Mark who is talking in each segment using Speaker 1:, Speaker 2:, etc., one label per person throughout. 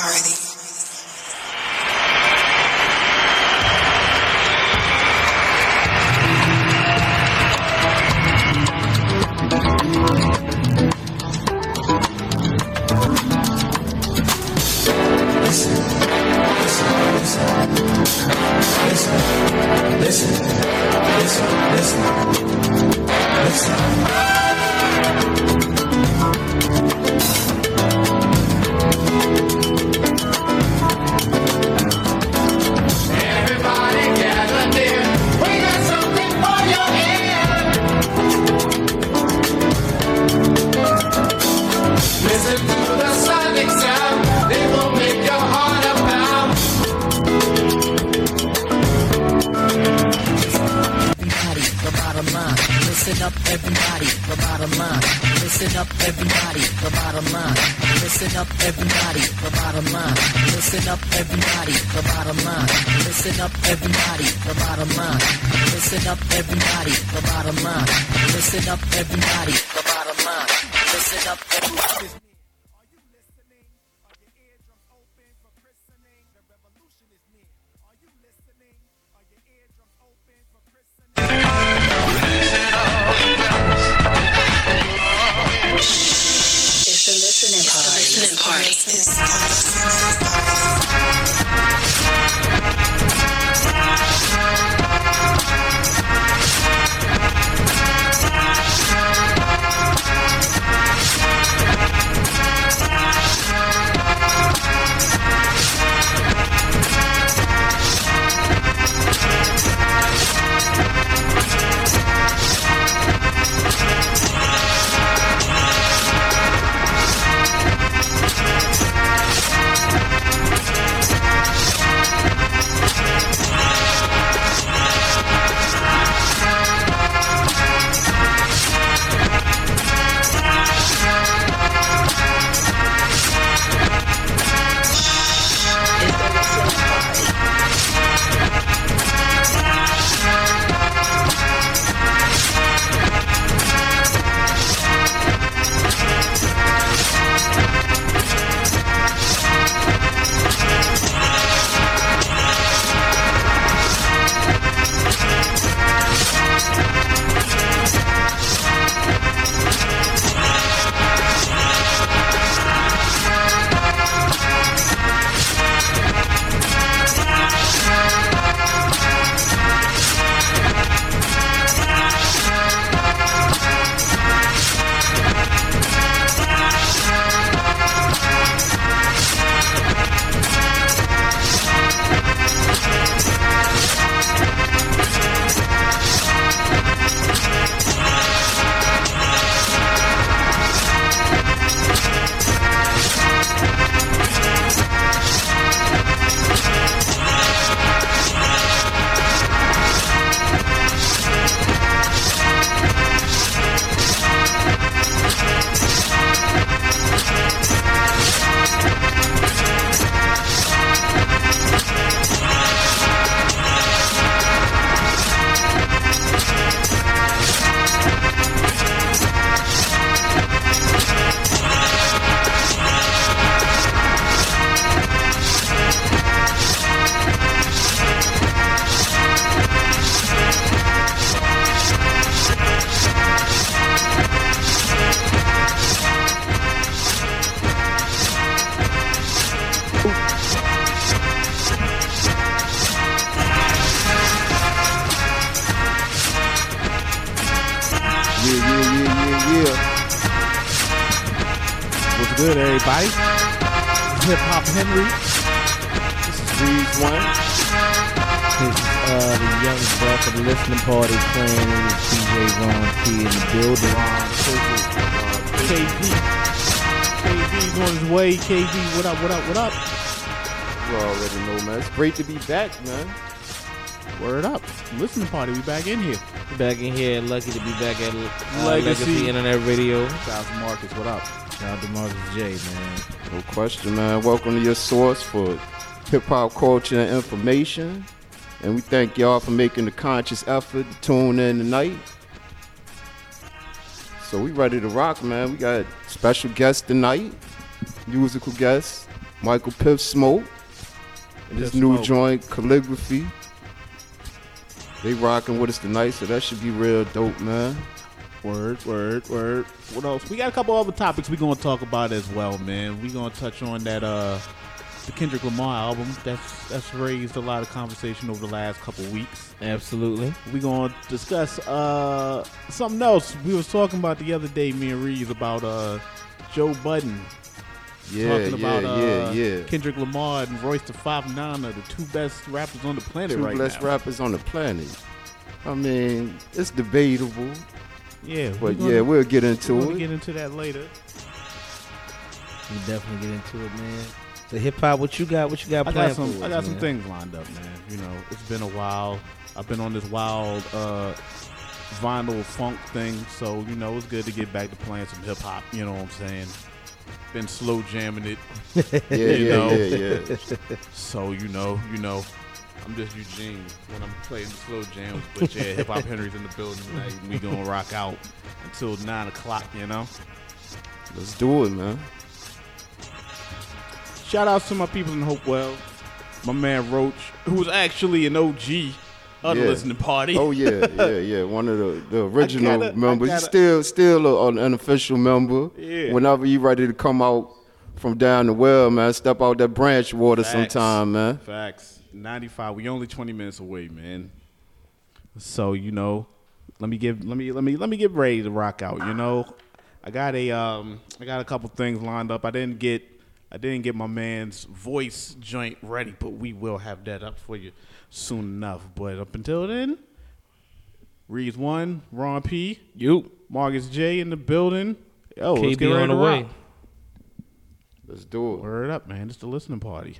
Speaker 1: party.
Speaker 2: What up, what up, what up?
Speaker 3: You already know, man. It's great to be back, man.
Speaker 2: Word up. Listening party, we back in here.
Speaker 4: Back in here, lucky to be back at uh,
Speaker 2: Legacy.
Speaker 4: Legacy. Internet Radio.
Speaker 2: Shout out to Marcus, what up?
Speaker 4: Shout out to Marcus J, man.
Speaker 3: No question, man. Welcome to your source for hip hop culture and information. And we thank y'all for making the conscious effort to tune in tonight. So we ready to rock, man. We got special guests tonight. Musical guest, Michael Piff Smoke, and his
Speaker 2: Piff
Speaker 3: new
Speaker 2: Smoke.
Speaker 3: joint, Calligraphy. They rocking with us tonight, so that should be real dope, man.
Speaker 2: Word, word, word. What else? We got a couple other topics we gonna talk about as well, man. We gonna touch on that uh the Kendrick Lamar album. That's that's raised a lot of conversation over the last couple weeks.
Speaker 4: Absolutely.
Speaker 2: We gonna discuss uh something else we was talking about the other day, me and Reeves about uh Joe Budden
Speaker 3: Yeah,
Speaker 2: talking
Speaker 3: yeah,
Speaker 2: about uh,
Speaker 3: yeah, yeah.
Speaker 2: Kendrick Lamar and Royce the Five Nine are the two best rappers on the planet
Speaker 3: Two
Speaker 2: right
Speaker 3: best
Speaker 2: now.
Speaker 3: rappers on the planet. I mean, it's debatable,
Speaker 2: yeah,
Speaker 3: but
Speaker 2: we
Speaker 3: yeah, we'll get into
Speaker 2: it. we're
Speaker 3: it.
Speaker 2: get into that later.
Speaker 4: We definitely get into it, man. So hip hop, what you got? What you got
Speaker 2: I
Speaker 4: planned
Speaker 2: got some.
Speaker 4: for
Speaker 2: I
Speaker 4: us,
Speaker 2: got some
Speaker 4: man?
Speaker 2: things lined up, man. You know, it's been a while. I've been on this wild uh, vinyl funk thing, so you know it's good to get back to playing some hip hop. You know what I'm saying? Been slow jamming it,
Speaker 3: Yeah,
Speaker 2: you
Speaker 3: yeah,
Speaker 2: know.
Speaker 3: yeah, yeah.
Speaker 2: so you know, you know. I'm just Eugene when I'm playing the slow jams, but yeah, Hip Hop Henry's in the building tonight, and we gonna rock out until nine o'clock. You know.
Speaker 3: Let's do it, man.
Speaker 2: Shout outs to my people in Hopewell, my man Roach, who was actually an OG the
Speaker 3: Yeah.
Speaker 2: party.
Speaker 3: Oh yeah, yeah, yeah. One of the, the original
Speaker 2: gotta-
Speaker 3: members. He's still still a, an unofficial member.
Speaker 2: Yeah.
Speaker 3: Whenever you ready to come out from down the well, man, step out that branch water
Speaker 2: Facts.
Speaker 3: sometime, man.
Speaker 2: Facts. 95. We only 20 minutes away, man. So, you know, let me give let me let me let me get ready to rock out, you know. I got a um I got a couple things lined up. I didn't get I didn't get my man's voice joint ready, but we will have that up for you soon enough. But up until then, Reeves one, Ron P,
Speaker 4: you,
Speaker 2: Marcus J in the building. Oh, let's get
Speaker 4: on the way.
Speaker 3: Let's do it.
Speaker 2: Word up, man! It's the listening party.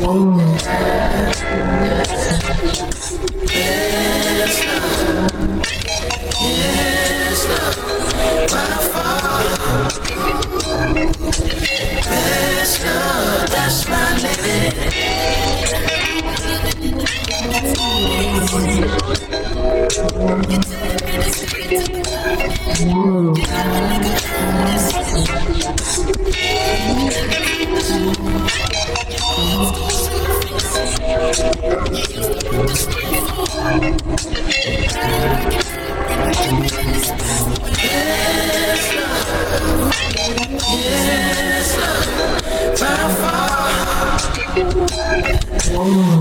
Speaker 5: Oh. But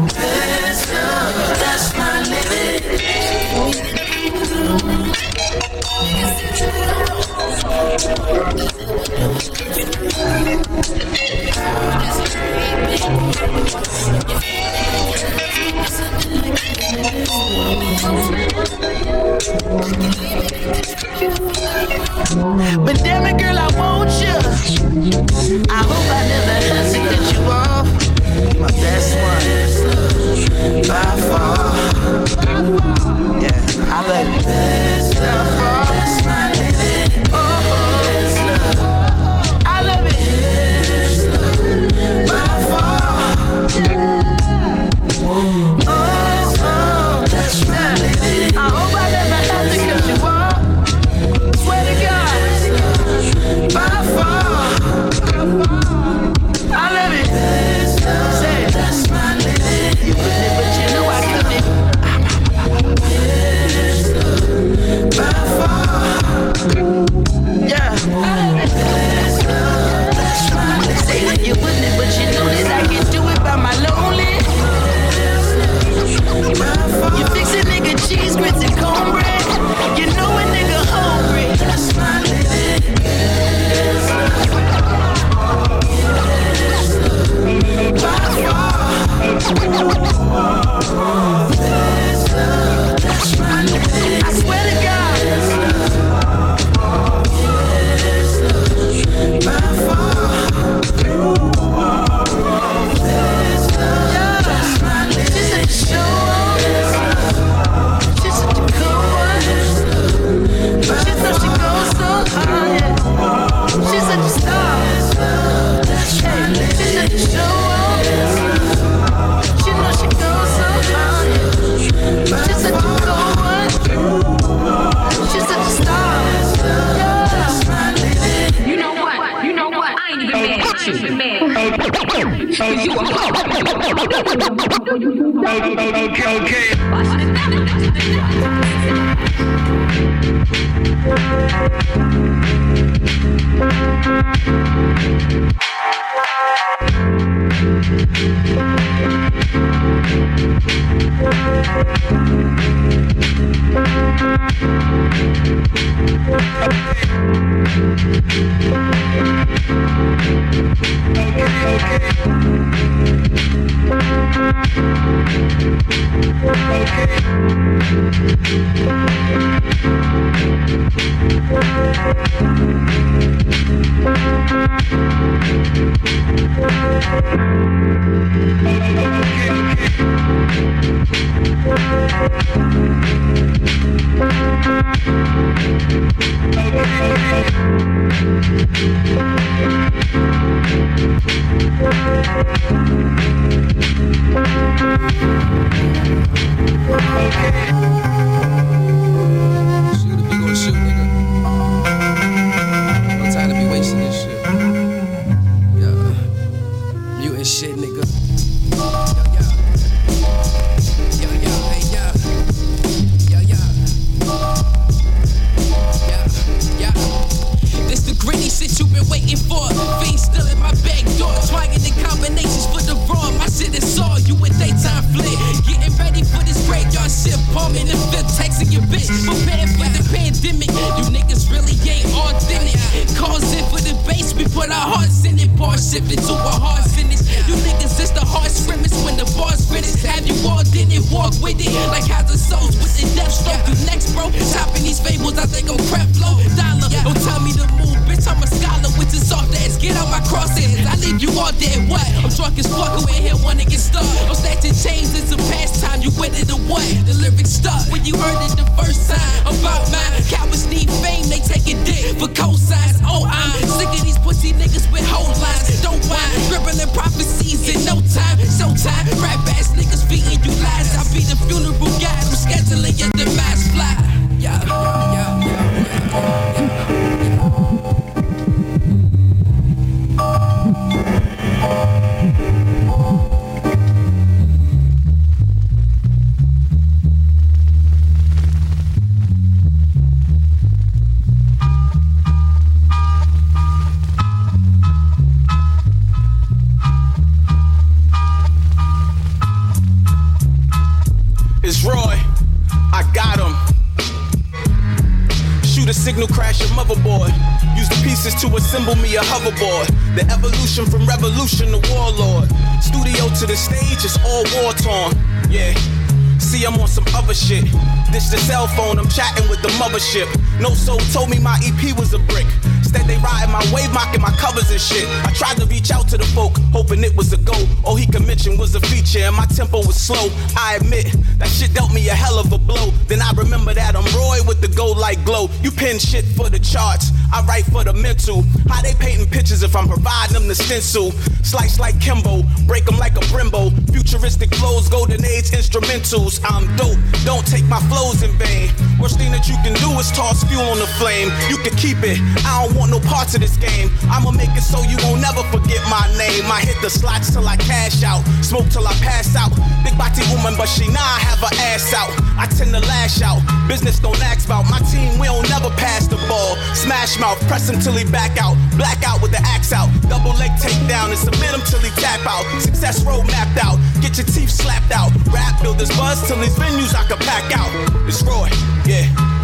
Speaker 6: mothership. No soul told me my EP was a brick. Instead, they riding my wave, mocking my covers and shit. I tried to reach out to the folk, hoping it was a go. All he could mention was a feature, and my tempo was slow. I admit, that shit dealt me a hell of a blow. Then I remember that I'm Roy with the gold light glow. You pin shit for the charts, I write for the mental. How they painting pictures if I'm providing them the stencil? Slice like Kimbo, break them like a Brembo. Futuristic flows, golden age instrumentals. I'm dope, don't take my flows in vain. Worst thing that you can do is toss fuel on the flame. You can keep it, I don't want no parts of this game. I'ma make it so you won't never forget my name. I hit the slots till I cash out, smoke till I pass out. Big body woman, but she nah I have her ass out. I tend to lash out, business don't ask about. My team, we don't never pass the ball. Smash mouth, press him till he back out. Black out with the axe out. Double leg takedown and submit him till he tap out. Success road mapped out, get your teeth slapped out. Rap builders buzz till these venues I can pack out. It's Roy, yeah.
Speaker 7: Yeah.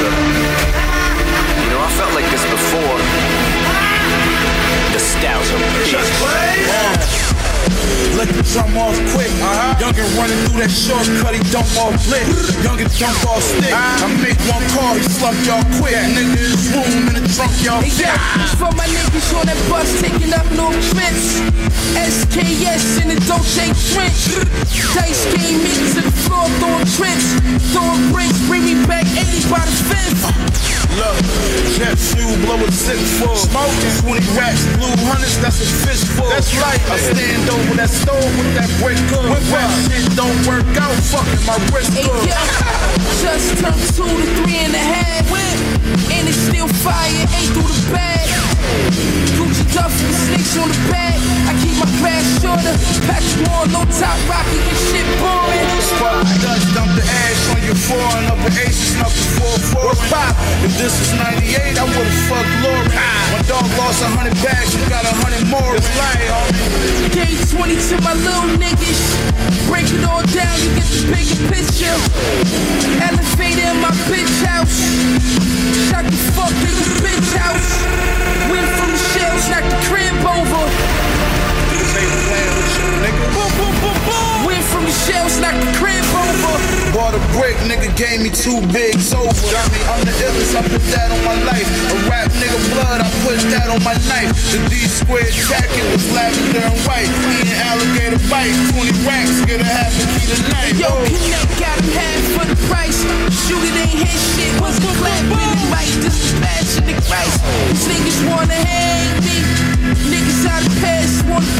Speaker 7: You know, I felt like this before. Bitch.
Speaker 8: Let the drum off quick. Uh-huh. Youngin running through that shortcut, he dump off blick. Youngin jump off stick. Uh-huh. I make one call, he slump y'all quick. Nigga, this room in the trunk, y'all
Speaker 9: yeah, it's for my niggas on that bus taking up no trips. SKS in the Dolce Trench. Dice game me to the floor, throwing trips. Throwing bricks, bring me back 80 by the fifth.
Speaker 8: Look, jet fuel, blow a zip full. Smoking 20 racks, blue hundreds, that's a fish full. That's right. I stand over that stove with that brick good. When that shit don't work out, fucking my wrist
Speaker 9: Hey,
Speaker 8: good.
Speaker 9: yeah, just turned two to three and a half. And it's still fire, ain't through the bag. Gucci duff with snakes on the bag. I keep my grass shorter. Patrick Moore, low top rocky with shit
Speaker 8: 4 and up with aces and up to 4 4 pop. If this is 98, I would've fucked Lauren. My dog lost a 100 bags, you got a 100 more. It's like,
Speaker 9: Day 20 to my little niggas. Break it all down, you get the bigger picture. Elevator in my bitch house. Shut the fuck in the bitch house. Went from the shells, knocked the crib over. Went from the shells, knocked the crib over.
Speaker 8: Bought a brick, nigga gave me two big sober. Got me on the illest, I put that on my life. A rap nigga blood, I put that on my knife. The D squared jacket was lavender and white. Eating alligator bite, 20 racks, get a half a key tonight.
Speaker 9: Yo, connect, got him half for the price. Shoot it ain't his shit, was the flat minute mic. This is passion the Christ. Niggas wanna hang me. Niggas out of past wanna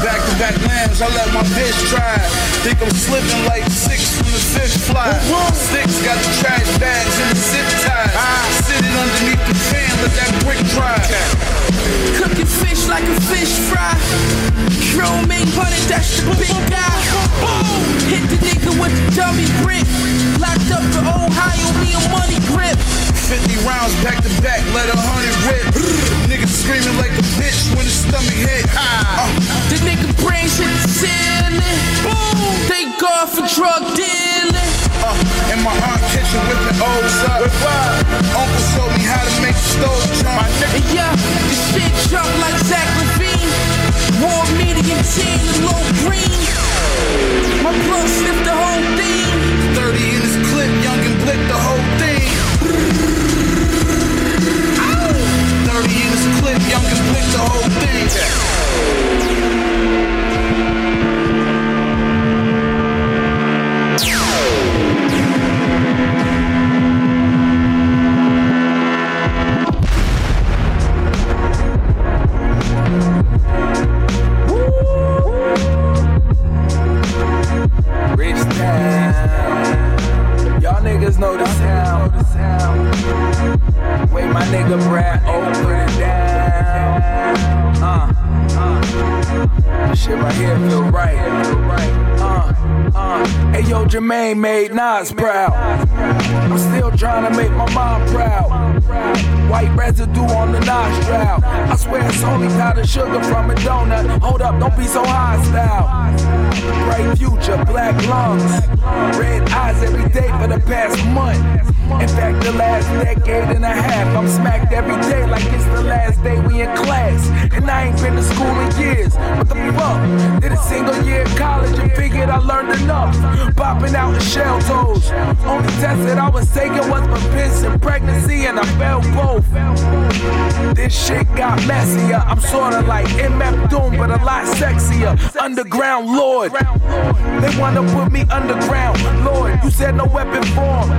Speaker 8: Back to back lambs, I let my bitch try. Think I'm slipping like six from the fifth fly. Six got the trash bags and the zip ties. Sitting underneath the fan, let that brick dry.
Speaker 9: Cooking fish like a fish fry. Chrome ain't
Speaker 10: big guy. Hit the nigga with the dummy brick. Locked up for Ohio, me a money grip.
Speaker 8: 50 rounds back to back, let a hundred rip. Screaming like a bitch when his stomach hit. Uh,
Speaker 10: The nigga brains hit the ceiling. Boom. Thank God for drug dealing.
Speaker 8: uh, in my aunt kitchen whipping O's up. Uncle showed me how to make the stove jump.
Speaker 10: And yeah, this shit jump like Zach LaVine. War medium team and low green. My blood sniffed the whole thing.
Speaker 8: 30 in his clip, young and blick the whole thing. 30 in his clip, young and blick the whole thing.
Speaker 11: Rich Jermaine made Nas proud. I'm still trying to make my mom proud. White residue on the nostril. I swear it's only powdered sugar from a donut. Hold up, don't be so hostile. Bright future, black lungs. Red eyes every day for the past month. In fact, the last decade and a half, I'm smacked every day like it's the last day we in class. And I ain't been to school in years. What the fuck? Did a single year of college and figured I learned enough. Popping out in shell toes. Only test that I was taking was for piss and pregnancy, and I failed both. This shit got messier. I'm sorta like MF Doom, but a lot sexier. Underground Lord. They wanna put me underground. Lord, you said no weapon form.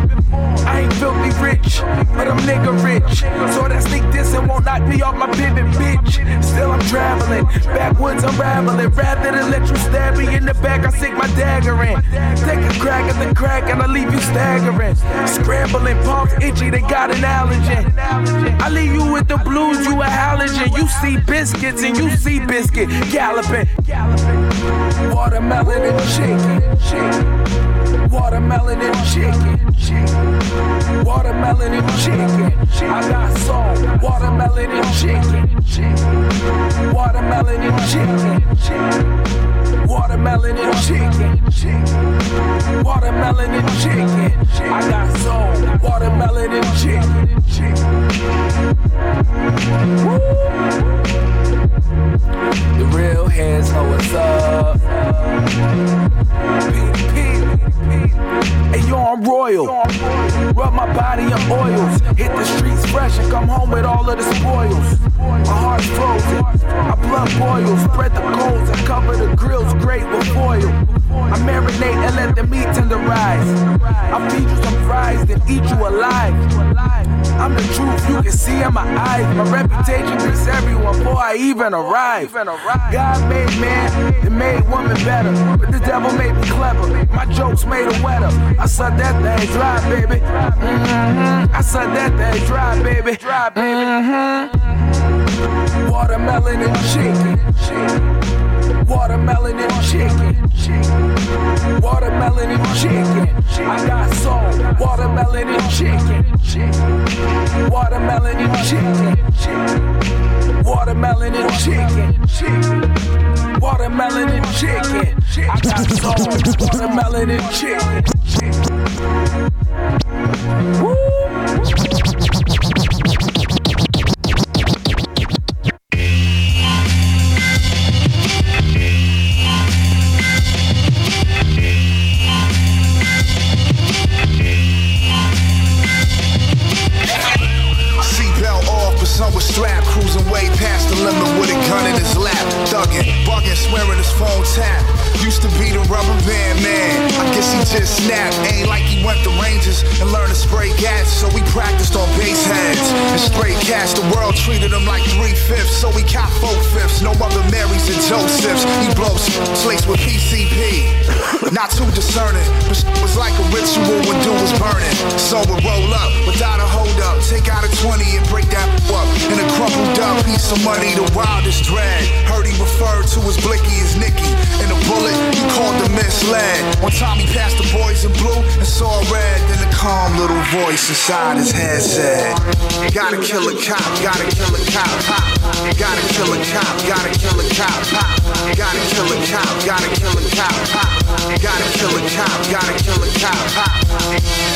Speaker 11: I ain't filthy rich, but I'm nigga rich. So that sneak this and won't knock me off my pivot, bitch. Still I'm traveling, backwoods unraveling. Rather than let you stab me in the back, I sink my dagger in. Take a crack at the crack and I leave you staggering. Scrambling, palms itchy, they got an allergen. I leave you with the blues, you a halogen. You see biscuits and you see biscuit galloping. Watermelon and chicken. Watermelon and chicken. Watermelon and chicken. I got soul. Watermelon and chicken. Watermelon and chicken. Watermelon and chicken. Watermelon and chicken. I got soul. Watermelon and chicken. Woo. The real heads know what's up. Hey, yo, I'm royal. Rub my body in oils. Hit the streets fresh and come home with all of the spoils. My heart's frozen. My blood boils. Spread the coals and cover the grills great with foil. I marinate and let the meat tenderize. I feed you some fries, then eat you alive. I'm the truth, you can see in my eyes. My reputation beats everyone before I even arrive. God made man, and made woman better. But the devil made me clever. My jokes made her wetter. I suck that thing dry, baby. Mm-hmm. I suck that thing dry, baby. Mm-hmm. Watermelon and chicken. Watermelon and chicken. Watermelon and chicken. I got soul. Watermelon and chicken. Watermelon and chicken. Watermelon and chicken. Watermelon and chicken. I got soul. Watermelon and chicken.
Speaker 12: Seatbelt swearing his phone tap. Used to be the rubber band man. I guess he just snapped. Ain't like he went to Rangers and learned to spray gas, so we practiced on base heads and spray cash. The world treated him like three fifths, so we caught four fifths. No other Marys and Josephs. He blows slates with PCP. Not too discerning, but shit was like a ritual when dude was burning. So we roll up without a hold up, take out a 20 and break that up in a crumpled up piece some money, the wildest dread. Heard he referred to as Blicky as Nicky. In a bullet, he called him misled. One time he passed the boys in blue and saw red. Then a calm little voice inside his head said, Gotta kill a cop, gotta kill a cop, pop. Gotta kill a cop, gotta kill a cop, pop. Gotta kill a cop, gotta kill a cop, pop. Gotta kill a cop, gotta kill a cop, pop.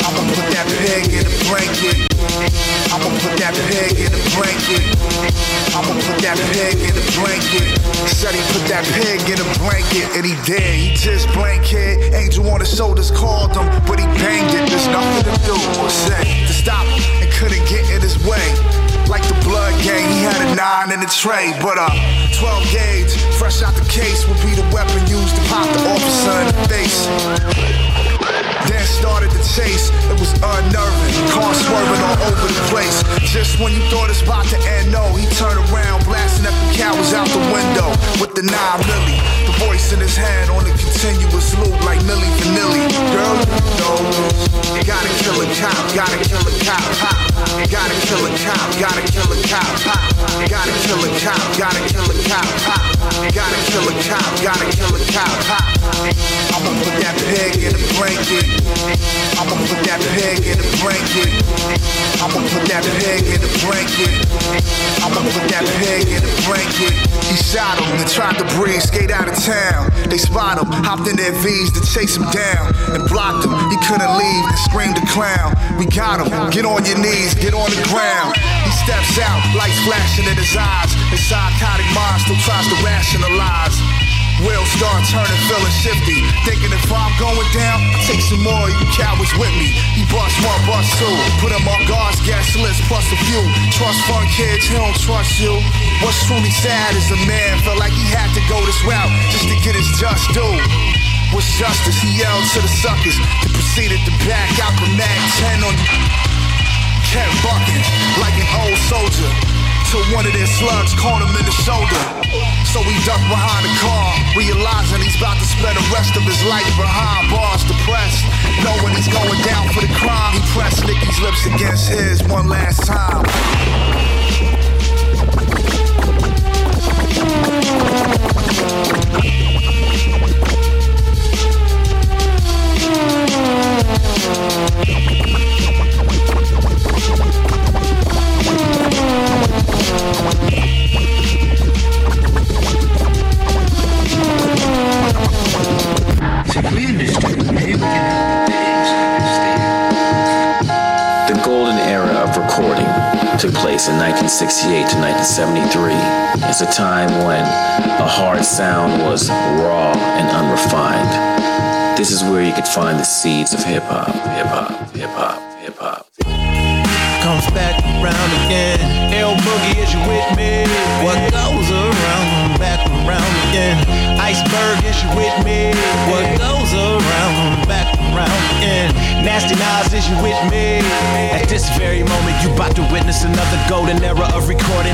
Speaker 12: I'ma put that pig in a blanket. I'ma put that pig in a blanket. I'ma put that pig in a blanket. Said he put that pig in a blanket and he did. He just blanket. Angel on his shoulders called him, but he banged it. There's nothing to do or say to stop him and couldn't get in his way. Like the blood gang, he had a nine in the tray, but uh, 12 gauge, fresh out the case, would be the weapon used to pop the officer in the face. Then started the chase, it was unnerving. Car swerving all over the place. Just when you thought it's about to end, no, he turned around, blasting at the cowards out the window with the nine milli. The voice in his head on a continuous loop like Milli Vanilli. Girl, know, you gotta kill a cop, gotta kill a cop, pop. You gotta kill a cop, gotta kill a cop, pop. Gotta kill a cop, gotta kill a cop, pop. Gotta kill a cop, gotta kill a cop, pop. I'ma put that pig in a blanket. I'ma put that pig in a blanket. I'ma put that pig in a blanket. I'ma put that pig in a blanket. He shot him and tried to breathe, skate out of town. They spot him, hopped in their V's to chase him down and blocked him. He couldn't leave and screamed a clown. We got him. Get on your knees, get on the ground. Steps out, lights flashing in his eyes. His psychotic mind still tries to rationalize. Wheels start turning, feeling shifty. Thinking if I'm going down, take some more you cowards with me. He bust one, bust two. Put him on guards, guest list, plus a few. Trust fund kids, he don't trust you. What's truly sad is the man felt like he had to go this route just to get his just due. What's justice? He yelled to the suckers. Then proceeded to back out the mag 10 on you. Kept bucking like an old soldier. Till one of their slugs caught him in the shoulder. So he ducked behind the car, realizing he's about to spend the rest of his life behind bars, depressed. Knowing he's going down for the crime, he pressed Nicky's lips against his one last time.
Speaker 13: The golden era of recording took place in 1968 to 1973. It's a time when a hard sound was raw and unrefined. This is where you could find the seeds of hip hop, hip hop, hip hop, hip hop.
Speaker 14: Comes back around again. L Boogie, is you with me? What goes around, come back around again. Iceberg, is you with me? What goes around, come back around again. Nasty Nas, is you with me? At this very moment, you about to witness another golden era of recording.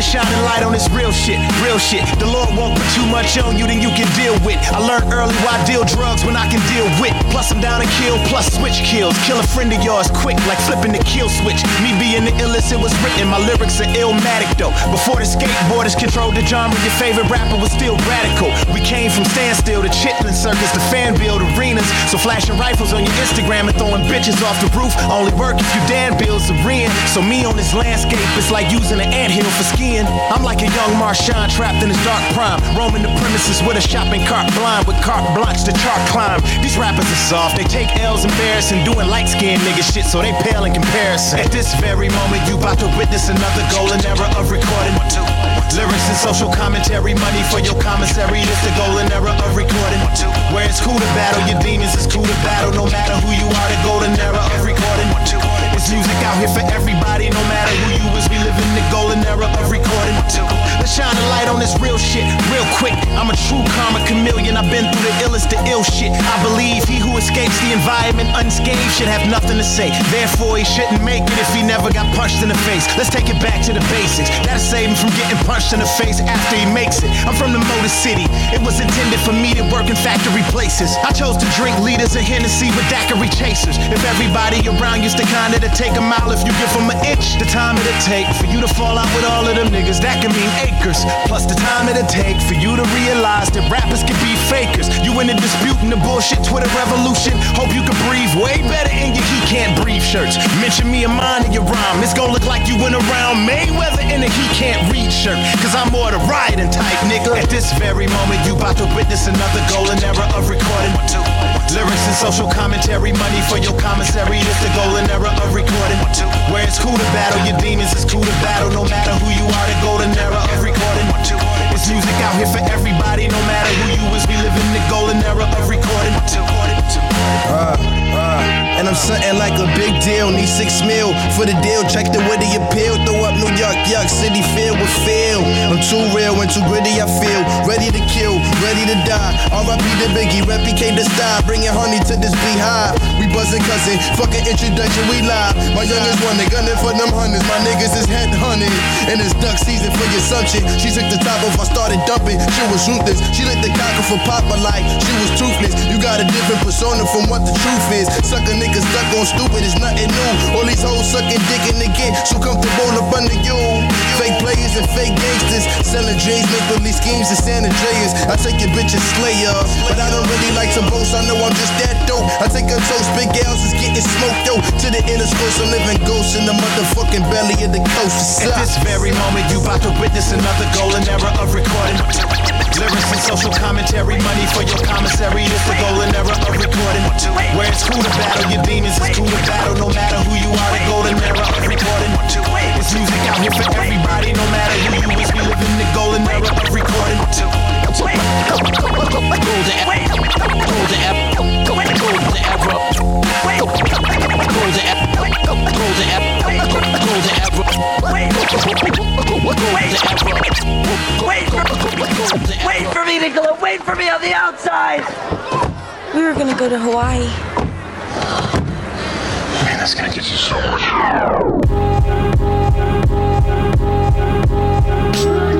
Speaker 14: Shine a light on this real shit, real shit. The Lord won't put too much on you than you can deal with. I learned early why I deal drugs when I can deal with. Plus I'm down to kill, plus switch kills. Kill a friend of yours quick, like flipping the kill switch. Me being the illest, it was written. My lyrics are illmatic though. Before the skateboarders controlled the genre, your favorite rapper was still radical. We came from standstill to Chitlin Circuit to fan build arenas. So flashing rifles on your Instagram and throwing bitches off the roof only work if you Dan Bilzerian. So me on this landscape, it's like using an anthill for skiing. I'm like a young Marshawn trapped in his dark prime, roaming the premises with a shopping cart blind with carte blanche to chart climb. These rappers are soft, they take L's embarrassing, doing light skinned nigga shit, so they pale in comparison. At this very moment, you about to witness another golden era of recording. Lyrics and social commentary, money for your commissary. It's the golden era of recording. Where it's cool to battle your demons, it's cool to battle no matter who you are. The golden era of recording. It's music out here for everybody, no matter who you is. We live in the golden era of recording. Let's shine a light on this real shit real quick. I'm a true karma chameleon. I've been through the illest to ill shit. I believe he who escapes the environment unscathed should have nothing to say. Therefore, he shouldn't make it if he never got punched in the face. Let's take it back to the basics. That'll save him from getting punched in the face after he makes it. I'm from the Motor City. It was intended for me to work in factory places. I chose to drink liters of Hennessy with daiquiri chasers. If everybody around used to kinda to take a mile if you give them an inch, the time it'll take for you to fall out with all of them niggas, that can mean acres. Plus the time it'll take for you to realize that rappers can be fakers. You in the dispute in the bullshit Twitter revolution. Hope you can breathe way better in your he can't breathe shirts. Mention me a mine in your rhyme. It's gonna look like you went around Mayweather in a he can't read shirt. Cause I'm more the rioting type, nigga. At this very moment, you about to witness another golden era of recording. Lyrics and social commentary, money for your commissary. It's the golden era of recording. Where it's cool to battle your demons, it's cool to battle. No matter who you are, the golden era of recording. It's music out here for everybody, no matter who you is. We live in the golden era of recording.
Speaker 12: Uh, uh, and I'm something like a big deal. Need six mil for the deal. Check the witty appeal. Throw up New York, yuck. City filled with feel. I'm too real and too gritty. I feel ready to kill, ready to die. R.I.P. the Biggie, replicate the style. Bringing honey to this beehive. We buzzing cousin, fucking introduction. We live. My youngest one, they gunning for them hundreds. My niggas is head hunted. And it's duck season for your suction. She took the top off. I started dumping. She was ruthless. She lit the cocker for Papa like she was toothless. You got a different persona from what the truth is. Sucker niggas stuck on stupid, it's nothing new. All these hoes sucking dick get so comfortable up under you. Fake players and fake gangsters. Selling dreams, make believe schemes and San Andreas. I take your bitch and slayer. But I don't really like to boast, I know I'm just that dope. I take a toast, big gals is getting smoked, yo. To the inner I'm living ghosts in the motherfucking belly of the coast.
Speaker 14: At this very moment, you about to witness another golden era of recording. Lyrics and social commentary, money for your commissary. It's the golden era of recording. Where it's cool to battle your demons, it's cool to battle no matter who you are. The golden era of recording. It's music out here for everybody, no matter who you is. We live in the golden era of recording.
Speaker 5: Wait for, wait for me to go. Wait for me on the outside.
Speaker 15: We were gonna go to Hawaii.
Speaker 3: Man, that's gonna get you so much.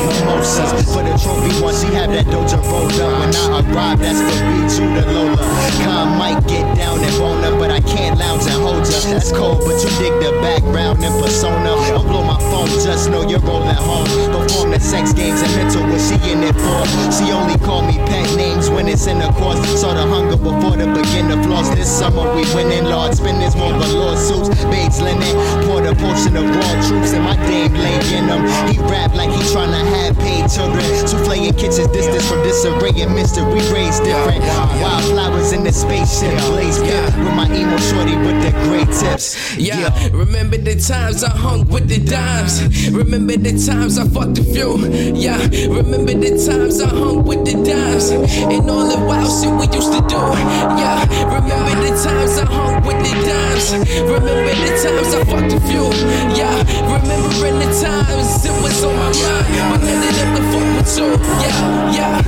Speaker 16: mimosas. For the trophy once he have that Doja rolled up. When I arrive, that's for B2 the Lola. Con might get down and bone up, but I can't lounge and hold ya. That's cold, but you dig the background and persona. Don't blow my phone, just know you're rolling home. Perform the sex games and mental, what she in it for? She only call me pet names when it's in the course. Saw the hunger before the beginner flaws. This summer we winning large spinners, more for lawsuits. Babes linen, pour the potion of raw troops and my dame lay in them. He rap like he tryna have paid children. Souffle in kitchens, distance from disarray and mystery raised different. Wildflowers in the spaceship, blaze pit with my emo shorty with the great tips.
Speaker 9: Yeah, remember the times I hung with the dimes. Remember the times I fucked a few. Yeah, remember the times I hung with the dimes. And all the wild shit we used to do. Yeah, remember the times I hung with the dimes. Remember the times I fucked a few. Yeah, remembering the times it was on my mind. Them fuck with. Yeah, yeah.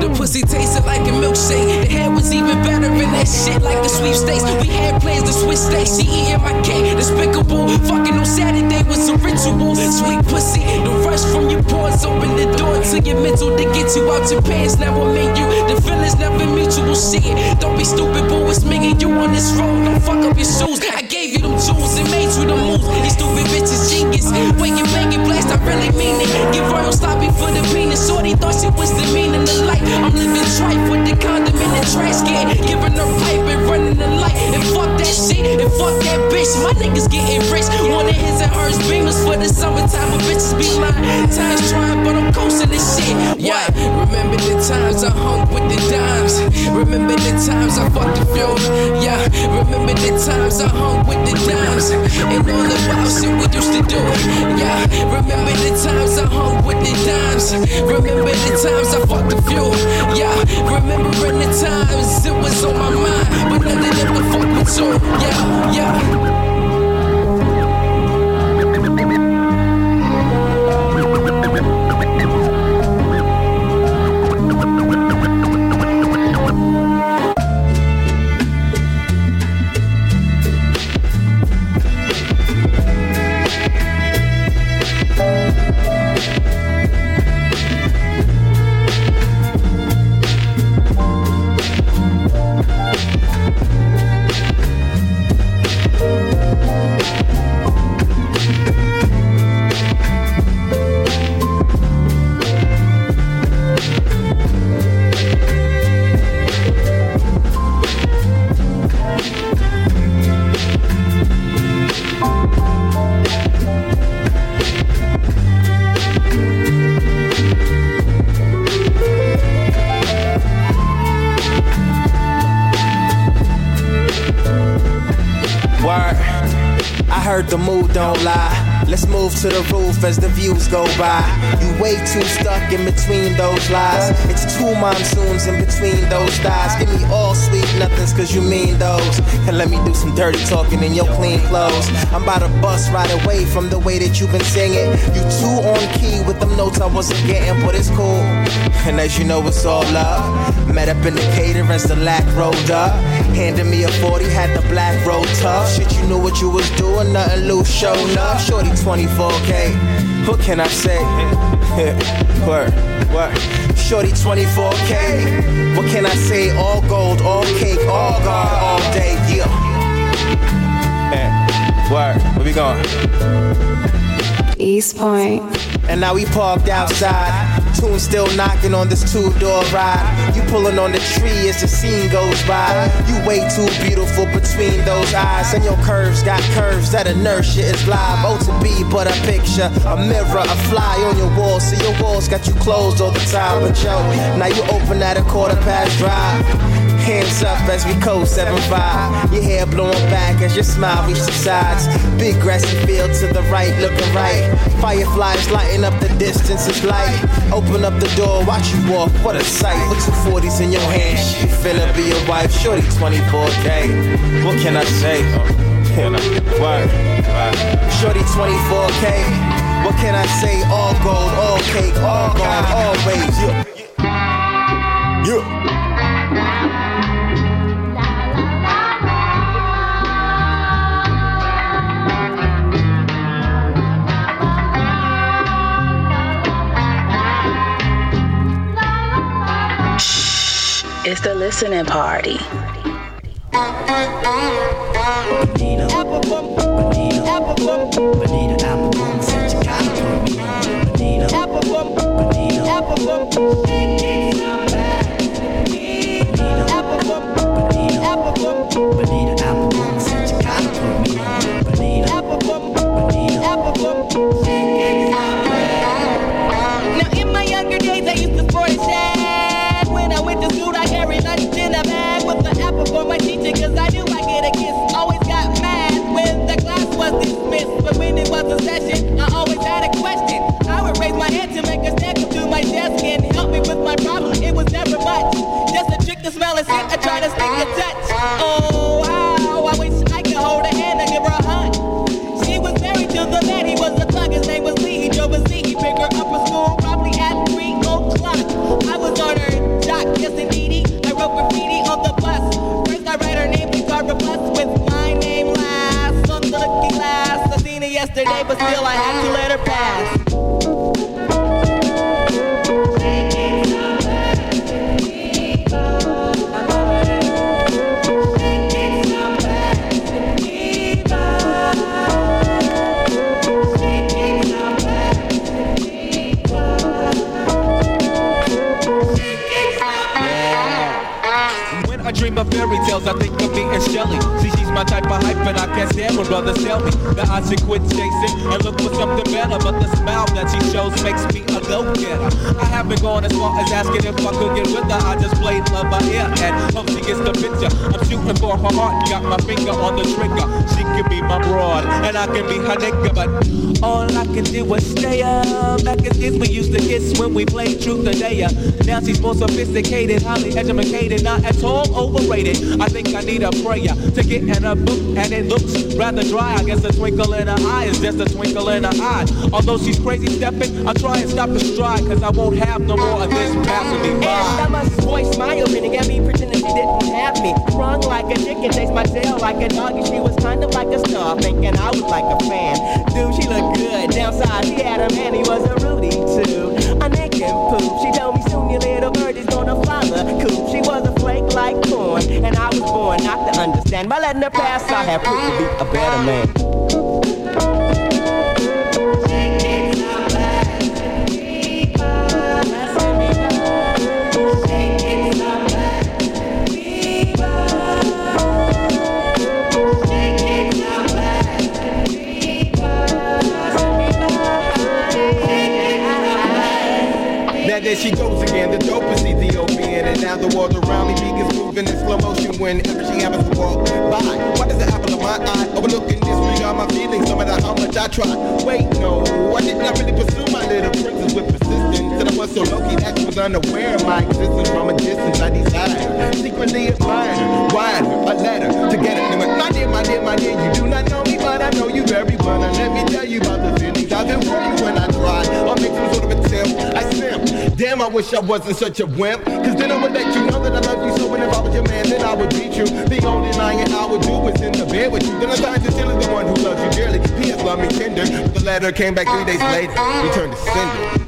Speaker 9: The pussy tasted like a milkshake. The hair was even better than that shit like the sweepstakes. We had plans to switch states. She eating my cake, despicable. Fucking on Saturday was a ritual. Sweet pussy, the rush from your pores open the door to your mental to get you out your pants. Now I made you. The feelings never mutual. Shit, don't be stupid, boo. It's me and you on this road. Don't fuck up your shoes. I gave you them tools and made you the moves. Stupid genius. When you it blast, I really mean it. Give royal sloppy for the penis. Shorty thought she was the meaning of life. I'm living trife with the trash can. Giving her pipe and running the light. And fuck that shit. And fuck that bitch. My niggas getting rich. One of his and hers beamers for the summertime. When bitches be lying. Times trying, but I'm coasting this shit. Remember the times I hung with the dimes. Remember the times I fucked the few. Yeah, remember the times I hung with the dimes. And all wild shit we used to do. Yeah, remember the times I hung with the dimes. Remember the times I fucked the few. Yeah, remembering the times it was on my mind. But none of them the fuck with you. Yeah, yeah.
Speaker 17: Go by. You way too in between those lies. It's two monsoons in between those thighs. Give me all sweet nothings cause you mean those. And let me do some dirty talking in your clean clothes. I'm about to bust right away from the way that you've been singing. You too on key with them notes I wasn't getting, but it's cool. And as you know, it's all love. Met up in the cater the lack rolled up. Handed me a 40, had the black roll tough. Shit, you knew what you was doing, nothing loose, showing up. Shorty 24K, what can I say? Word, word. Shorty 24K, what can I say? All gold, all cake, all guard, all day, yeah. Eh, Word, where we going?
Speaker 18: East Point.
Speaker 17: And now we parked outside. Tune still knocking on this two door ride. You pulling on the tree as the scene goes by. You way too beautiful between those eyes. And your curves got curves that inertia is live. Oh, to be but a picture, a mirror, a fly on your wall. See, your walls got you closed all the time. But yo, now you open at a quarter past drive. Hands up as we coast 7-5. Your hair blowing back as your smile reaches the sides. Big grassy field to the right, looking right. Fireflies lighting up the distance, it's light. Open up the door, watch you walk, what a sight. With two 40s in your hand, she finna be your wife. Shorty 24K. What can I say? Can I? Word. Shorty 24K. What can I say? All gold, all cake, all gold, always. Yeah. Yeah.
Speaker 19: It's the listening party.
Speaker 20: sit, I try to stick a touch. Oh, wow, I wish I could hold her hand and give her a hug. She was married to the man, he was a thug, his name was Lee, he drove a Z. He picked her up from school probably at 3 o'clock. I was on her jock, yes indeedy, I wrote graffiti on the bus. First I read her name, we a replaced with my name last. On the looking glass,
Speaker 21: I seen it yesterday, but still I had to let tales, I think of me and Shelly. See, she's my type of hype, and I can't stand when brothers tell me that I should quit chasing and look for something better. But the smile that she shows makes me go-getter. I haven't gone as far as asking if I could get with her. I just played love by ear and hope she gets the picture. I'm shooting for her heart, got my finger on the trigger. She can be my broad, and I can be her nigga, but all I can do is stay up. Back as kids, we used to kiss when we played truth or dare. Now she's more sophisticated, highly educated, not at all overrated. I think I need a prayer to get in a book, and it looks rather dry. I guess a twinkle in her eye is just a twinkle in her eye. Although she's crazy stepping, I try and stop the stride, cause I won't have no more of this passing me
Speaker 22: And I must voice my opinion, got me pretending she didn't have me. Sprung like a chicken, chased my tail like a doggy. She was kind of like a star, thinking I was like a fan. Dude, she looked good. Downside, she had a man, he was a Rudy too. A Nick and poop. She told me soon your little bird is gonna fly the coop. She was a flake like corn, and I was born not to understand. By letting her pass, I have proved to be a better man.
Speaker 23: She goes again, the dopest Ethiopian. And now the world around me begins moving in slow motion whenever she happens to walk by. Why does the apple of my eye overlook and disregard my feelings no matter how much I try? Wait, no, I did not really pursue my little princess with persistence. And I was so low-key that she was unaware of my existence from a distance. I desired, secretly admired her, wired her a letter to get it. Went, my dear, my dear, my dear, you do not know me, but I know you very well. And let me tell you about the feelings I've been for you when I try. I'll make some sort of attempt. I simp. Damn, I wish I wasn't such a wimp. Cause then I would let you know that I love you so. And if I was your man, then I would beat you. The only lying I would do is in the bed with you. Then I signed to Tilly, the one who loves you dearly. P.S. Love me tender. The letter came back three days later. Returned to sender.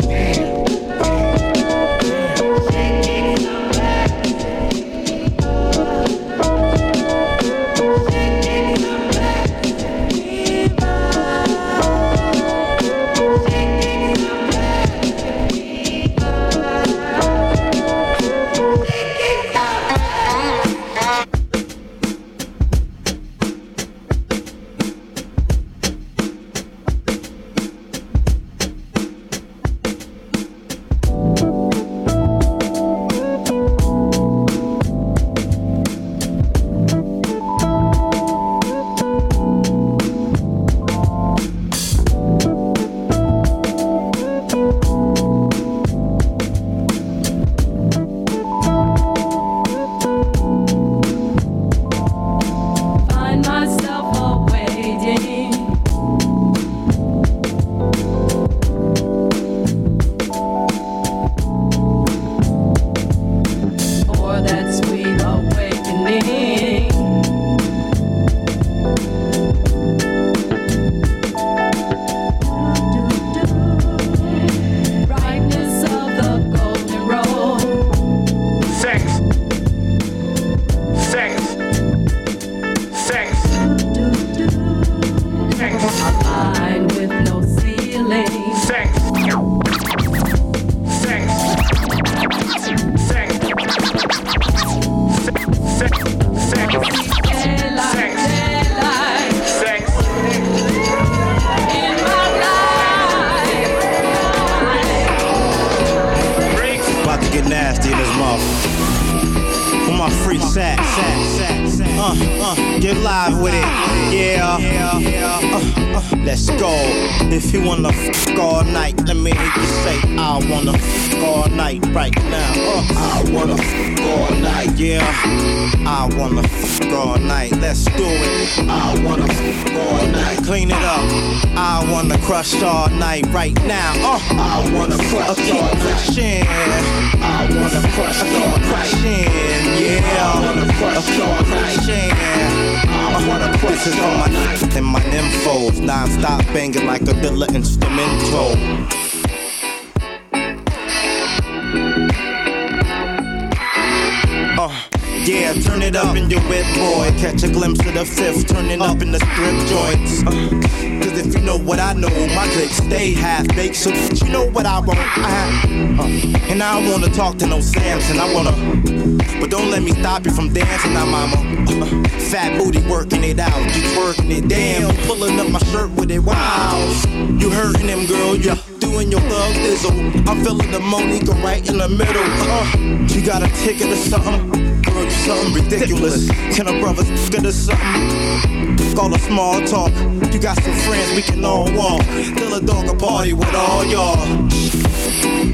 Speaker 24: Ticket or something? Something ridiculous. Can a brother get us something? Call a small talk. You got some friends we can all walk. Fill a dog a party with all y'all.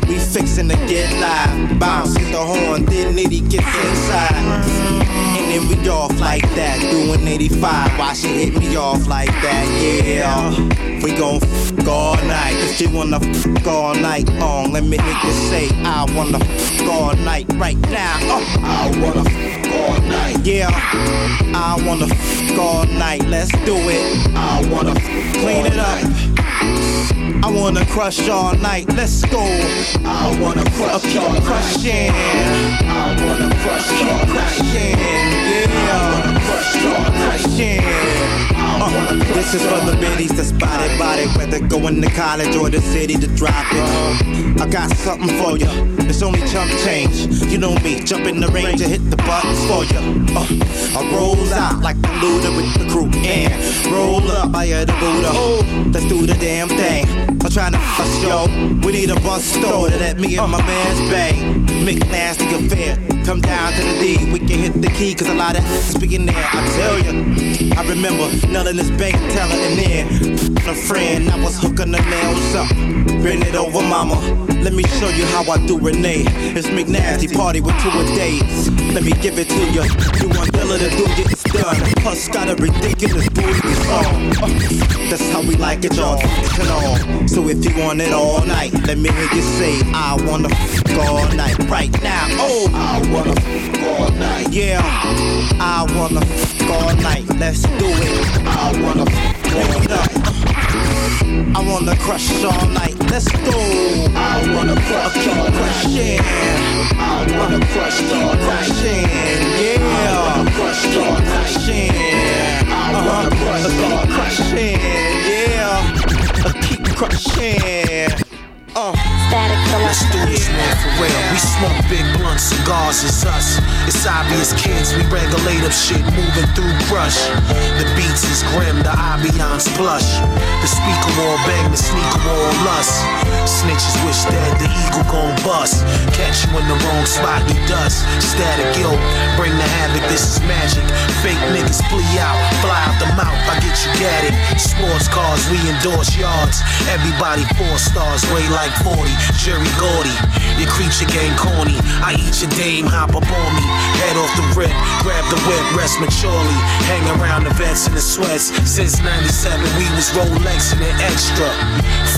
Speaker 24: We fixin' to get live. Bounce hit the horn, then nitty gets inside. And then we off like that, doing 85. Why she hit me off like that? Yeah. We gon' f all night. She wanna f all night long, let me hear you say, I wanna f all night right now. Uh, I wanna f all night. Yeah. I wanna f all night. Let's do it. I wanna f clean it up. I wanna crush all night, let's go. I wanna crush all crushing. I wanna crush all crushing. Yeah. I. Uh, this is for the biddies that spotted body, whether going to college or the city to drop it. I got something for ya. It's only chump change. You know me, jump in the range and hit the buttons for ya. Uh, I rolls out like the looter with the crew and roll up by the Buddha. Let's do the damn thing. I'm trying to fuss yo. We need a bus store to let me and my man's bang. Make nasty affair. Come down to the D, we can hit the key, cause a lot of ass be in there. I tell ya. I remember nailing this bank teller and then a friend, I was hooking the nails up. Bring it over, mama. Let me show you how I do Renee. It's McNasty party with two a days. Let me give it to you. You want Dilla to do it, it's done. Plus got a ridiculous booty song. Uh, that's how we like it, y'all. Turn on. So if you want it all night, let me hear you say, I wanna f all night right now. Oh, I wanna f all night. Yeah, I wanna f all night. Let's do it. I wanna f all night. I wanna crush all night. Let's go. I wanna crush all crushing. I wanna crush all crushing. Yeah. I wanna crush all crushing. I wanna crush all crushing. Yeah. Keep crushing. Uh.
Speaker 25: Let's do this, man, for real. We smoke big blunt cigars, it's us. It's obvious, kids. We regulate up shit, moving through brush. The beats is grim, the ambiance plush. The speaker wall bang, the sneaker wall lust. Snitches wish that the eagle gon' bust. Catch you in the wrong spot, you dust. Static guilt, bring the havoc, this is magic. Fake niggas flee out, fly out the mouth, I get you it. Sports cars, we endorse yards. Everybody four stars, weigh like 40. Jerry Gordy, your creature game corny. I eat your dame, hop up on me. Head off the rip, grab the whip, rest maturely. Hang around the vets in the sweats. Since 97, we was Rolex Rolexing it extra.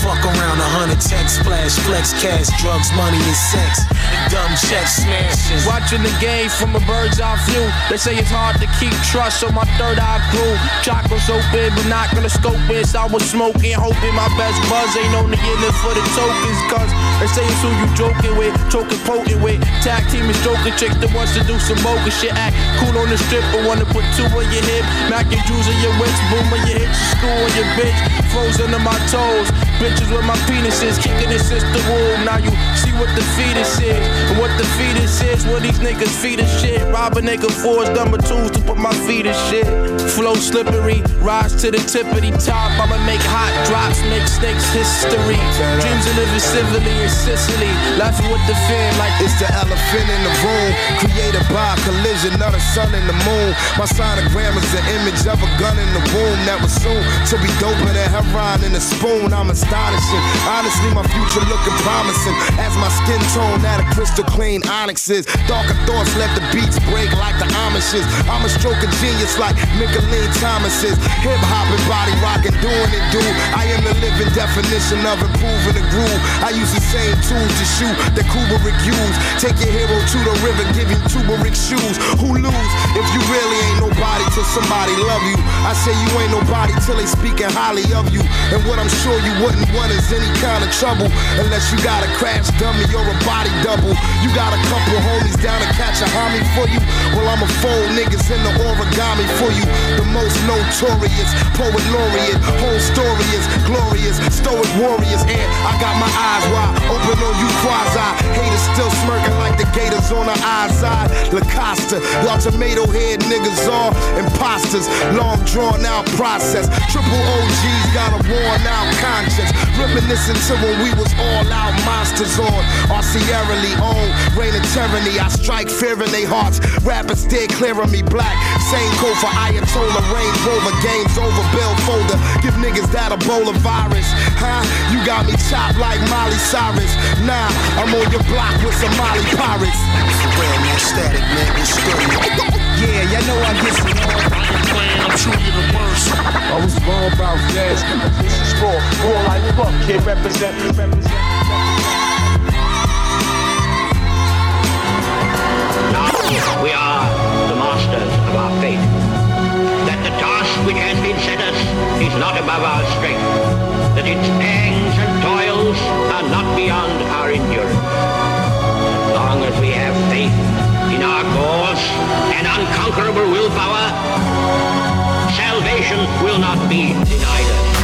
Speaker 25: Fuck around a hundred text splash, flex cash, drugs, money, and sex. And dumb checks smashing.
Speaker 11: Watching the game from a bird's eye view. They say it's hard to keep trust, so my third eye grew. Chakras open, but not gonna scope it. I was smoking, hoping my best buzz ain't only in it for the tokens. Cause say it's who you joking with, choking potent with. Tag team is joking chicks that wants to do some bogus shit. Act cool on the strip, but wanna put two on your hip. Mac and Jews on your wits, boom on your hips, screw on your bitch. Frozen under my toes. Bitches with my penises, kicking it since the womb. Now you see what the fetus is, and what the fetus is. What these niggas feed is shit. Rob a nigga for his number twos to put my feet in shit. Flow slippery, rise to the tippity top. I'ma make hot drops, make snakes history. Dreams of living civilly in Sicily, laughing with the fin like
Speaker 12: It's the elephant in the room, created by a collision of the sun and the moon. My sonogram is the image of a gun in the womb that was soon to be doper than heroin in a spoon. I'm astonishing. Honestly, my future looking promising as my skin tone at a crystal clean onyx is. Darker thoughts let the beats break like the Amishes. I'm a stroke of genius like Mickalene Thomas is. Hip hopping, body rocking, doing it, dude. I am the living definition of improving the groove. I use the same tools to shoot that Kubrick used. Take your hero to the river, give him turmeric shoes. Who lose if you really ain't nobody till somebody love you? I say you ain't nobody till they speaking highly of you. And what I'm sure you wouldn't want is any kind of trouble unless you got a crash dummy or a body double. You got a couple homies down to catch a homie for you. Well, I'ma fold niggas in the origami for you. The most notorious poet laureate. Whole story is glorious. Stoic warriors. And I got my eyes wide open on you quasi. Haters still smirking like the gators on the outside. Lacosta, y'all tomato head niggas are imposters. Long drawn out process. Triple OGs got a worn out conscience. Reminiscing to when we was all out monsters on our Sierra Leone. Reign of tyranny. I strike fear in their hearts. Rappers stay clear of me black. Same code for Ayatollah. Range Rover. Games over. Bill folder. Give niggas that Ebola virus. Huh? You got me chopped like Molly Cyrus. Nah, I'm on your block with some Molly pirates.
Speaker 26: For real, man, static, man, what's good?
Speaker 27: Yeah, y'all know I get some.
Speaker 26: I'm truly the worst.
Speaker 28: I was born about that. This is for all like fuck, kid. Represent, represent.
Speaker 29: We are the masters of our fate. That the task which has been set us is not above our strength. That its pangs and toils are not beyond our endurance. Long as we have faith in our cause and unconquerable willpower, salvation will not be denied us.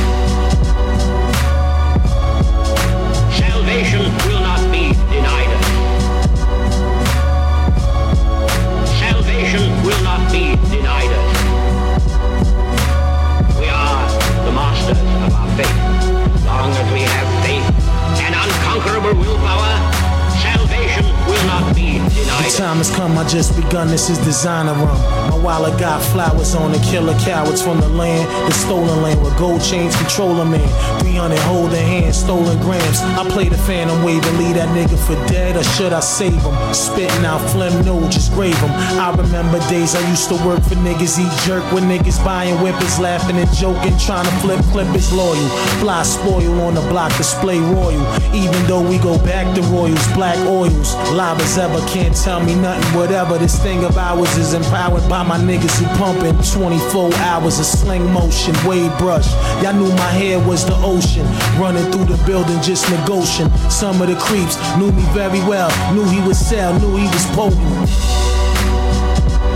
Speaker 29: The
Speaker 25: time has come, I just begun. This is designer rum. My wallet got flowers on the killer cowards from the land, the stolen land with gold chains controlling man. 300 holding hands, stolen grams. I play the phantom wave and leave that nigga for dead, or should I save him? Spitting out phlegm, no, just grave him. I remember days I used to work for niggas, eat jerk with niggas buying whippers, laughing and joking, trying to flip clippers loyal. Fly spoil on the block, display royal. Even though we go back to royals, black oils, live as ever, can't tell me nothing. Whatever this thing of ours is empowered by my niggas who pumping 24 hours of sling motion, wave brush. Y'all knew my hair was the ocean, running through the building just negotiating. Some of the creeps knew me very well, knew he was sell, knew he was potent.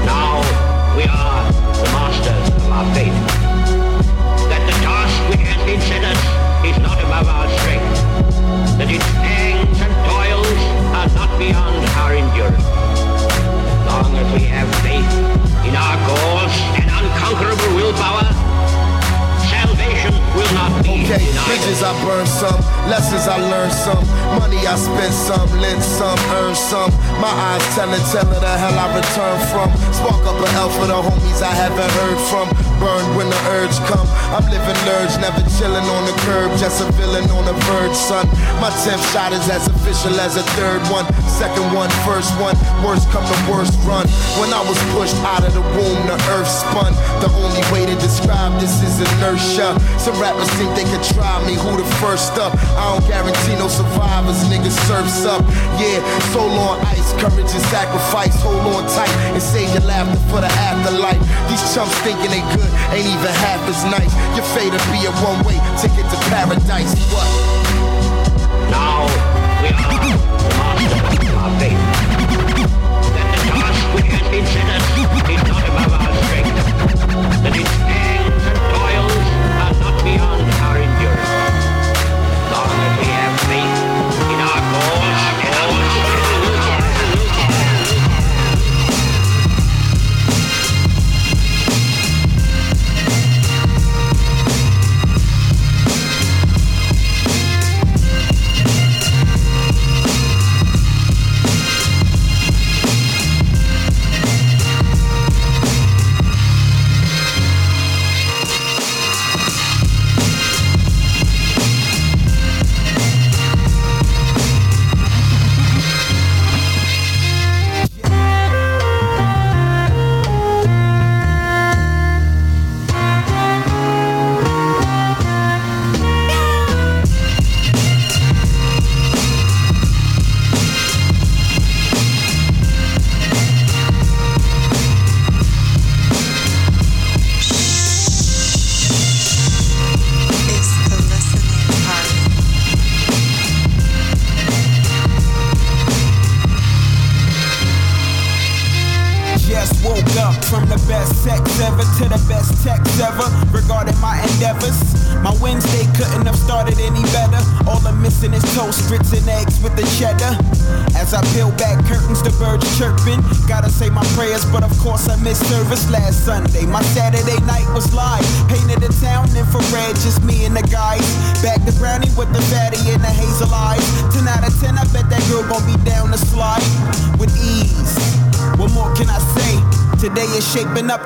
Speaker 29: Now we are the masters of our fate. We have faith in our cause and unconquerable willpower, salvation will not be
Speaker 12: Okay,
Speaker 29: denied.
Speaker 12: bridges I burn some, lessons I learned some, money I spent some, lent some, earned some. My eyes telling, telling the hell I return from. Spark up an L for the homies I haven't heard from. Burned when the urge come. I'm living lurge, never chilling on the curb, just a villain on the verge, son. My tenth shot is as official as a third one, second one, first one. Worst come to worst run. When I was pushed out of the womb, the earth spun. The only way to describe this is inertia. Some rappers think they could try me, who the first up? I don't guarantee no survivors, niggas surfs up. Yeah, soul on ice, courage and sacrifice. Hold on tight and save your laughter for the afterlife. These chumps thinking they good, ain't even half as nice. Your fate will be a one-way ticket to paradise. What?
Speaker 29: Now we are of our fate. That the task which has been set us is not above our strength. That its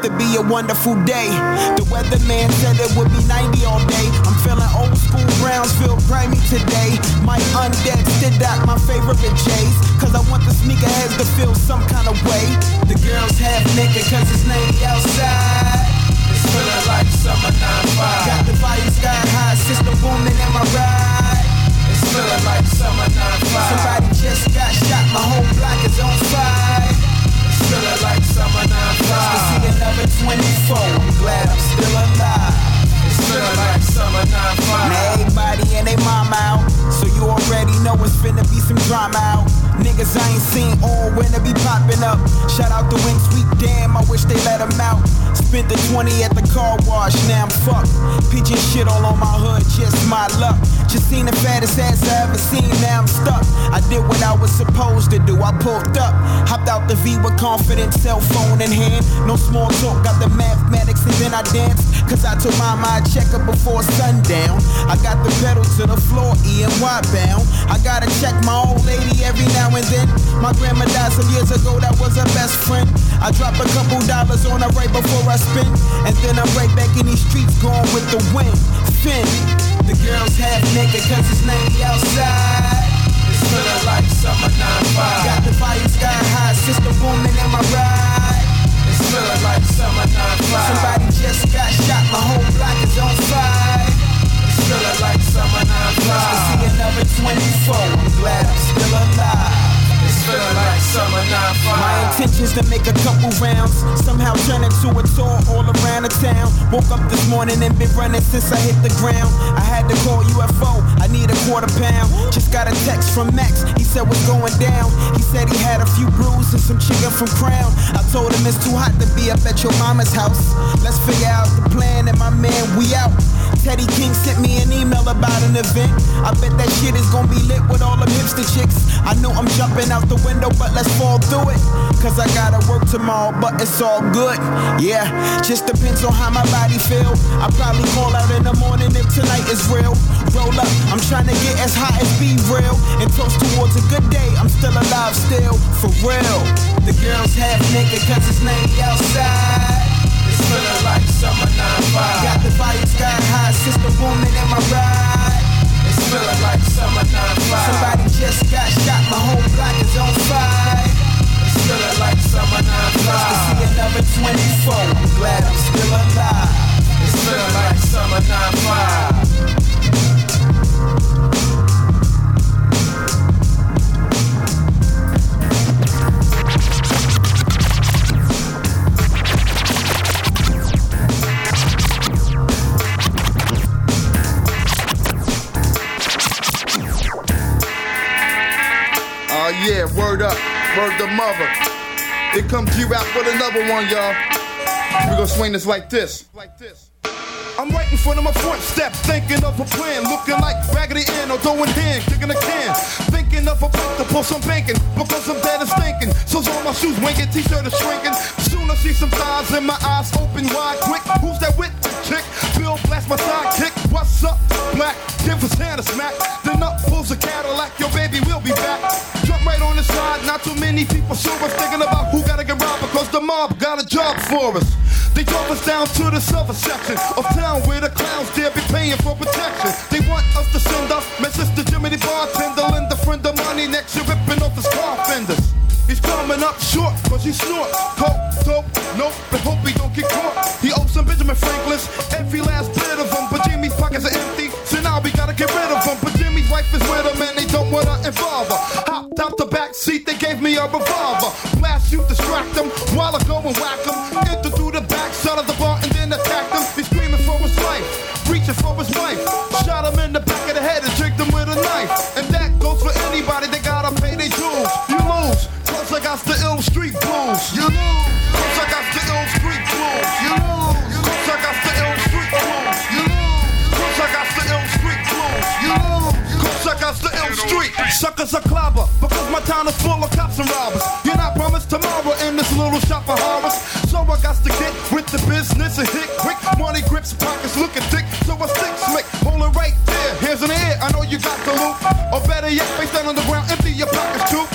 Speaker 16: to be a wonderful day. The weatherman check before sundown. I got the pedal to the floor, E and Y bound. I gotta check my old lady every now and then. My grandma died some years ago, that was her best friend. I drop a couple dollars on her right before I spin. And then I'm right back in these streets going with the wind. Finn, the girls half naked cause it's 90 outside. It's feeling like summer 95. Got the fire sky high, sister woman in my ride. It's feeling like summer 95. Somebody just got shot, my whole block is on fire. Like summer 95. Nice to see another 24, I'm glad I'm still alive. Like My intentions to make a couple rounds. Somehow turn into a tour all around the town. Woke up this morning and been running since I hit the ground. I had to call UFO, I need a quarter pound. Just got a text from Max, he said what's going down. He said he had a few brews and some chicken from Crown. I told him it's too hot to be up at your mama's house. Let's figure out the plan and my man, we out. Teddy King sent me an email about an event. I bet that shit is gonna be lit with all them hipster chicks. I know I'm jumping out the window, but let's fall through it. Cause I gotta work tomorrow, but it's all good. Yeah, just depends on how my body feel. I probably call out in the morning if tonight is real. Roll up, I'm trying to get as high as be real. And toast towards a good day, I'm still alive still, for real. The girls half naked cause it's 90 outside. It's feeling like summer 95. Got the fire sky high, sister woman in my ride. It's feeling like summer 95. Somebody just got shot, my whole block is on fire. It's feeling like summer 95. Nice to see another 24, I'm glad I'm still alive. It's feeling like summer 95.
Speaker 12: Yeah, word up, word the mother. Here comes G-Rap with another one, y'all. We gonna swing this like this. Like this. I'm right in front of my front step, thinking of a plan, looking like Raggedy Ann or throwing hand, kicking a can. Thinking of a place to pull some bacon, because I'm dead and stinking. So's all my shoes winking, t-shirt is shrinking. Soon I see some thighs and my eyes open wide, quick. Who's that with the chick? Bill Blass my sidekick. What's up, black? Give his hand a smack. Pulls a Cadillac, your baby will be back. Jump right on the side, not too many people saw us thinking about who gotta get robbed because the mob got a job for us. They drove us down to the southern section of town where the clowns dare be paying for protection. They want us to send up my sister Jimmy the bartender, lend a friend of money next year ripping off his car fenders. He's coming up short cause he snort coke, dope, nope, but hope he don't get caught. He owes some Benjamin Franklin's, every last bit of them, but Jimmy's pockets are empty, so now we gotta get rid of him. But wife is with him and they don't wanna involve her. Hopped out the back seat, they gave me a revolver. Blast you, distract them, while I go and whack them. Enter through the back side of the bar and then attack them. He's screaming for his life, reaching for his wife. Shot him in the back of the head and tricked him with a knife. And that goes for anybody, they gotta pay their dues. You lose, cause I got the ill street blues. You lose,
Speaker 30: Suckers are clever because my town is full of cops and robbers. You're not promised tomorrow in this little shop of horrors. So I got to get with the business and hit quick. Money grips, pockets looking thick. So I stick slick, hold it right there. In the air, I know you got the loot. Or better yet, face down on the ground, empty your pockets too.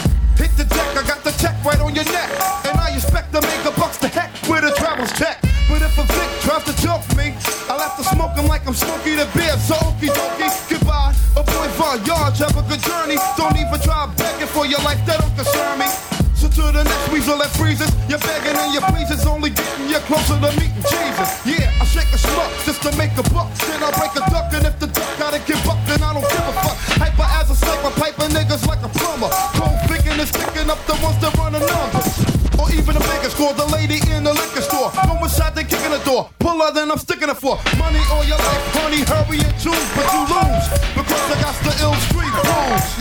Speaker 30: Hit the deck, I got the check right on your neck. And I expect to make a bucks to heck with a travel's check. But if a Vic tries to joke me, I'll have to smoke him like I'm Smokey the Bear. So okie dokie, Don't even try begging for your life, that don't concern me. So to the next weasel that freezes, you're begging and your pleases only getting you closer to meeting Jesus. Yeah, I shake a schmuck just to make a buck. Then I break a duck, and if the duck gotta get bucked, then I don't give a fuck. Hyper as a sniper, piping niggas like a plumber. Cold thinking is sticking up the ones that run the numbers. Or even the biggest score, the lady in the liquor store. No one shot, they kicking the door. Pull her, then I'm sticking it for money all your life, honey. Hurry and choose, but you lose because I got the ill street rules.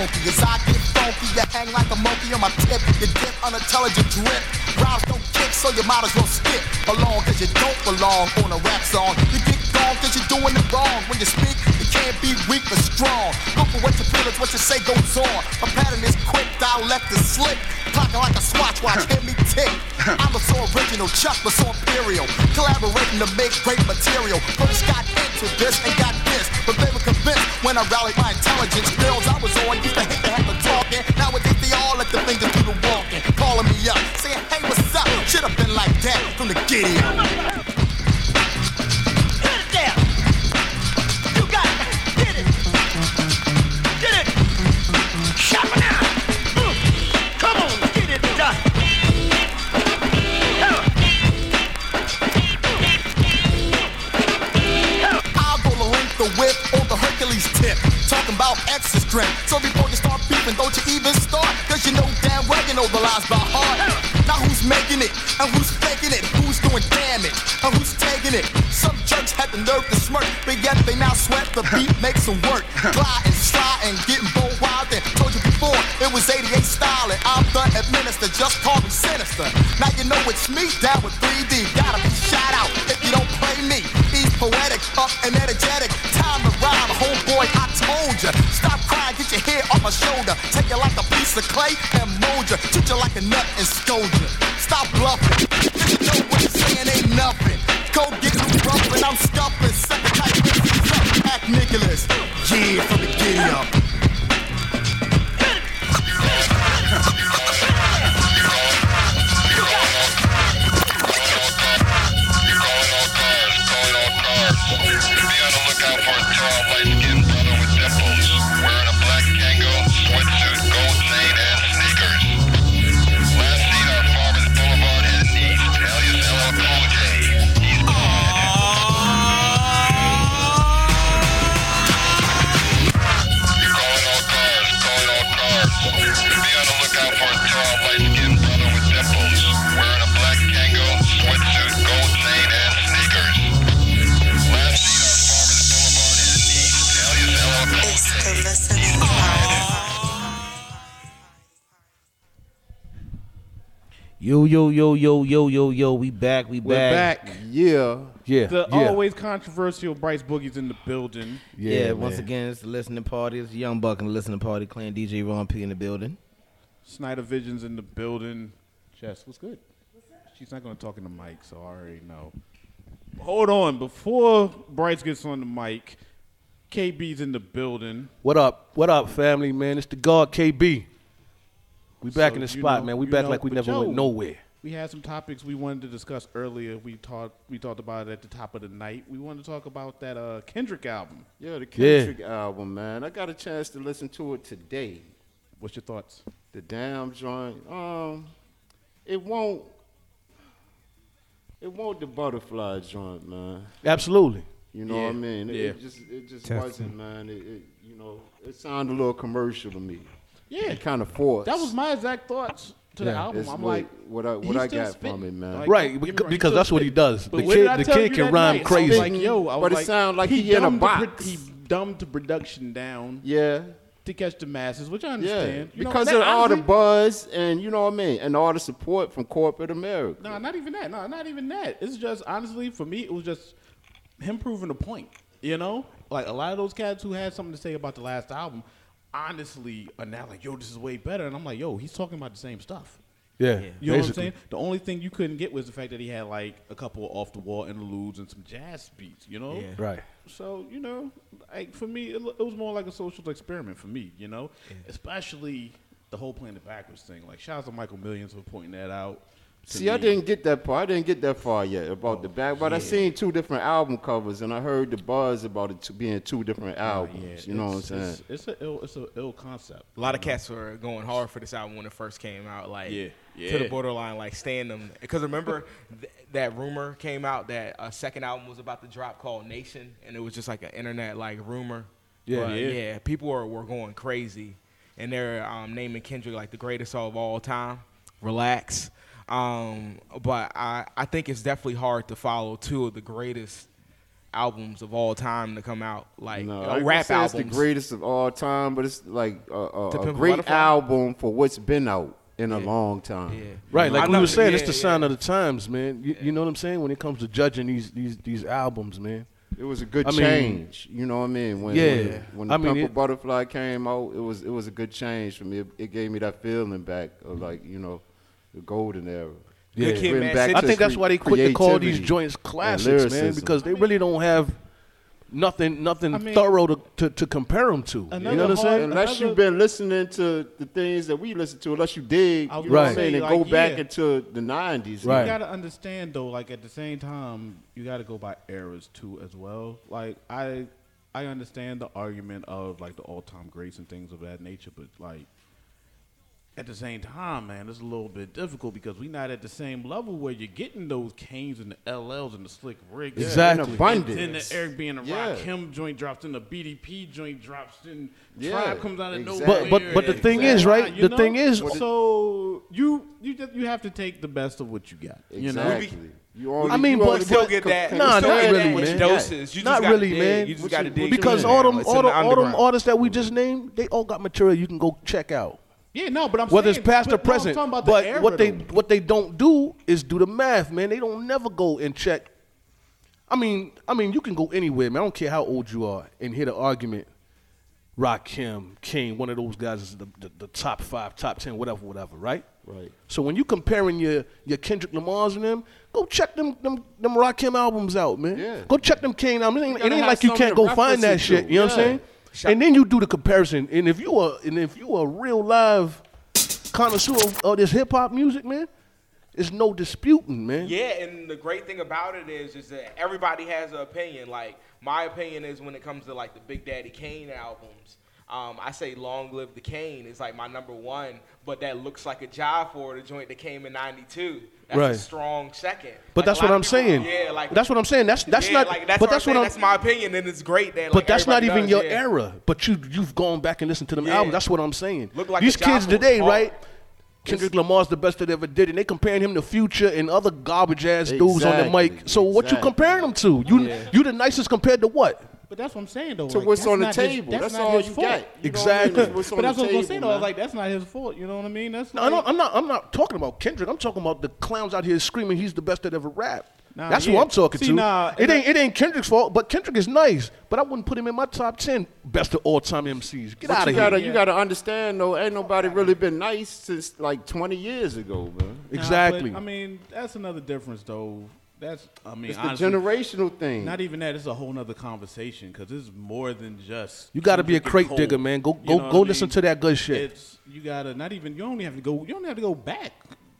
Speaker 12: Funky. As I get funky, you hang like a monkey on my tip. You dip unintelligent drip. Rhymes don't kick, so you might as well skip along, cause you don't belong on a rap song. You get gone cause you're doing it wrong. When you speak, you can't be weak but strong. Look for what you feel, it's what you say goes on. My pattern is quick, dialect is slick. Clocking like a swatch watch, hear me tick. I'm a so original, Chuck was so imperial. Collaborating to make great material. First got into this and got this, but they were when I rallied my intelligence. Bills I was on used to hate the heck of talking. Nowadays they all let the fingers do the walking. Calling me up, saying, hey, what's up? Should have been like that from the giddy About extra strength. So before you start beefing, don't you even start? Cause you know damn well you know the lies by heart. Now who's making it? And who's faking it? Who's doing damage? And who's taking it? Some jerks had the nerve to smirk, but yet they now sweat the beat makes them work. Glide and slide and getting bold wild. And told you before, it was 88 style and I'm the administer. Just call me sinister. Now you know it's me down with 3D. Gotta be shout out if you don't play me. He's poetic, up and you like a piece of clay and mold ya. Treat you like a nut and scold you. Stop bluffing. You know what I'm saying ain't nothing. Go get some rough and I'm scuffing. Second type of Act Nicholas. Yeah,
Speaker 4: Yo, yo, yo, yo, yo, yo, yo. We back. We back.
Speaker 2: We're
Speaker 4: back.
Speaker 2: back. Yeah.
Speaker 4: Yeah.
Speaker 2: The
Speaker 4: yeah.
Speaker 2: always controversial Bryce Boogie's in the building.
Speaker 4: Yeah, once again, it's the listening party. It's Young Buck and the listening party. Clan DJ Ron P in the building.
Speaker 2: Snyder Vision's in the building. Jess, what's good? She's not going to talk in the mic, so I already know. Hold on. Before Bryce gets on the mic, KB's in the building.
Speaker 31: What up? What up, family, man? It's the God KB. We back
Speaker 2: So,
Speaker 31: in the spot,
Speaker 2: know-
Speaker 31: man. We back
Speaker 2: know,
Speaker 31: like we never
Speaker 2: yo,
Speaker 31: went nowhere.
Speaker 2: We had some topics we wanted to discuss earlier. We talked we talked about it at the top of the night. We wanted to talk about that uh, Kendrick album.
Speaker 3: Yeah, the Kendrick album, man. I got a chance to listen to it today.
Speaker 2: What's your thoughts?
Speaker 3: The damn joint. Um, it won't. It won't the butterfly joint, man.
Speaker 31: Absolutely.
Speaker 3: You know
Speaker 31: Yeah,
Speaker 3: what I mean? It,
Speaker 31: yeah.
Speaker 3: it just it just
Speaker 31: Definitely.
Speaker 3: wasn't, man. It, it you know it sounded a little commercial to me.
Speaker 2: Yeah.
Speaker 3: It kind of forced.
Speaker 2: That was my exact thoughts. to the album.
Speaker 3: It's
Speaker 2: I'm
Speaker 3: what-
Speaker 2: like,
Speaker 3: what I- what I got
Speaker 2: spitting.
Speaker 3: from it, man.
Speaker 2: Like,
Speaker 31: Right,
Speaker 2: don't get me
Speaker 31: beca-
Speaker 2: wrong, he's
Speaker 31: because that's what he does.
Speaker 2: But
Speaker 31: The kid- the kid can rhyme
Speaker 2: night? I was
Speaker 31: crazy.
Speaker 2: Like, yo, I was
Speaker 3: But it
Speaker 2: like,
Speaker 3: sound like he in a
Speaker 2: dumbed the
Speaker 3: box.
Speaker 2: he dumbed the production down.
Speaker 3: Yeah.
Speaker 2: To catch the masses, which I
Speaker 3: Yeah,
Speaker 2: understand. You
Speaker 3: because
Speaker 2: that
Speaker 3: of all the buzz and you know what I mean, and all the support from corporate America.
Speaker 2: No, not even that. No, not even that. It's just honestly for me, it was just him proving a point. You know, like a lot of those cats who had something to say about the last album, honestly, are now like, "Yo, this is way better," and I'm like, "Yo, he's talking about the same stuff."
Speaker 31: Yeah,
Speaker 2: You know what I'm saying? The only thing you couldn't get was the fact that he had like a couple off the wall interludes and some jazz beats, you know?
Speaker 31: Yeah. Right.
Speaker 2: So, you know, like for me, it, it was more like a social experiment for me, you know? Especially the whole playing the backwards thing. Like, shout out to Michael Millions for pointing that out. To
Speaker 3: See, I didn't get that part. I didn't get that far yet about the back, but I seen two different album covers, and I heard the buzz about it being two different
Speaker 2: Oh,
Speaker 3: albums. you know what I'm saying?
Speaker 2: It's, it's a ill, it's a ill concept.
Speaker 32: A lot of cats were going hard for this album when it first came out, like
Speaker 2: Yeah.
Speaker 32: to the borderline, like staying them. Because remember th- that rumor came out that a second album was about to drop called Nation, and it was just like an internet like rumor.
Speaker 31: Yeah.
Speaker 32: But,
Speaker 31: Yeah.
Speaker 32: yeah. People were, were going crazy, and they're um, naming Kendrick like the greatest of all time. Relax. Um, but I, I think it's definitely hard to follow two of the greatest albums of all time to come out, like
Speaker 3: No,
Speaker 32: uh,
Speaker 3: I
Speaker 32: rap
Speaker 3: gonna say it's
Speaker 32: albums.
Speaker 3: the greatest of all time, but it's like a, a, a great
Speaker 32: Butterfly?
Speaker 3: album for what's been out in a long time. Yeah.
Speaker 31: Right, like
Speaker 32: I
Speaker 31: we
Speaker 32: know-
Speaker 31: were saying, it's the
Speaker 32: yeah.
Speaker 31: sign of the times, man. You, you know what I'm saying? When it comes to judging these these these albums, man.
Speaker 3: It was a good
Speaker 31: I mean,
Speaker 3: change. you know what I mean? When,
Speaker 31: Yeah.
Speaker 3: When, when the
Speaker 31: I mean,
Speaker 3: Pimple
Speaker 31: it-
Speaker 3: Butterfly came out, it was it was a good change for me. It, it gave me that feeling back of like you know, the golden era.
Speaker 31: Yeah,
Speaker 3: Bring back
Speaker 31: I think that's why they quit to call these joints classics, man, because they really don't have nothing nothing
Speaker 2: I mean-
Speaker 31: thorough to, to, to compare them to. You know what I'm saying?
Speaker 3: Unless you've been listening to the things that we listen to, unless you dig,
Speaker 2: I
Speaker 3: you know what I'm saying, and
Speaker 2: like,
Speaker 3: go back
Speaker 2: yeah.
Speaker 3: into the '90s.
Speaker 2: You gotta understand though, like at the same time, you gotta go by eras too as well. Like I I understand the argument of like the all time greats and things of that nature, but like at the same time, man, it's a little bit difficult because we're not at the same level where you're getting those Kanes and the LLs and the Slick Ricks.
Speaker 31: Exactly.
Speaker 3: In
Speaker 2: And
Speaker 3: abundance.
Speaker 2: then the Eric B and the
Speaker 3: Yeah.
Speaker 2: Rakim joint drops, then the BDP joint drops, then
Speaker 3: Yeah,
Speaker 2: Tribe comes out of
Speaker 3: exactly.
Speaker 2: nowhere.
Speaker 31: But- but- but the thing is, right,
Speaker 2: You
Speaker 31: the
Speaker 2: know?
Speaker 31: thing is-
Speaker 2: so you you just, you have to take the best of what you got. You know?
Speaker 3: Exactly. You only,
Speaker 31: I mean,
Speaker 3: you
Speaker 31: but,
Speaker 3: only
Speaker 31: but
Speaker 32: get that-
Speaker 31: nah,
Speaker 32: you still
Speaker 31: not
Speaker 32: get
Speaker 31: really, man.
Speaker 32: Doses. You
Speaker 31: not
Speaker 32: gotta
Speaker 31: really,
Speaker 32: dig.
Speaker 31: man.
Speaker 32: You just gotta dig
Speaker 31: because
Speaker 32: in
Speaker 31: all
Speaker 32: now.
Speaker 31: them
Speaker 32: It's
Speaker 31: all them,
Speaker 32: the
Speaker 31: all them artists that we just named, they all got material you can go check out.
Speaker 2: Yeah, no, but I'm
Speaker 31: Whether
Speaker 2: saying,
Speaker 31: it's past or
Speaker 2: but no, I'm
Speaker 31: present.
Speaker 2: talking about the
Speaker 31: but what they
Speaker 2: though.
Speaker 31: what they don't do is do the math, man. They don't never go and check. I mean, I mean, you can go anywhere, man. I don't care how old you are, and hear the argument. Rakim, Kane, one of those guys is the, the, the top five, top ten, whatever, whatever, right?
Speaker 3: Right.
Speaker 31: So when you comparing your your Kendrick Lamar's and them, go check them them them Rakim albums out, man.
Speaker 3: Yeah.
Speaker 31: Go check them Kane albums. It ain't, it ain't like you can't go find that shit.
Speaker 3: to.
Speaker 31: You know what I'm
Speaker 3: Yeah.
Speaker 31: Saying? And then you do the comparison. And if you are and if you are a real live connoisseur of, of this hip hop music, man, it's no disputing, man.
Speaker 32: Yeah, and the great thing about it is, is that everybody has an opinion. Like my opinion is when it comes to like the Big Daddy Kane albums. Um, I say "Long Live the Kane" is like my number one, but that looks like a job for the joint that came in '92. That's
Speaker 31: Right.
Speaker 32: a strong second.
Speaker 31: But
Speaker 32: Like,
Speaker 31: that's what I'm
Speaker 32: people-
Speaker 31: saying.
Speaker 32: Yeah, like
Speaker 31: that's what I'm saying. That's that's
Speaker 32: yeah,
Speaker 31: not.
Speaker 32: Like, that's
Speaker 31: but that's what. I'm.
Speaker 32: That's my opinion, and it's great that.
Speaker 31: But
Speaker 32: like,
Speaker 31: that's not even
Speaker 32: does,
Speaker 31: your
Speaker 32: yeah.
Speaker 31: era. But you you've gone back and listened to them
Speaker 32: Yeah.
Speaker 31: albums. That's what I'm saying.
Speaker 32: Look like
Speaker 31: These
Speaker 32: a
Speaker 31: kids today,
Speaker 32: was
Speaker 31: right? Kendrick Lamar's the best that ever did, and they comparing him to Future and other garbage ass dudes on the mic. So what you comparing them to? You you the nicest compared to what?
Speaker 2: But that's what I'm saying though.
Speaker 3: To
Speaker 2: like,
Speaker 3: what's on the
Speaker 2: not his-
Speaker 3: table.
Speaker 2: that's
Speaker 3: That's
Speaker 2: not
Speaker 3: all
Speaker 2: his
Speaker 3: you
Speaker 2: fault.
Speaker 3: got. You know what I mean?
Speaker 31: Exactly.
Speaker 3: What's
Speaker 2: But that's what I was gonna say
Speaker 3: table,
Speaker 2: though. Like that's not his fault. You know what I mean? That's
Speaker 31: No,
Speaker 2: like,
Speaker 31: I don't, I'm not. I'm not talking about Kendrick. I'm talking about the clowns out here screaming he's the best that ever rapped.
Speaker 2: Nah,
Speaker 31: That's
Speaker 2: yeah.
Speaker 31: who I'm talking
Speaker 2: See,
Speaker 31: to.
Speaker 2: nah,
Speaker 31: it ain't it ain't Kendrick's fault, but Kendrick is nice. But I wouldn't put him in my top ten best of all time MCs. Get
Speaker 3: But
Speaker 31: out
Speaker 3: you
Speaker 31: of
Speaker 3: gotta,
Speaker 31: here.
Speaker 3: you gotta understand though, ain't nobody really been nice since like 20 years ago, man.
Speaker 2: Nah,
Speaker 31: Exactly.
Speaker 2: but, I mean, that's another difference though. That's I mean,
Speaker 3: It's the
Speaker 2: honestly,
Speaker 3: generational thing.
Speaker 2: Not even that. It's a whole nother conversation because it's more than just.
Speaker 31: You gotta be a crate
Speaker 2: Cole.
Speaker 31: digger, man. Go-
Speaker 2: You
Speaker 31: go-
Speaker 2: know
Speaker 31: go listen
Speaker 2: mean?
Speaker 31: to that good shit.
Speaker 2: It's you gotta not even. You don't even have to go. You don't have to go back.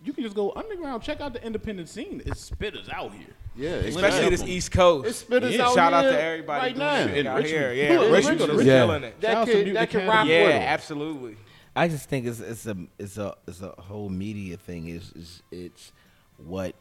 Speaker 2: You can just go underground. Check out the independent scene. It's spitters out here.
Speaker 3: Yeah,
Speaker 32: Especially this East Coast.
Speaker 3: It's spitters
Speaker 2: Yeah.
Speaker 3: out
Speaker 32: Shout out to everybody
Speaker 3: right
Speaker 32: doing
Speaker 3: now.
Speaker 32: shit
Speaker 2: In
Speaker 32: out
Speaker 2: Richmond.
Speaker 32: here.
Speaker 2: Yeah,
Speaker 32: Yeah,
Speaker 2: in
Speaker 32: Richmond,
Speaker 2: Richmond.
Speaker 32: Richmond
Speaker 31: Yeah.
Speaker 32: killing it.
Speaker 3: That
Speaker 2: Shout out to
Speaker 3: could, that could
Speaker 2: Academy.
Speaker 3: rock
Speaker 32: Yeah, absolutely.
Speaker 4: I just think it's it's a it's a it's a whole media thing. Is is it's what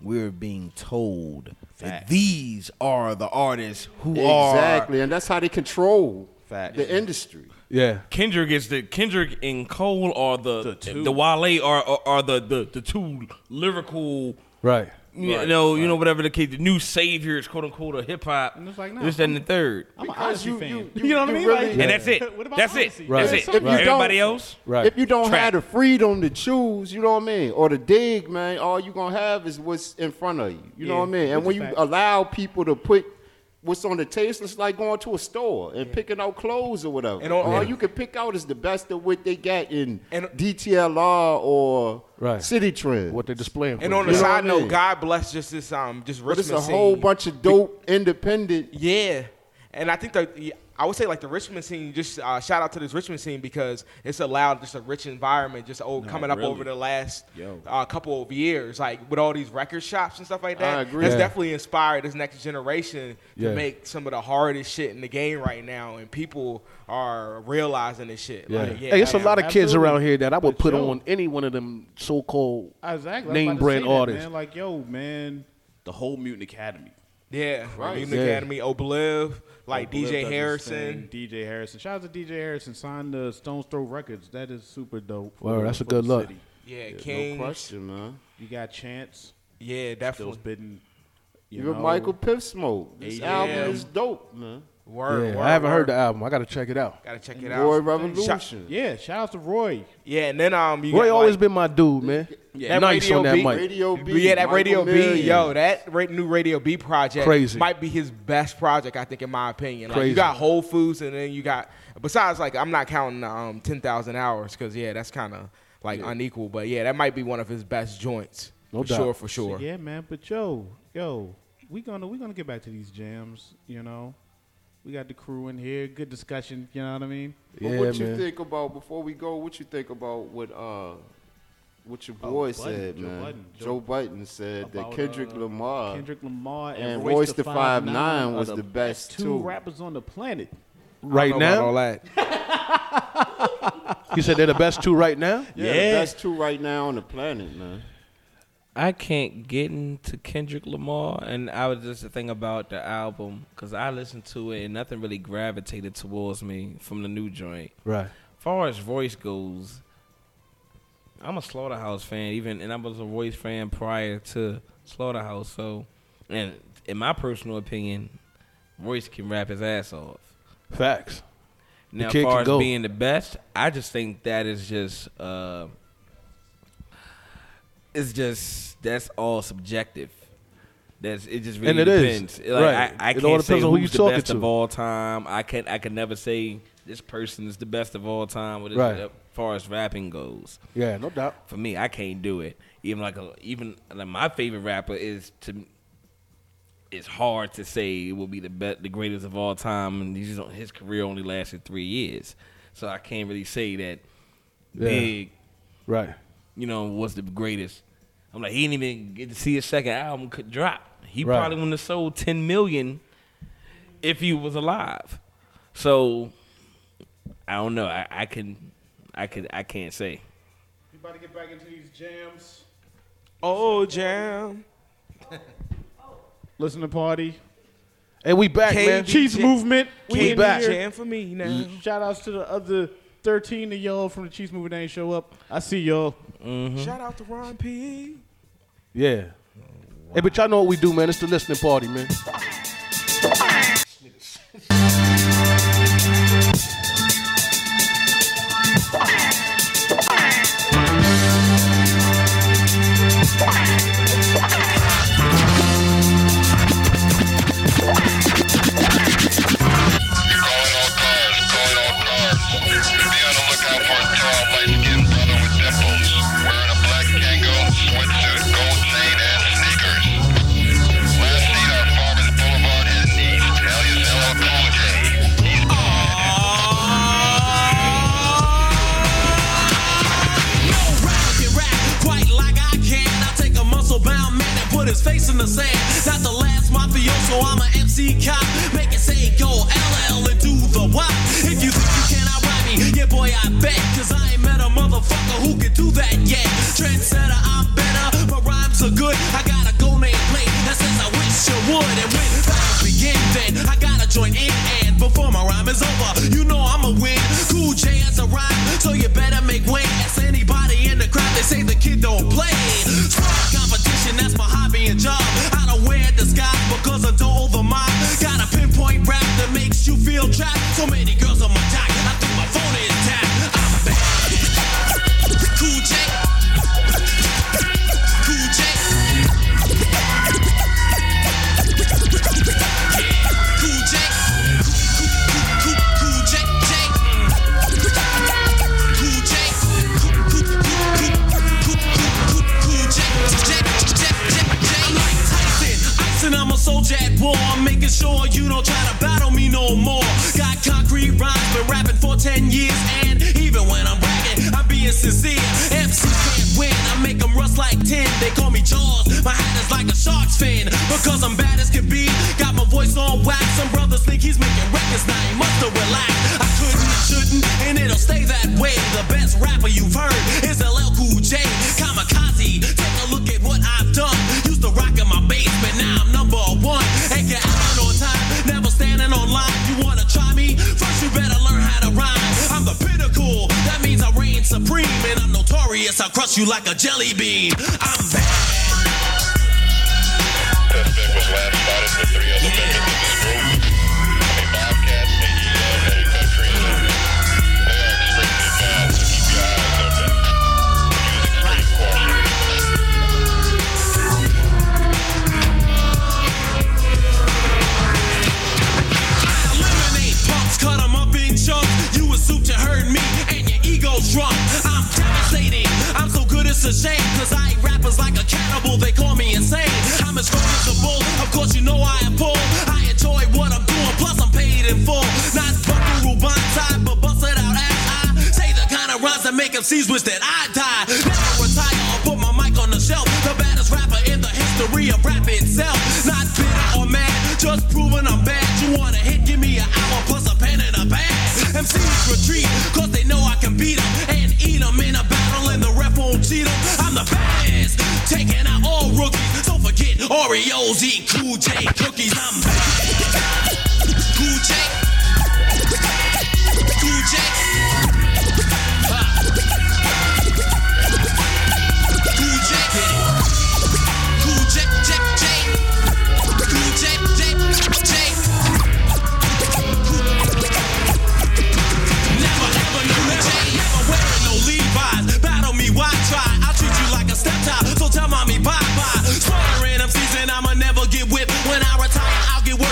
Speaker 4: we're being told that these are the artists who are
Speaker 3: Exactly, and that's how they control the industry.
Speaker 31: Yeah.
Speaker 4: Kendrick is the Kendrick and Cole are the the,
Speaker 3: two.
Speaker 4: Wale are, are are the, the the two lyrical
Speaker 31: Right.
Speaker 4: You
Speaker 3: Right,
Speaker 4: know, you know, whatever the case, the new saviors, quote unquote, of hip hop.
Speaker 2: And it's like, nah,
Speaker 4: this, that, and the third.
Speaker 2: I'm an
Speaker 3: Because
Speaker 2: Oddisee
Speaker 3: you-
Speaker 2: fan.
Speaker 3: you-
Speaker 2: You, know what I mean?
Speaker 3: really-
Speaker 2: Like,
Speaker 4: And that's it.
Speaker 2: What about
Speaker 4: That's it.
Speaker 2: Oddisee?
Speaker 4: That's
Speaker 3: If
Speaker 4: it.
Speaker 3: you don't-
Speaker 4: Everybody else,
Speaker 3: If you don't
Speaker 4: Track.
Speaker 3: have the freedom to choose, you know what I mean, or the dig, man, all you gonna have is what's in front of you. You know what I mean? And when you
Speaker 2: facts.
Speaker 3: allow people to put what's on the taste, it's like going to a store and picking out clothes or whatever.
Speaker 32: And on-
Speaker 3: all
Speaker 32: Yeah.
Speaker 3: you can pick out is the best of what they got in DTLR or
Speaker 31: Right.
Speaker 3: Citi Trend.
Speaker 31: What they're displaying.
Speaker 32: And
Speaker 31: for
Speaker 32: on the side note,
Speaker 3: mean?
Speaker 32: God bless just this um just Richmond.
Speaker 3: But it's
Speaker 32: Richmond
Speaker 3: a whole bunch of dope independent.
Speaker 32: Yeah, and I think that the- I would say like the Richmond scene. Just uh, shout out to this Richmond scene because it's allowed just a rich environment, just
Speaker 3: No,
Speaker 32: coming up
Speaker 3: really.
Speaker 32: over the last uh, couple of years, like with all these record shops and stuff like that.
Speaker 3: I agree.
Speaker 32: That's
Speaker 3: Yeah.
Speaker 32: definitely inspired this next generation to make some of the hardest shit in the game right now, and people are realizing this shit.
Speaker 31: Yeah.
Speaker 32: Like, yeah
Speaker 31: hey, it's a lot of kids
Speaker 2: absolutely.
Speaker 31: around here that I would put
Speaker 2: Yo.
Speaker 31: on any one of them so-called
Speaker 2: Exactly.
Speaker 31: Name brand
Speaker 2: say that,
Speaker 31: artists.
Speaker 2: Man. Like, yo, man, the whole Mutant Academy.
Speaker 32: Yeah,
Speaker 3: Right.
Speaker 32: Mutant
Speaker 31: Yeah.
Speaker 32: Academy, Obliv, like
Speaker 2: Obliv
Speaker 32: DJ Harrison.
Speaker 2: DJ Harrison. Shout out to DJ Harrison. Signed to Stones Throw Records. That is super dope. for
Speaker 31: Well,
Speaker 2: the-
Speaker 31: that's a good
Speaker 2: the
Speaker 31: look.
Speaker 2: city.
Speaker 32: Yeah,
Speaker 3: No
Speaker 32: Kings.
Speaker 3: question, man.
Speaker 2: You got Chance.
Speaker 32: Yeah,
Speaker 2: Still
Speaker 32: definitely.
Speaker 2: spitting. You
Speaker 3: Even
Speaker 2: know,
Speaker 3: Michael Piff Smoke. This
Speaker 2: Yeah.
Speaker 3: album is dope, man.
Speaker 32: Word,
Speaker 31: yeah,
Speaker 32: word,
Speaker 31: I haven't
Speaker 32: word.
Speaker 31: heard the album. I got to check it out.
Speaker 32: Gotta check it
Speaker 3: Roy
Speaker 32: out.
Speaker 3: Revolution.
Speaker 2: Yeah, shout out to Roy.
Speaker 32: Yeah, and then um, you
Speaker 31: Roy
Speaker 32: got,
Speaker 31: always
Speaker 32: like,
Speaker 31: been my dude, man.
Speaker 32: That
Speaker 31: nice
Speaker 32: Radio
Speaker 31: on that
Speaker 32: B-
Speaker 31: mic.
Speaker 3: Radio B.
Speaker 32: yeah, that
Speaker 3: Michael
Speaker 32: Radio B,
Speaker 3: Million.
Speaker 32: yo, that ra- new Radio B project
Speaker 31: Crazy.
Speaker 32: might be his best project, I think, in my opinion. Like
Speaker 31: Crazy.
Speaker 32: you got Whole Foods, and then you got besides like I'm not counting um ten thousand hours because yeah, that's kind of like unequal, but yeah, that might be one of his best joints
Speaker 31: No
Speaker 32: for
Speaker 31: doubt.
Speaker 32: sure, for sure.
Speaker 2: Yeah, man. But yo, yo, we gonna we gonna get back to these jams. You know, we got the crew in here. Good discussion. You know what I mean?
Speaker 3: But
Speaker 31: Yeah,
Speaker 3: what you think about before we go? What you think about what uh what your
Speaker 2: Oh,
Speaker 3: boy
Speaker 2: Budden,
Speaker 3: said,
Speaker 2: Joe
Speaker 3: man?
Speaker 2: Budden.
Speaker 3: Joe,
Speaker 2: Joe-
Speaker 3: Budden said that
Speaker 2: About,
Speaker 3: Kendrick
Speaker 2: uh,
Speaker 3: Lamar
Speaker 2: Kendrick Lamar and,
Speaker 3: and
Speaker 2: Royce
Speaker 3: Royce
Speaker 2: the
Speaker 3: the Five Nine
Speaker 2: Nine
Speaker 3: was
Speaker 2: are
Speaker 3: the best
Speaker 2: two
Speaker 3: too.
Speaker 2: rappers on the planet.
Speaker 31: Right
Speaker 32: I don't know about all
Speaker 31: now,
Speaker 32: that.
Speaker 31: you said they're the best two right now.
Speaker 3: Yeah, the best two right now on the planet, man.
Speaker 4: I can't get into Kendrick Lamar, and I was just the thing about the album because I listened to it and nothing really gravitated towards me from the new joint.
Speaker 31: Right.
Speaker 4: far as Royce goes, I'm a Slaughterhouse fan, even and I was a Royce fan prior to Slaughterhouse. So, and in my personal opinion, Royce can rap his ass off.
Speaker 31: Facts.
Speaker 4: Now, as far as
Speaker 31: go.
Speaker 4: being the best, I just think that is just uh, it's just that's all subjective. That's it. Just really
Speaker 31: And it is.
Speaker 4: depends. Like,
Speaker 31: Right.
Speaker 4: I, I
Speaker 31: It
Speaker 4: can't
Speaker 31: all
Speaker 4: say
Speaker 31: depends on who
Speaker 4: who's
Speaker 31: you
Speaker 4: the best
Speaker 31: to.
Speaker 4: of all time. I can I can never say this person is the best of all time. With
Speaker 31: Right.
Speaker 4: as far as rapping goes.
Speaker 31: Yeah, no doubt.
Speaker 4: For me, I can't do it. Even like a even like my favorite rapper is to. It's hard to say it will be the best, the greatest of all time, and he's, his career only lasted three years, so I can't really say that
Speaker 31: Yeah.
Speaker 4: Big,
Speaker 31: Right.
Speaker 4: you know, was the greatest. I'm like, he didn't even get to see his second album could drop. He
Speaker 31: Right.
Speaker 4: probably wouldn't have sold 10 million if he was alive. So I don't know. I, I can, I could, I can't say.
Speaker 2: You about to get back into these jams.
Speaker 32: Oh, jam.
Speaker 2: Listen to party.
Speaker 31: Hey, we back,
Speaker 32: K-
Speaker 31: man.
Speaker 2: Chiefs
Speaker 32: Jam-
Speaker 2: movement. We
Speaker 32: K-
Speaker 2: in
Speaker 32: back.
Speaker 2: here.
Speaker 32: Jam for me now.
Speaker 2: Shout outs to the other 13 of y'all from the Chiefs movement that ain't show up. I see y'all. Mm-hmm.
Speaker 32: Shout out to Ron P.
Speaker 31: Yeah. Hey, but y'all know what we do, man. It's the listening party, man.
Speaker 6: His face in the sand. Not the last mafioso, I'm a MC cop. Make it say go LL and do the what? If you think you cannot rap me, yeah boy, I bet. Cause I ain't met a motherfucker who can do that yet. Trendsetter, I'm better. My rhymes are good. I got a go name plate that says I wish you would. And when battles begin, then I gotta join in. And before my rhyme is over. You know I'ma win. Cool J has arrived, so you better make way. Ask anybody in the crowd, they say the kid don't play. Sport you feel trapped. So many girls on my jock, I think my phone is tapped. I'm back. Cool J. Cool J. Cool J. Cool, cool J. J. Cool J. Cool, cool, cool, cool, cool J. J. J. J. J. Like Tyson. Icing, I'm a soldier at war. I'm making sure you don't try to battle me no more. Got concrete rhymes, been rapping for 10 years. And even when I'm bragging, I'm being sincere. MC can't win, I make them rust like tin. They call me Jaws, my hat is like a shark's fin. Because I'm bad as can be, got my voice on wax. Some brothers think he's making records, now he must have relaxed. I couldn't, shouldn't, and it'll stay that way. The best rapper you've heard is LL Cool J. Kamikaze, Notorious, I'll crush you like a jelly bean. I'm back.
Speaker 33: Suspect was last spotted with three other members of his group. A Bobcats, AEL, Heavy Country. They are extremely fast, so keep your eyes open. Use extreme caution.
Speaker 6: Eliminate punks, cut 'em up in chunks. You assume to hurt me, and your ego's drunk. A shame, cause I eat rappers like a cannibal. They call me insane. I'm as strong as a bull. Of course, you know I am full. I enjoy what I'm doing, plus I'm paid in full. Not Buckaroo Banzai, but busted out ass. I say the kind of rhymes that make MCs wish that I die. Never retire or put my mic on the shelf. The baddest rapper in the history of rap itself. Not bitter or mad, just proving I'm bad. You want a hit, give me an hour plus a pen and a pad. MCs retreat, Oreos, eat Cool J cookies. I'm back.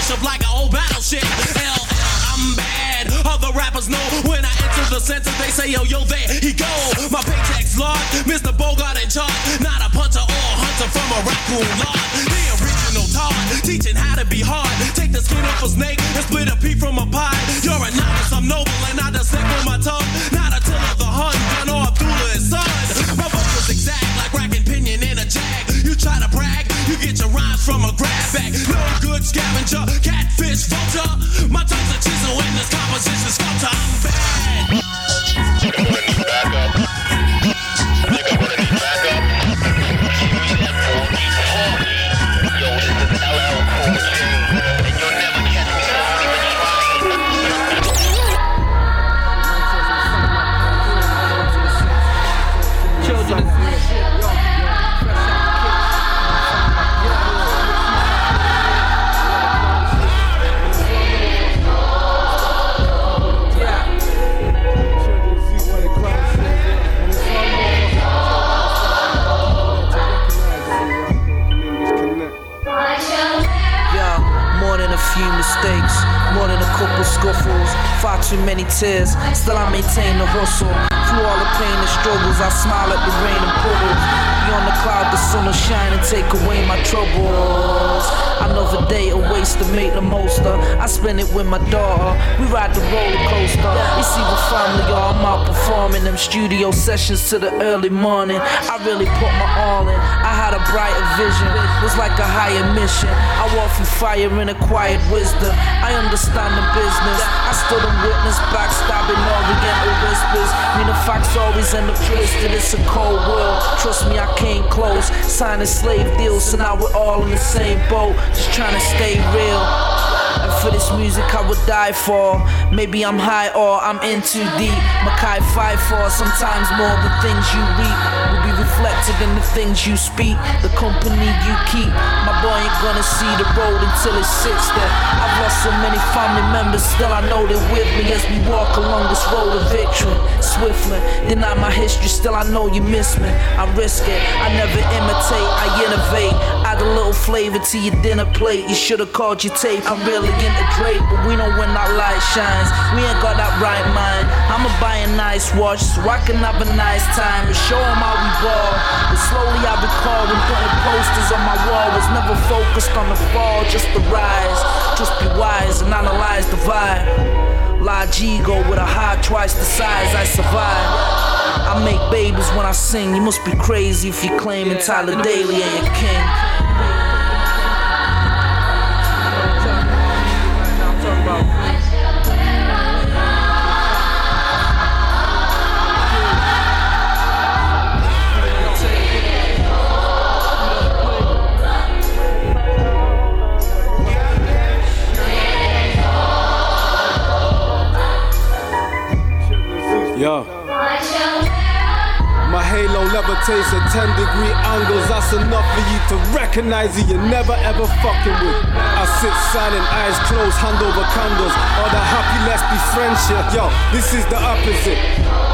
Speaker 6: Get worshipped like an old battleship. LL, I'm bad. Other rappers know when I enter the center, they say, yo, yo, there he go. My paycheck's large, Mr. Bogart in charge. Not a punter or a hunter from a raccoon lodge. The original Todd, teaching how to be hard. Take the skin off a snake and split a pea from a pie. You're a novice, I'm noble, and I scavenger,
Speaker 10: too many tears. Still, I maintain the hustle. Through all the pain and struggles, I smile at the rain and puddles. Beyond the cloud, the sun will shine and take away my troubles. Another day a waste to make the most of. I spend it with my daughter. We ride the roller coaster. It's even family, y'all. I'm out performing them studio sessions to the early morning. I really put my all in. I had a brighter vision. It was like a higher mission. I walk through fire in acquired wisdom. I understand the business. I stood and witnessed backstabbing, Oriental whispers. Mean the facts always end up twisted. It's a cold world. Trust me, I came close. Signing slave deals, so now we're all in the same boat. Just trying to stay real. And for this music I would die for. Maybe I'm high or I'm in too deep. Mackay 5-4, sometimes more the things you reap will be reflected in the things you speak, the company you keep. My boy ain't gonna see the road until it sits there. I've lost so many family members, still I know they're with me as we walk along this road of victory. Swiftly, deny my history, still I know you miss me. I risk it, I never imitate, I innovate. Add a little flavor to your dinner plate. You should've called your tape. I'm really into Drake, but we know when our light shines. We ain't got that right mind. I'ma buy a nice watch so I can have a nice time and show 'em how we ball. But slowly I recall when putting posters on my wall was never focused on the fall, just the rise. Just be wise and analyze the vibe. Large ego with a heart twice the size I survive. I make babies when I sing. You must be crazy if you're claiming Tyler Daly ain't your king.
Speaker 34: Recognize it. You're never ever fucking with. I sit silent, eyes closed, hand over candles. All the happy, let's be friendship. Yo, this is the opposite.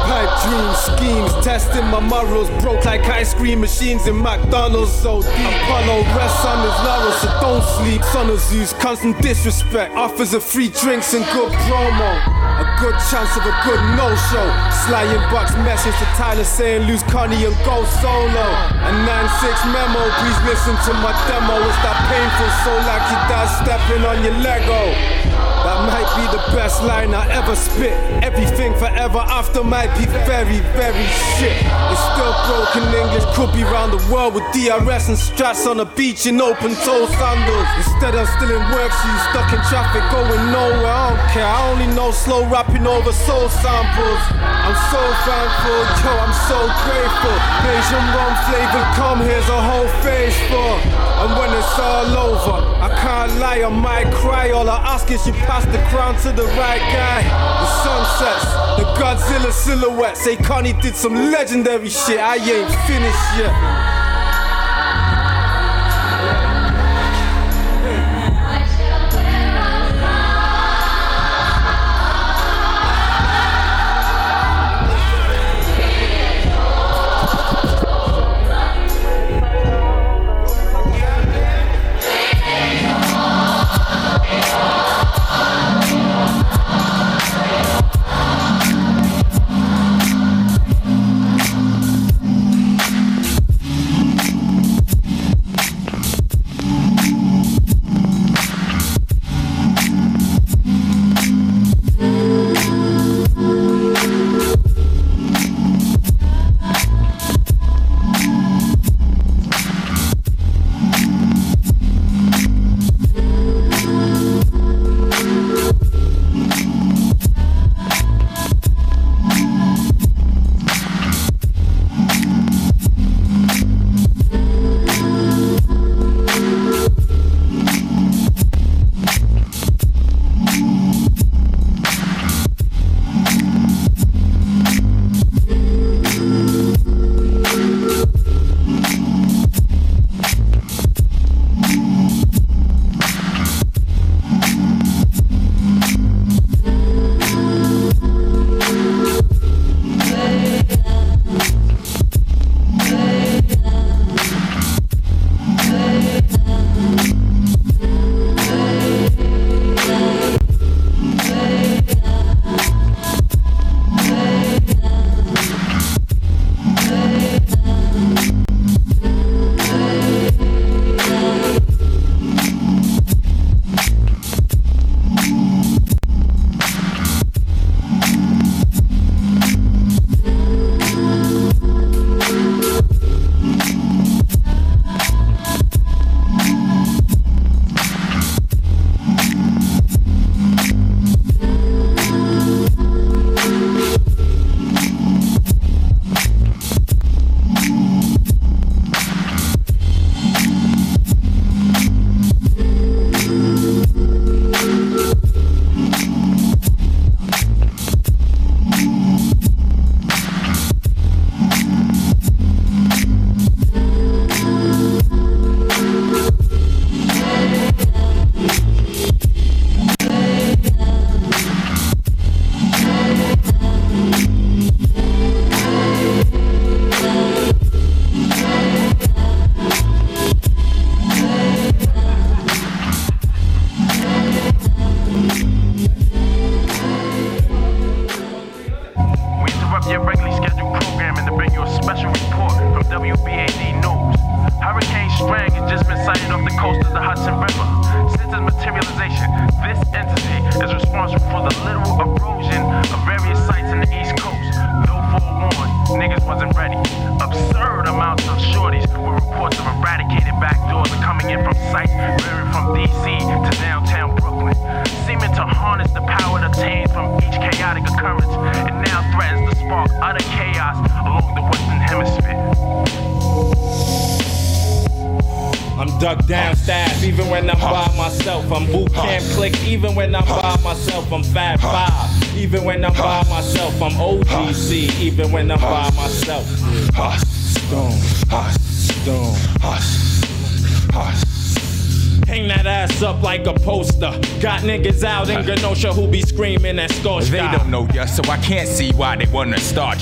Speaker 34: Pipe dreams, schemes, testing my morals. Broke like ice cream machines in McDonald's. So deep. Apollo rests on his laurels, so don't sleep. Son of Zeus, constant disrespect. Offers of free drinks and good promo. Good chance of a good no-show. Slying Bucks message to Tyler saying lose Connie and go solo. A 9-6 memo, please listen to my demo. It's that painful soul like your dad stepping on your Lego. That might be the best line I ever spit. Everything forever after might be very, very shit. It's still broken English, could be round the world with DRS and strats on a beach in open toe sandals. Instead, I'm still in work, shoes, stuck in traffic, going nowhere. I don't care. I only know slow rapping over soul samples. I'm so thankful, yo, I'm so grateful. Asian rum flavored, come here's a whole face for. And when it's all over, I can't lie, I might cry. All I ask is you pass the crown to the right guy. The sunsets, the Godzilla silhouette. Say Connie did some legendary shit. I ain't finished yet.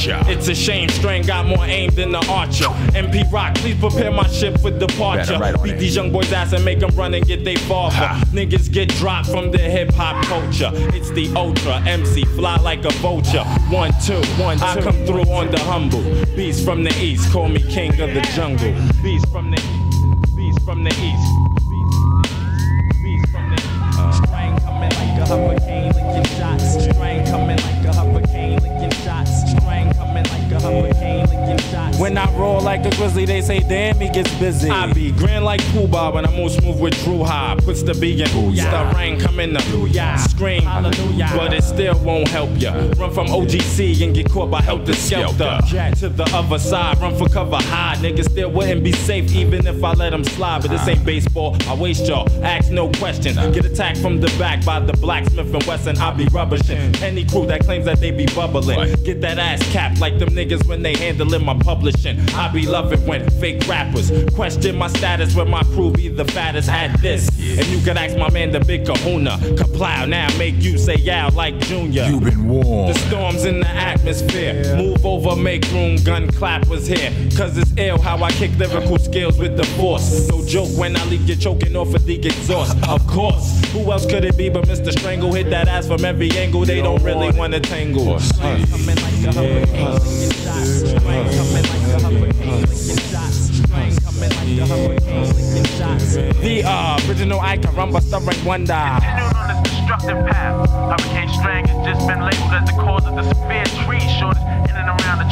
Speaker 35: Wanna start ya.
Speaker 32: It's a shame, Starang got more aim than the archer. MP Rock, please prepare my ship for departure.
Speaker 35: Right
Speaker 32: Beat
Speaker 35: it.
Speaker 32: these young boys' ass and make them run and get they father. Niggas get dropped from the hip hop culture. It's the ultra MC, fly like a vulture. One, two, one, two. I come through on the humble. Beast from the east, call me king of the jungle. Beast from the grizzly, they say, damn, he gets busy. I be grand like Pooh Bah when I move smooth with Dru Ha. Puts the B in the rain coming up. Scream, hallelujah. But it still won't help ya. Run from OGC and get caught by help Heltah Skeltah. To the other side, run for cover high. Niggas still wouldn't be safe even if I let them slide. But this ain't baseball, I waste y'all. Ask no questions. Get attacked from the back by the blacksmith and Wesson. I be rubbishing. Any crew that claims that they be bubbling. Get that ass capped like them niggas when they handling my publishing. I be loving when fake rappers question my status when my crew be the fattest at this. And you could ask my man the big kahuna. Kaplow now make you say yeah like Junior.
Speaker 35: You been warned.
Speaker 32: The storms in the atmosphere. Move over, make room, gun clap was here. Cause it's ill how I kick lyrical skills with the force. No joke when I leave you choking off of the exhaust. Of course, who else could it be but Mr. Strangle? Hit that ass from every angle, they don't really wanna tangle. Starang coming like a hurricane, shots. Coming like a hurricane, shots. Starang coming like a hurricane, licking shots. The uh, original icon, rumba starring wonder.
Speaker 36: Continued on this destructive path. Hurricane Starang has just been labeled as the cause of the severe tree shortage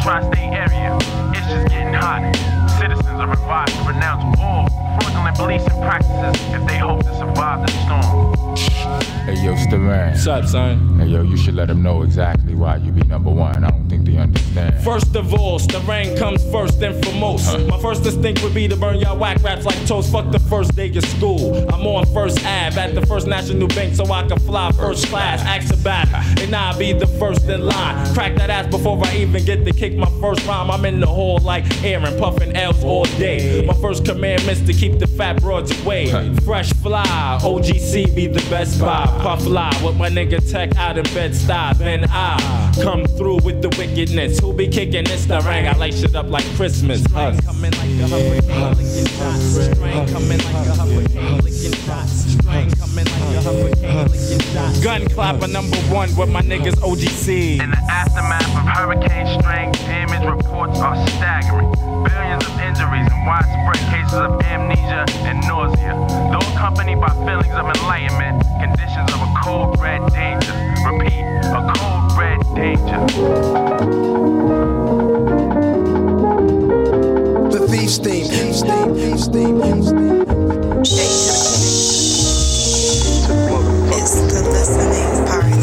Speaker 36: tri-state area. It's just getting hot. Citizens are advised to renounce all fraudulent beliefs and practices if they hope to survive the storm.
Speaker 35: Hey yo, Starang.
Speaker 32: What's up, son?
Speaker 35: Hey yo, you should let them know exactly why you be number one. I don't think they understand.
Speaker 32: First of all, the rain comes first and foremost. My first instinct would be to burn y'all whack raps like toast. Fuck the first day of school. I'm on First Ave at the First National Bank so I can fly first class. Ask about it, and I'll be the first in line. Crack that ass before I even get to kick my first rhyme. I'm in the hall like Aaron, puffing L's all day. My first commandment's to keep the fat broads away. Fresh fly, OGC be the best buy. Puff lie with my nigga Tech out in Bed-Stuy. Then I come through with the wickedness. Who be kicking this the rang? I light shit up like Christmas. Us. Coming like a hurricane, licking shots. Starang coming like a hurricane, licking shots. Starang coming like a hurricane, licking shots. Gun clapper number one with my niggas OGC.
Speaker 36: In the aftermath of Hurricane Starang, damage reports are staggering. Billions of injuries and widespread cases of amnesia and nausea. Though accompanied by feelings of enlightenment, conditions of a cold red danger. Repeat, a cold red danger.
Speaker 37: The Thieves theme. Thieves theme. Thieves theme. Thieves theme.
Speaker 1: It's the listening party.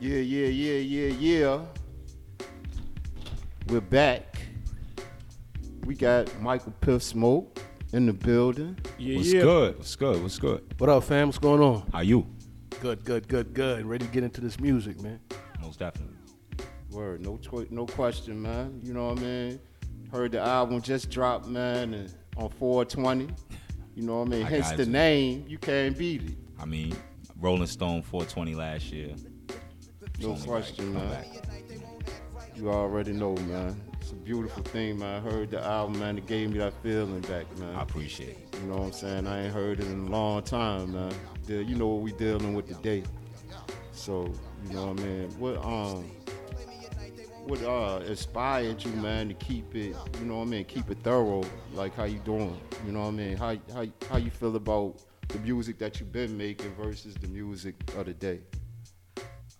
Speaker 3: Yeah, yeah, yeah, yeah, yeah. We're back. We got Michael Piff Smoke in the building.
Speaker 31: Yeah,
Speaker 38: What's good? What's good? What's good?
Speaker 31: What up, fam? What's going on?
Speaker 38: How you?
Speaker 31: Good, good, good, good. Ready to get into this music, man.
Speaker 38: Most definitely.
Speaker 3: Word, no twi- no question, man. You know what I mean? Heard the album just dropped, man, and on 420. You know what I mean?
Speaker 38: I
Speaker 3: Hence the
Speaker 38: you.
Speaker 3: name. You can't beat it.
Speaker 38: I mean, Rolling Stone 420 last year.
Speaker 3: No question,
Speaker 38: right.
Speaker 3: Man. You already know, man. It's a beautiful thing, man. I heard the album, man. It gave me that feeling back, man.
Speaker 38: I appreciate it.
Speaker 3: You know what I'm saying? I ain't heard it in a long time, man. You know what we dealing with today. So, you know what I mean? What um what uh inspired you, man, to keep it, you know what I mean, keep it thorough, like how you doing? You know what I mean? How how how you feel about the music that you've been making versus the music of the day?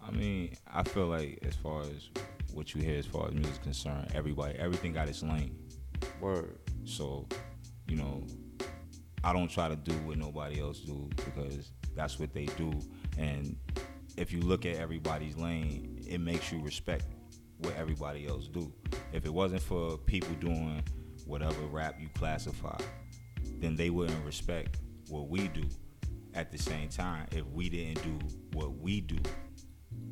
Speaker 38: I mean, I feel like as far as what you hear as far as music is concerned, everybody, everything got its lane.
Speaker 3: Word.
Speaker 38: So, you know, I don't try to do what nobody else do because that's what they do. And if you look at everybody's lane, it makes you respect what everybody else do. If it wasn't for people doing whatever rap you classify, then they wouldn't respect what we do. At the same time, if we didn't do what we do,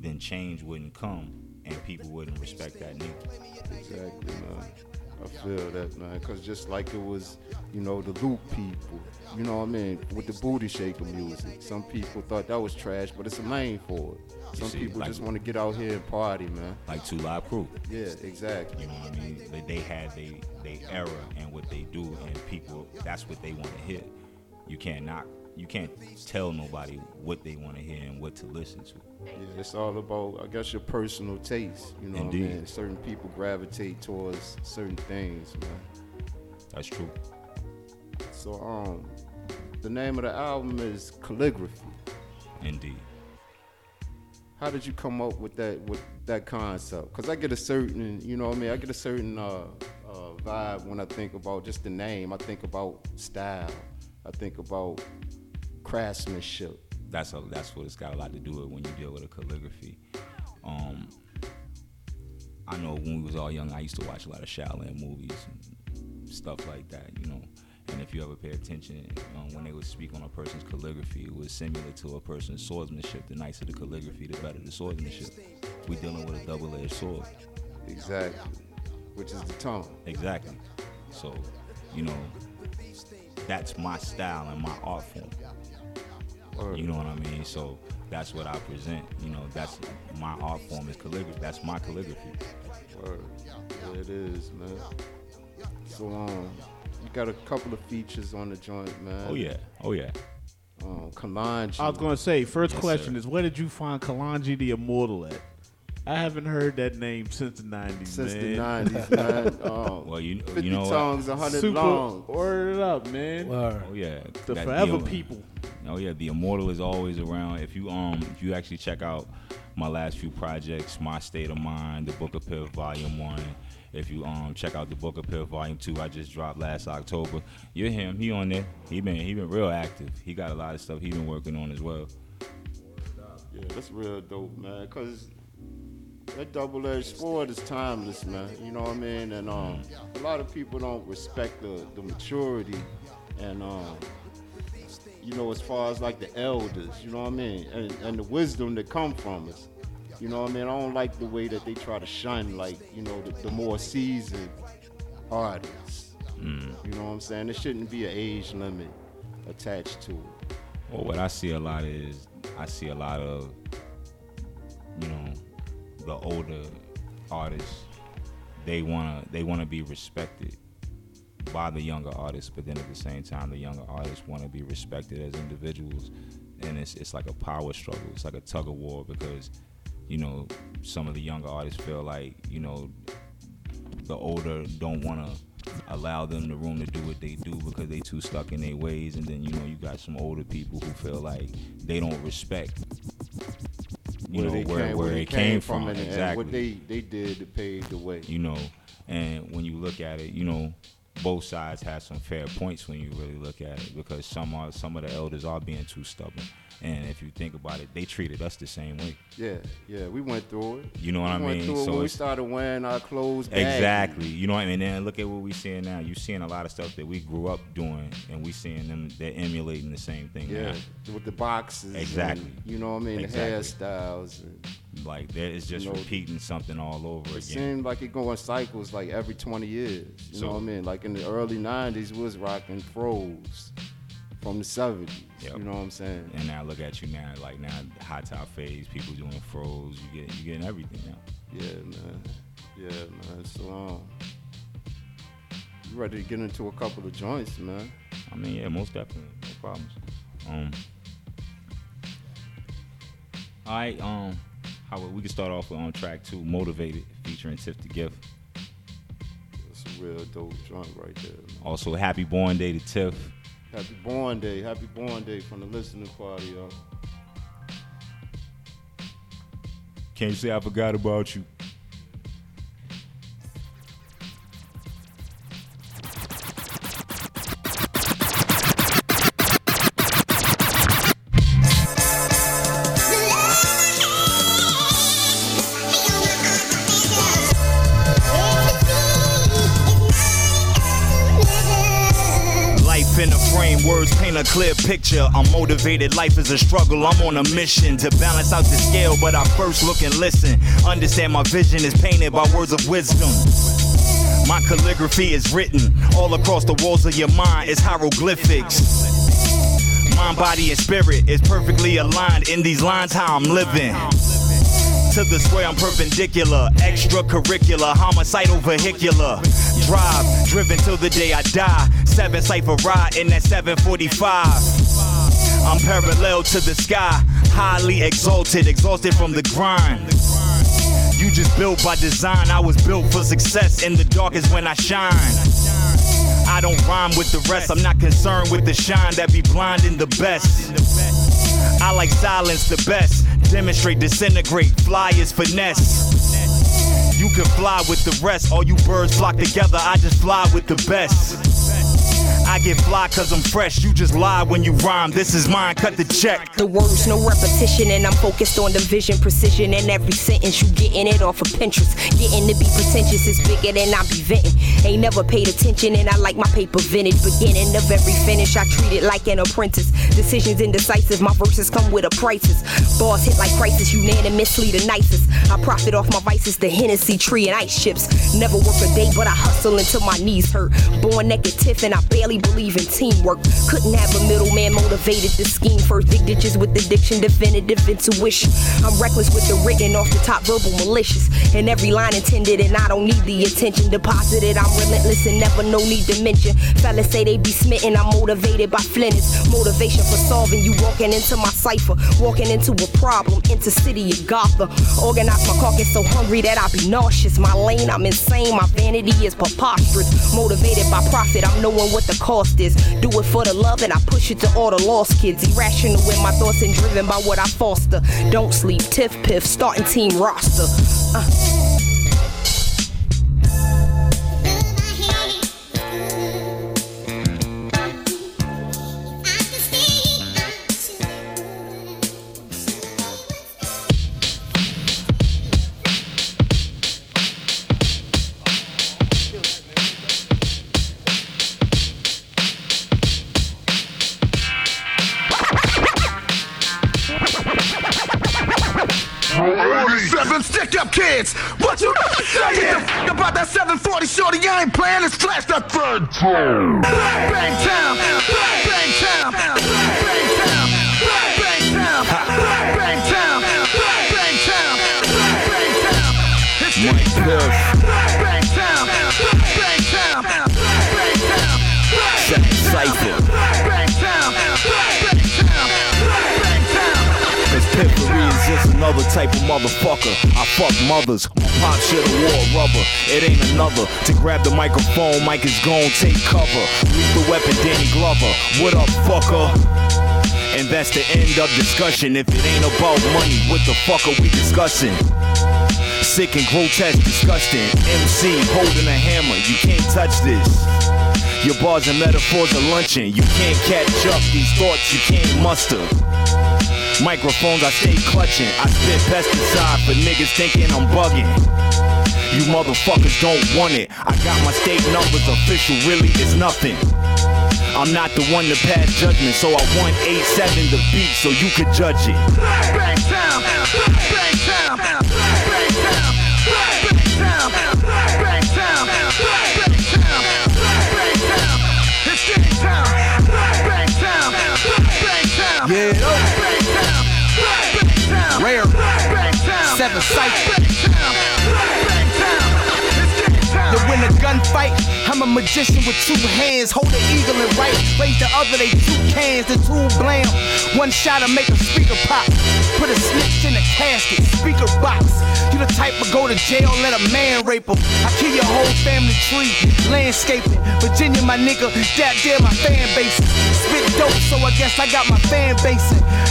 Speaker 38: then change wouldn't come and people wouldn't respect that neither.
Speaker 3: Exactly, man. I feel that, man. Because just like it was, you know, the Luke people, you know what I mean, with the booty shaker music. Some people thought that was trash, but it's a lane for it. Some
Speaker 38: see,
Speaker 3: people
Speaker 38: like-
Speaker 3: just want to get out here and party, man.
Speaker 38: Like Two Live Crew.
Speaker 3: Yeah, exactly.
Speaker 38: You know what I mean? They, they had they they era and what they do, and people that's what they want to hear. You can't not you can't tell nobody what they want to hear and what to listen to.
Speaker 3: Yeah, it's all about, I guess, your personal taste. You know
Speaker 38: Indeed.
Speaker 3: what I mean? Certain people gravitate towards certain things, man.
Speaker 38: That's true.
Speaker 3: So, um, the name of the album is Calligraphy.
Speaker 38: Indeed.
Speaker 3: How did you come up with that with that concept? Because I get a certain, you know what I mean? I get a certain uh, uh, vibe when I think about just the name. I think about style. I think about craftsmanship.
Speaker 38: That's a that's what it's got a lot to do with when you deal with a calligraphy. Um, I know when we was all young, I used to watch a lot of Shaolin movies and stuff like that, you know. And if you ever pay attention, um, when they would speak on a person's calligraphy, it was similar to a person's swordsmanship. The nicer the calligraphy, the better the swordsmanship. We're dealing with a double-edged sword.
Speaker 3: Exactly. Which is the tongue.
Speaker 38: Exactly. So, you know, that's my style and my art form. You know what I mean? So that's what I present. You know, that's my art form is calligraphy. That's my calligraphy.
Speaker 3: Word. Yeah, it is, man. So, um, you got a couple of features on the joint, man.
Speaker 38: Oh yeah. Oh yeah.
Speaker 3: Um, Kalanji.
Speaker 2: I was gonna say, first
Speaker 38: Yes,
Speaker 2: question
Speaker 38: sir.
Speaker 2: is, where did you find Kalanji the Immortal at? I haven't heard that name since the '90s.
Speaker 3: Since the 90s, man. Um,
Speaker 38: Well, you
Speaker 3: 50
Speaker 38: you know what?
Speaker 3: tongues, 100
Speaker 2: Super
Speaker 3: long.
Speaker 2: Word it up, man.
Speaker 38: Oh yeah.
Speaker 2: The
Speaker 38: That-
Speaker 2: forever
Speaker 38: the-
Speaker 2: people.
Speaker 38: Oh yeah, the immortal is always around. If you um if you actually check out my last few projects, My State of Mind, The Book of Piff Volume One. If you um check out the Book of Piff Volume Two, I just dropped last October. You're him. He on there. He been he been real active. He got a lot of stuff he been working on as well.
Speaker 3: Yeah, that's real dope, man. Cause that double-edged sword is timeless, man. You know what I mean? And um, a lot of people don't respect the, the maturity and um, you know, as far as like the elders, you know what I mean, and, and the wisdom that come from us. You know what I mean? I don't like the way that they try to shun, like you know, the, the more seasoned artists.
Speaker 38: Mm.
Speaker 3: You know what I'm saying? There shouldn't be an age limit attached to it.
Speaker 38: Well, what I see a lot is I see a lot of you know the older artists. They wanna they wanna be respected by the younger artists, but then at the same time, the younger artists want to be respected as individuals, and it's it's like a power struggle. It's like a tug of war because you know some of the younger artists feel like you know the older don't want to allow them the room to do what they do because they too stuck in their ways and then you know you got some older people who feel like they don't respect you know where,
Speaker 3: came-
Speaker 38: where
Speaker 3: they
Speaker 38: it came, from,
Speaker 3: and, and
Speaker 38: exactly
Speaker 3: what they, they did to pave the way.
Speaker 38: you know and when you look at it you know both sides have some fair points when you really look at it because some are some of the elders are being too stubborn and if you think about it they treated us the same way
Speaker 3: Yeah, yeah, we went through it.
Speaker 38: You know what
Speaker 3: we
Speaker 38: I mean?
Speaker 3: It
Speaker 38: So
Speaker 3: we started wearing our clothes.
Speaker 38: Exactly. You know what I mean? And look at what we're seeing now. You're seeing a lot of stuff that we grew up doing, and we're seeing them. They're emulating the same thing
Speaker 3: Yeah,
Speaker 38: now.
Speaker 3: with the boxes.
Speaker 38: Exactly.
Speaker 3: and, you know what I mean?
Speaker 38: Exactly.
Speaker 3: The hairstyles. And,
Speaker 38: Like there is just
Speaker 3: You know,
Speaker 38: repeating something all over
Speaker 3: it
Speaker 38: again.
Speaker 3: seemed like it go in cycles, like every 20 years. You
Speaker 38: So-
Speaker 3: know what I mean? Like in the early 90s, we was rocking froze from the 70s.
Speaker 38: Yep.
Speaker 3: You know what I'm saying?
Speaker 38: And now look at you now. Like now, high top phase, people doing froze. You get you getting everything now.
Speaker 3: Yeah, man. Yeah, man. So, um, you ready to get into a couple of joints, man?
Speaker 38: I mean, yeah, most definitely, no problems. Um, all right, um, how we can start off with on track two, "Motivated" featuring Tiff the Gift.
Speaker 3: That's a real dope joint right there. Man.
Speaker 38: Also, "Happy Born Day" to Tiff.
Speaker 3: Happy Born Day. Happy Born Day from the listening party, y'all.
Speaker 39: Can't say I forgot about you.
Speaker 38: Life in a frame, words paint a clear picture. I'm motivated, life is a struggle. I'm on a mission to balance out the scale, but I first look and listen. Understand my vision is painted by words of wisdom. My calligraphy is written all across the walls of your mind, it's hieroglyphics. Mind, body, and spirit is perfectly aligned in these lines how I'm living. To the square, I'm perpendicular, extracurricular, homicidal vehicular. Drive, driven till the day I die. Seven cipher ride in that 745. I'm parallel to the sky, highly exalted, exhausted from the grind. You just built by design, I was built for success. In the dark is when I shine. I don't rhyme with the rest, I'm not concerned with the shine that be blinding the best. I like silence the best. Demonstrate, disintegrate, fly is finesse. You can fly with the rest. All you birds flock together. I just fly with the best. I get fly cause I'm fresh. You just lie when you rhyme. This is mine, cut the check.
Speaker 40: The words, no repetition, and I'm focused on the vision, precision in every sentence. You getting it off of Pinterest. Getting to be pretentious is bigger than I be venting. Ain't never paid attention, and I like my paper vintage. Beginning of every finish, I treat it like an apprentice. Decisions indecisive, my verses come with a prices. Boss hit like crisis, unanimously the nicest. I profit off my vices, the Hennessy tree and ice chips. Never work a day, but I hustle until my knees hurt. Born negative, and I barely believe in teamwork. Couldn't have a middleman motivated to scheme first. Dig ditches with addiction, definitive intuition. I'm reckless with the written off the top, verbal malicious. And every line intended, and I don't need the attention deposited. I'm relentless and never no need to mention. Fellas say they be smitten, I'm motivated by flinters. Motivation for solving you walking into my cipher. Walking into a problem, into city of Gotham. Organize my carcass so hungry that I be nauseous. My lane, I'm insane, my vanity is preposterous. Motivated by profit, I'm knowing what the cost is. Do it for the love and I push it to all the lost kids. Irrational in my thoughts and driven by what I foster. Don't sleep, tiff piff, starting team roster. Uh.
Speaker 41: Kids! What you saying? Get the f about that 740 shorty, I ain't playing, let's flash that third time! Bang town! Bang town! Bang town! Bang town! Bang town! Bang town! Bang town! It's
Speaker 38: Mike Piff. Another type of motherfucker. I fuck mothers. Pop shit have wore rubber. It ain't another. To grab the microphone, Mike is gone, take cover. Lethal weapon, Danny Glover. What up, fucker? And that's the end of discussion. If it ain't about money, what the fuck are we discussing? Sick and grotesque, disgusting. MC holding a hammer, you can't touch this. Your bars and metaphors are luncheon. You can't catch up, these thoughts you can't muster. Microphones, I stay clutching. I spit pesticide for niggas thinking I'm bugging. You motherfuckers don't want it. I got my state numbers official, really it's nothing. I'm not the one to pass judgment, so I want 8-7 the beat so you could judge it.
Speaker 6: The
Speaker 10: in a gunfight. I'm a magician with two hands, hold the eagle in right, raise the other, they two cans, the two blam. One shot to make a speaker pop. Put a snitch in a casket, speaker box. You the type of go to jail, let a man rape him. I kill your whole family tree, landscaping. Virginia, my nigga, that there my fan base. Spit dope, so I guess I got my fan base.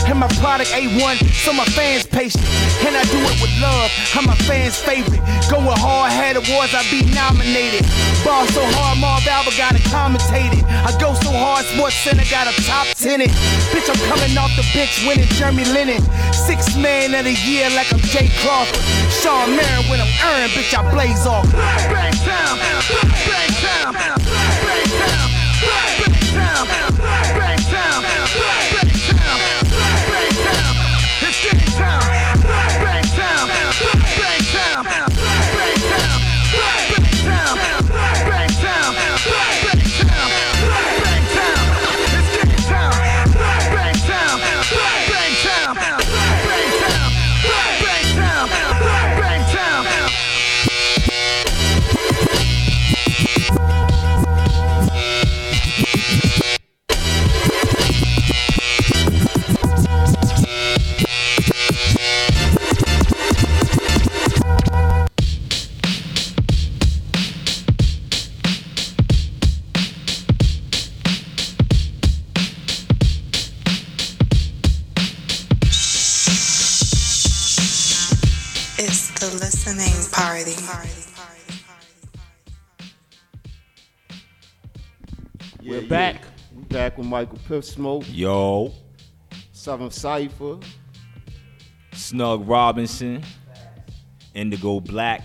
Speaker 10: And my product A1, so my fans patient. And I do it with love, I'm my fans' favorite. Go with hard head awards, I be nominated. Ball so hard, Marv Albert got it commentated. I go so hard, Sports Center got a top 10 it. Bitch, I'm coming off the bench winning Jeremy Lennon. Six man of the year like I'm Jay Crawford. Sean Marin when I'm earned, bitch, I blaze off. Bang time, bang bang time,
Speaker 3: We Michael Piff Smoke.
Speaker 38: Yo,
Speaker 3: Seventh Cipher.
Speaker 38: Snug Robinson, Indigo Black.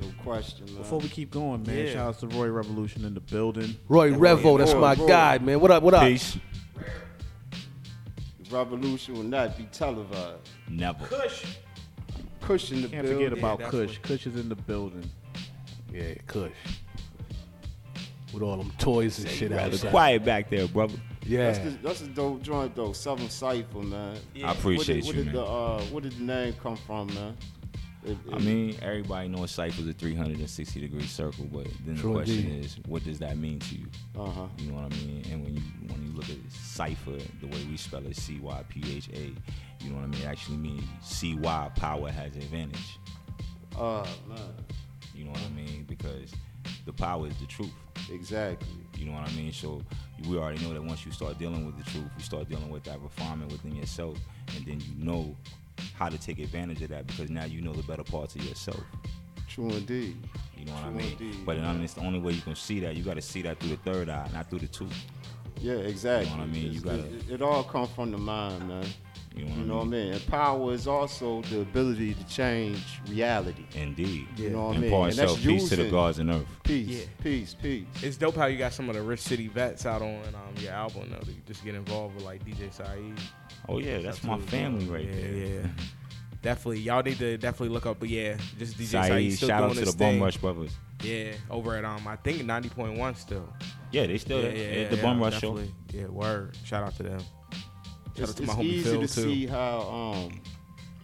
Speaker 3: No question, man.
Speaker 2: Before we keep going, man,
Speaker 3: Yeah.
Speaker 2: shout out to Roy Revolution in the building.
Speaker 31: Roy Revo, that's
Speaker 3: Roy,
Speaker 31: my
Speaker 3: Roy.
Speaker 31: guy, man. What up? What up?
Speaker 38: Peace.
Speaker 3: Revolution will not be televised.
Speaker 38: Never.
Speaker 3: Kush. Kush in the
Speaker 2: Can't
Speaker 3: building.
Speaker 2: forget about Kush. Kush is in the building.
Speaker 31: Yeah, Kush. With all them toys and shit out,
Speaker 38: Rather
Speaker 31: outside.
Speaker 38: quiet back there, brother.
Speaker 31: Yeah.
Speaker 3: That's, the, that's a dope joint though. Seventh Cipher, man.
Speaker 38: I appreciate
Speaker 3: where
Speaker 38: you,
Speaker 3: did,
Speaker 38: man.
Speaker 3: Where did the uh, where did the name come from, man? It-
Speaker 38: I mean, everybody knows Cypher's a 360 degree circle, but then the question
Speaker 31: indeed.
Speaker 38: is, what does that mean to you?
Speaker 3: Uh-huh.
Speaker 38: You know what I mean? And when you when you look at Cypher, the way we spell it, C Y P H A, you know what I mean? It actually means C Y power has advantage.
Speaker 3: uh, man.
Speaker 38: You know what I mean? Because the power is the truth.
Speaker 3: Exactly.
Speaker 38: You know what I mean? So we already know that once you start dealing with the truth, you start dealing with that refinement within yourself, and then you know how to take advantage of that because now you know the better parts of yourself.
Speaker 3: True indeed.
Speaker 38: You know what I mean?
Speaker 3: indeed,
Speaker 38: but then it's the only way you can see that. You got to see that through the third eye, not through the two.
Speaker 3: Yeah, exactly.
Speaker 38: You know what I mean? You gotta.
Speaker 3: it, it all comes from the mind, man.
Speaker 38: You know what
Speaker 3: You
Speaker 38: I
Speaker 3: know what I
Speaker 38: mean?
Speaker 3: mean? And power is also the ability to change reality.
Speaker 38: Indeed.
Speaker 3: You know what I
Speaker 38: And
Speaker 3: mean?
Speaker 38: pour
Speaker 3: And that's
Speaker 38: itself peace to the gods and earth.
Speaker 3: Peace,
Speaker 42: Yeah.
Speaker 3: peace, peace.
Speaker 42: It's dope how you got some of the Rich City vets out on um, your album though. To just get involved with like DJ Saeed.
Speaker 38: Oh, yeah, that's my family right
Speaker 42: yeah,
Speaker 38: there.
Speaker 42: Yeah, yeah. Definitely, y'all need to definitely look up. But yeah, just DJ Saeed,
Speaker 38: Saeed,
Speaker 42: still
Speaker 38: shout
Speaker 42: doing
Speaker 38: out to
Speaker 42: his
Speaker 38: the Bum. Rush brothers.
Speaker 42: Yeah, over at um, I think ninety point one still.
Speaker 38: Yeah, they still yeah, yeah, At the Bum Rush show.
Speaker 42: Yeah, word. Shout out to them. Shout
Speaker 3: It's, it's easy
Speaker 42: Phil
Speaker 3: to
Speaker 42: too.
Speaker 3: see how, um,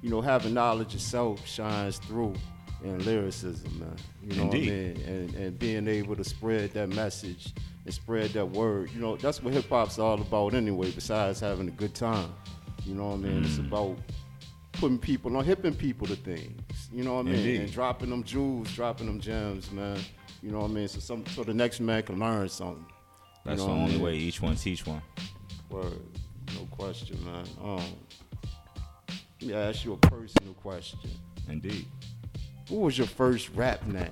Speaker 3: you know, having knowledge of self shines through in lyricism, man. You know
Speaker 38: Indeed.
Speaker 3: what I mean? And, and being able to spread that message and spread that word. You know, that's what hip hop's all about anyway, besides having a good time. You know what I mean? It's
Speaker 38: Mm.
Speaker 3: about putting people on, hipping people to things. You know what I mean?
Speaker 38: Indeed.
Speaker 3: And dropping them jewels, dropping them gems, man. You know what I mean? So some so the next man can learn something. You
Speaker 38: That's
Speaker 3: know
Speaker 38: the
Speaker 3: what I
Speaker 38: only
Speaker 3: mean?
Speaker 38: way. Each one teach one.
Speaker 3: Word. No question, man. Um, let me ask you a personal question.
Speaker 38: Indeed.
Speaker 3: What was your first rap name?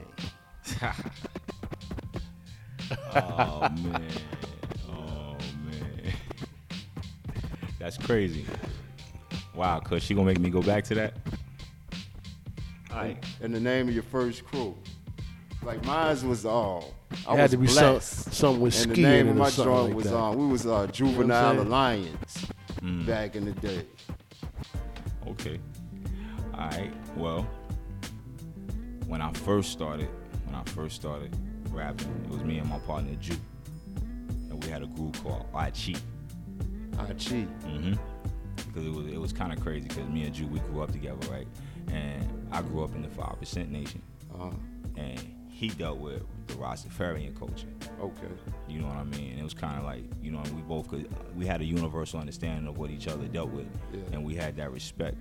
Speaker 38: oh man. Oh man. That's crazy. Wow, cuz she gonna make me go back to that? Alright.
Speaker 3: And the name of your first crew. Like mine was all. I
Speaker 31: It had
Speaker 3: was
Speaker 31: to be
Speaker 3: black.
Speaker 31: some- something with
Speaker 3: And the name of my
Speaker 31: something
Speaker 3: joint
Speaker 31: like
Speaker 3: was
Speaker 31: that.
Speaker 3: on. We was uh,
Speaker 31: You know
Speaker 3: Juvenile? Alliance
Speaker 38: Mm.
Speaker 3: back in the day.
Speaker 38: Okay. All right. Well, when I first started, when I first started rapping, it was me and my partner Jew, and we had a group called I Cheat.
Speaker 3: I Cheat.
Speaker 38: Mm-hmm. Because it was it was kind of crazy because me and Jew we grew up together, right? And I grew up in the five percent nation,
Speaker 3: Uh,
Speaker 38: and he dealt with the Rastafarian culture.
Speaker 3: Okay.
Speaker 38: You know what I mean? And it was kind of like, you know, we both could, we had a universal understanding of what each other dealt with,
Speaker 3: Yeah.
Speaker 38: and we had that respect.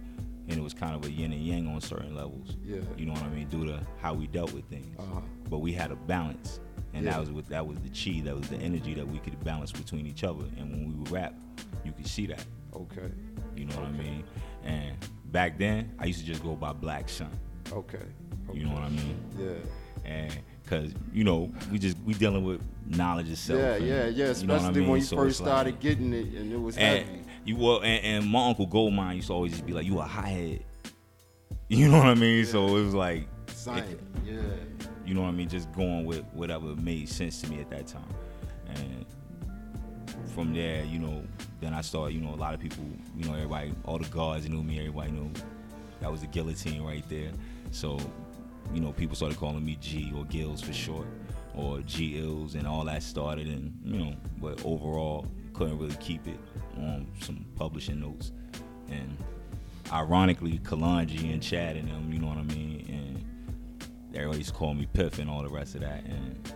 Speaker 38: And it was kind of a yin and yang on certain levels.
Speaker 3: Yeah.
Speaker 38: You know what I mean? Due to how we dealt with things.
Speaker 3: Uh-huh.
Speaker 38: But we had a balance, and
Speaker 3: Yeah.
Speaker 38: that was what that was the chi, that was the energy that we could balance between each other. And when we would rap, you could see that.
Speaker 3: Okay.
Speaker 38: You know what I mean? And back then, I used to just go by Black Sun.
Speaker 3: Okay.
Speaker 38: You know what I mean?
Speaker 3: Yeah.
Speaker 38: And cause you know we just we dealing with knowledge itself.
Speaker 3: Yeah,
Speaker 38: and,
Speaker 3: yeah, yeah.
Speaker 38: you know I
Speaker 3: Especially when you
Speaker 38: So
Speaker 3: first
Speaker 38: it's like-
Speaker 3: started getting it, and it was
Speaker 38: and
Speaker 3: heavy.
Speaker 38: you well, and, and my uncle Goldmine used to always just be like, "You a hothead," you know what I mean? So it was like,
Speaker 3: Science. Yeah.
Speaker 38: you know what I mean? Just going with whatever made sense to me at that time, and from there, you know, then I started. You know, a lot of people, you know, everybody, all the guards knew me. Everybody knew that was a guillotine right there. So, you know, people started calling me G or Gills for short, or G Ills, and all that started. And you know, but overall, couldn't really keep it on some publishing notes. And ironically, Kalonji and Chad and them, you know what I mean, and everybody used to call me Piff and all the rest of that, and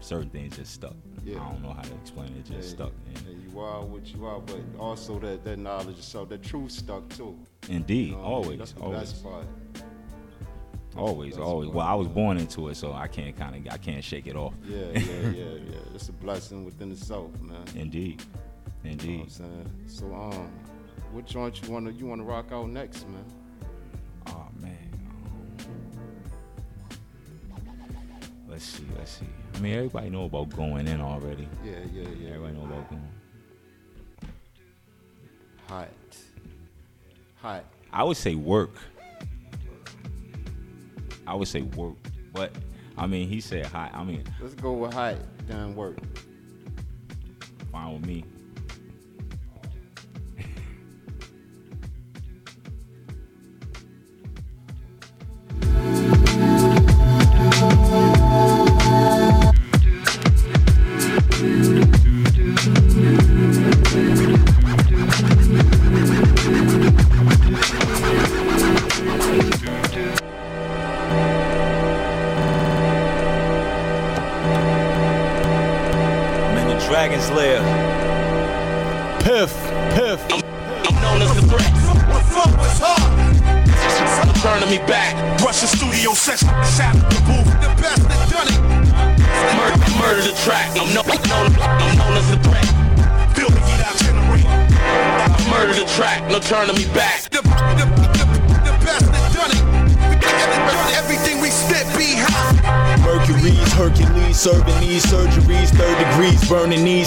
Speaker 38: certain things just stuck.
Speaker 3: Yeah.
Speaker 38: I don't know how to explain it, it just
Speaker 3: Yeah,
Speaker 38: stuck.
Speaker 3: yeah, you are what you are, but also that, that knowledge itself, that truth stuck too.
Speaker 38: Indeed,
Speaker 3: You know what I mean?
Speaker 38: always,
Speaker 3: That's the
Speaker 38: always.
Speaker 3: best part.
Speaker 38: Always,
Speaker 3: That's
Speaker 38: always. Well, I was born into it, so I can't kind of, I can't shake it off.
Speaker 3: Yeah, yeah, yeah, yeah. It's a blessing within itself, man.
Speaker 38: Indeed,
Speaker 3: You know
Speaker 38: indeed.
Speaker 3: what I'm saying? So, um, what joint you wanna you wanna rock out next, man?
Speaker 38: Oh man. Let's see, let's see. I mean, everybody know about going in already.
Speaker 3: Yeah, yeah, yeah.
Speaker 38: Everybody know about going.
Speaker 3: Hot. Hot.
Speaker 38: I would say work. I would say work, but I mean, he said hot. I mean,
Speaker 3: Let's go with hot. Done work.
Speaker 38: fine with me.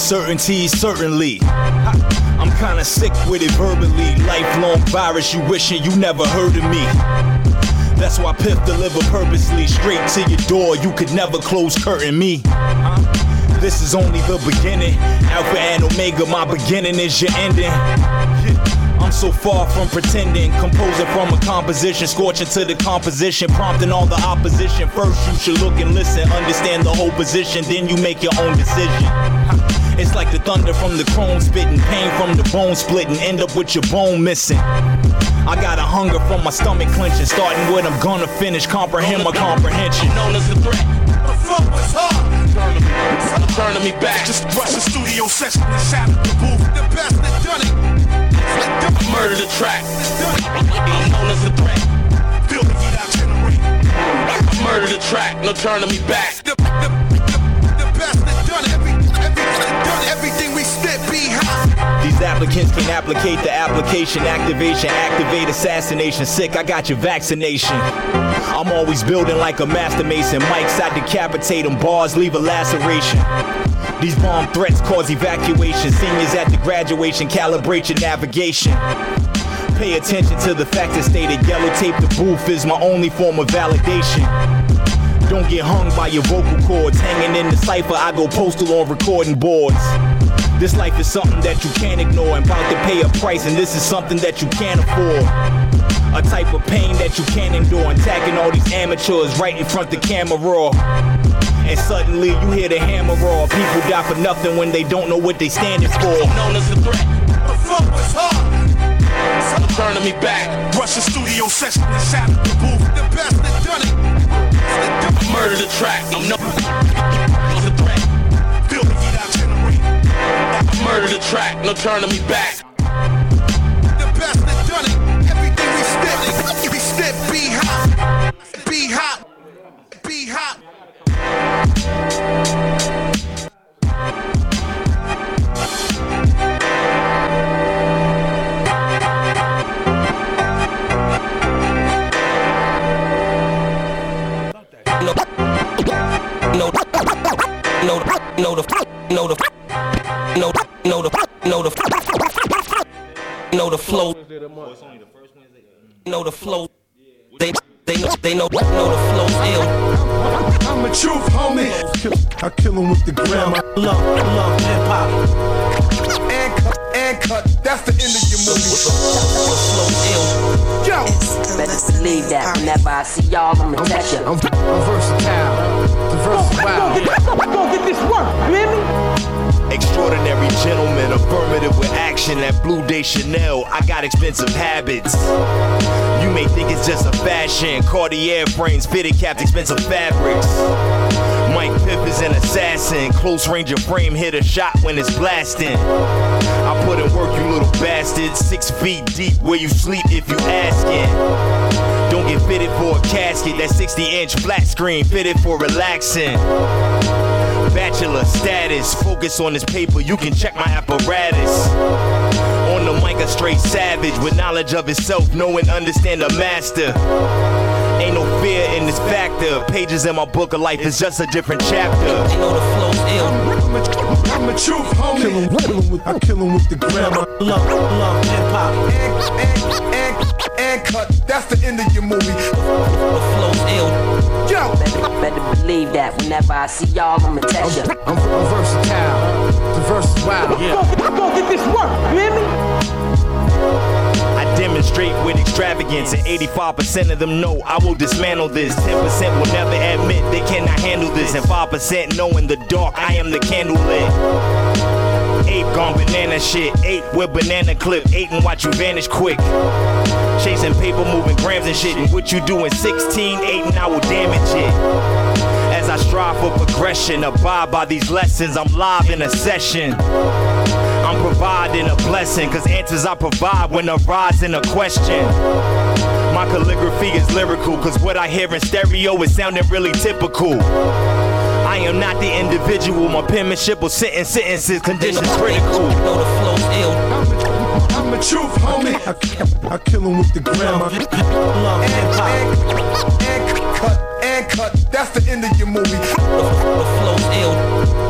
Speaker 43: Burning these certainties, certainly. I'm kinda sick with it verbally, lifelong virus, you wishing you never heard of me. That's why Piff deliver purposely, straight to your door, you could never close curtain me. This is only the beginning, Alpha and Omega, my beginning is your ending. I'm so far from pretending, composing from a composition, scorching to the composition, prompting all the opposition. First, you should look and listen, understand the whole position, then you make your own decision. It's like the thunder from the chrome spitting, pain from the bone splitting, end up with your bone missing. I got a hunger from my stomach clenching, starting what I'm gonna finish, comprehend my comprehension.
Speaker 44: Known as the threat. The fuck was hard? Turning me, turning me back. Just rush the studio session and shot the booth. The best that done it. Murder the track. I'm known as the threat. Feel the heat itinerary. Murder the track. No turning me back. The, the,
Speaker 43: These applicants can applicate the application, activation, activate assassination. Sick, I got your vaccination. I'm always building like a master mason. Mics, I decapitate them. Bars leave a laceration. These bomb threats cause evacuation. Seniors at the graduation, calibrate your navigation. Pay attention to the fact that stated yellow tape the booth is my only form of validation. Don't get hung by your vocal cords. Hanging in the cipher, I go postal on recording boards. This life is something that you can't ignore. I'm about to pay a price, and this is something that you can't afford. A type of pain that you can't endure. Attacking all these amateurs right in front the camera raw. And suddenly you hear the hammer roar. People die for nothing when they don't know what they standing for.
Speaker 44: Known as the threat. The fuck was hard? Turning me back. Rush the studio session and shot the booth. The best that done it. Murder the track. I'm no. Murder the track. No turning me back.
Speaker 45: The best that done it. Everything we spit, we spit. Be hot, be hot, be hot.
Speaker 2: No, no, no, no, the, no, the, no, the, no, the, no, the, know the know the know the flow. Know the flow. They, they know, they know, know the flow ill.
Speaker 46: I'm a truth, homie. I kill him with the gram. I love, love hip hop.
Speaker 45: And cut. That's the end of your movie. Yo.
Speaker 40: Better believe that whenever I see y'all, I'ma text you.
Speaker 46: I'm, I'm versatile. The versatile.
Speaker 38: Go get this work, you hear me? Extraordinary gentleman, affirmative with action at Blue Day Chanel. I got expensive habits. You may think it's just a fashion. Cartier frames, fitted caps, expensive fabrics. Mike Piff is an assassin. Close range of frame, hit a shot when it's blasting. I put in work, you little bastard. Six feet deep, where you sleep if you asking. Don't get fitted for a casket. That 60 inch flat screen fitted for relaxing. Bachelor status, focus on this paper. You can check my apparatus. On the mic, a straight savage with knowledge of himself, know and understand the master. Ain't no fear in this factor. Pages in my book of life is just a different chapter.
Speaker 46: I'm a truth, homie. Kill him, kill him with, I kill him with the gram. I love, love hip hop.
Speaker 45: And, and, and and cut. That's the end of your movie.
Speaker 40: The flow's ill.
Speaker 45: Yo.
Speaker 40: Better, better believe that whenever I see y'all, I'ma text you.
Speaker 46: I'm, I'm versatile. The versatile. Yeah.
Speaker 38: Go get this work, you hear me? Demonstrate with extravagance, and 85% of them know I will dismantle this. 10% will never admit they cannot handle this, and 5% know in the dark I am the candle lit. Ape gone banana shit, ape with banana clip, eight and watch you vanish quick. Chasing paper, moving grams and shit, and what you do in 16, eight and I will damage it. As I strive for progression, abide by these lessons, I'm live in a session. I'm providing a blessing, cause answers I provide when arising a question. My calligraphy is lyrical, cause what I hear in stereo is sounding really typical. I am not the individual, my penmanship will sentence sentences, conditions critical.
Speaker 2: Know the flow's ill.
Speaker 46: I'm a truth, homie. I, I kill him with the gram. I love hip hop.
Speaker 45: And cut, and cut. That's the end of your movie.
Speaker 2: The flow's ill.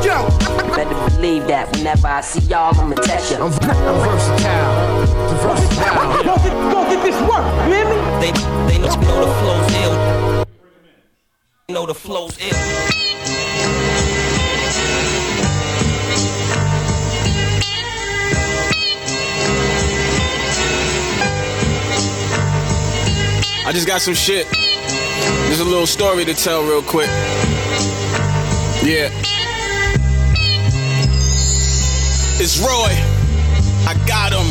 Speaker 45: Yo.
Speaker 40: Better believe that whenever I see y'all, I'ma text you.
Speaker 46: I'm, I'm versatile. Versatile.
Speaker 38: Go get, go get this work, you hear me?
Speaker 2: They, they know, know the flow's ill. Know the flow's ill.
Speaker 6: I just got some shit. There's a little story to tell real quick. Yeah. It's Roy. I got him.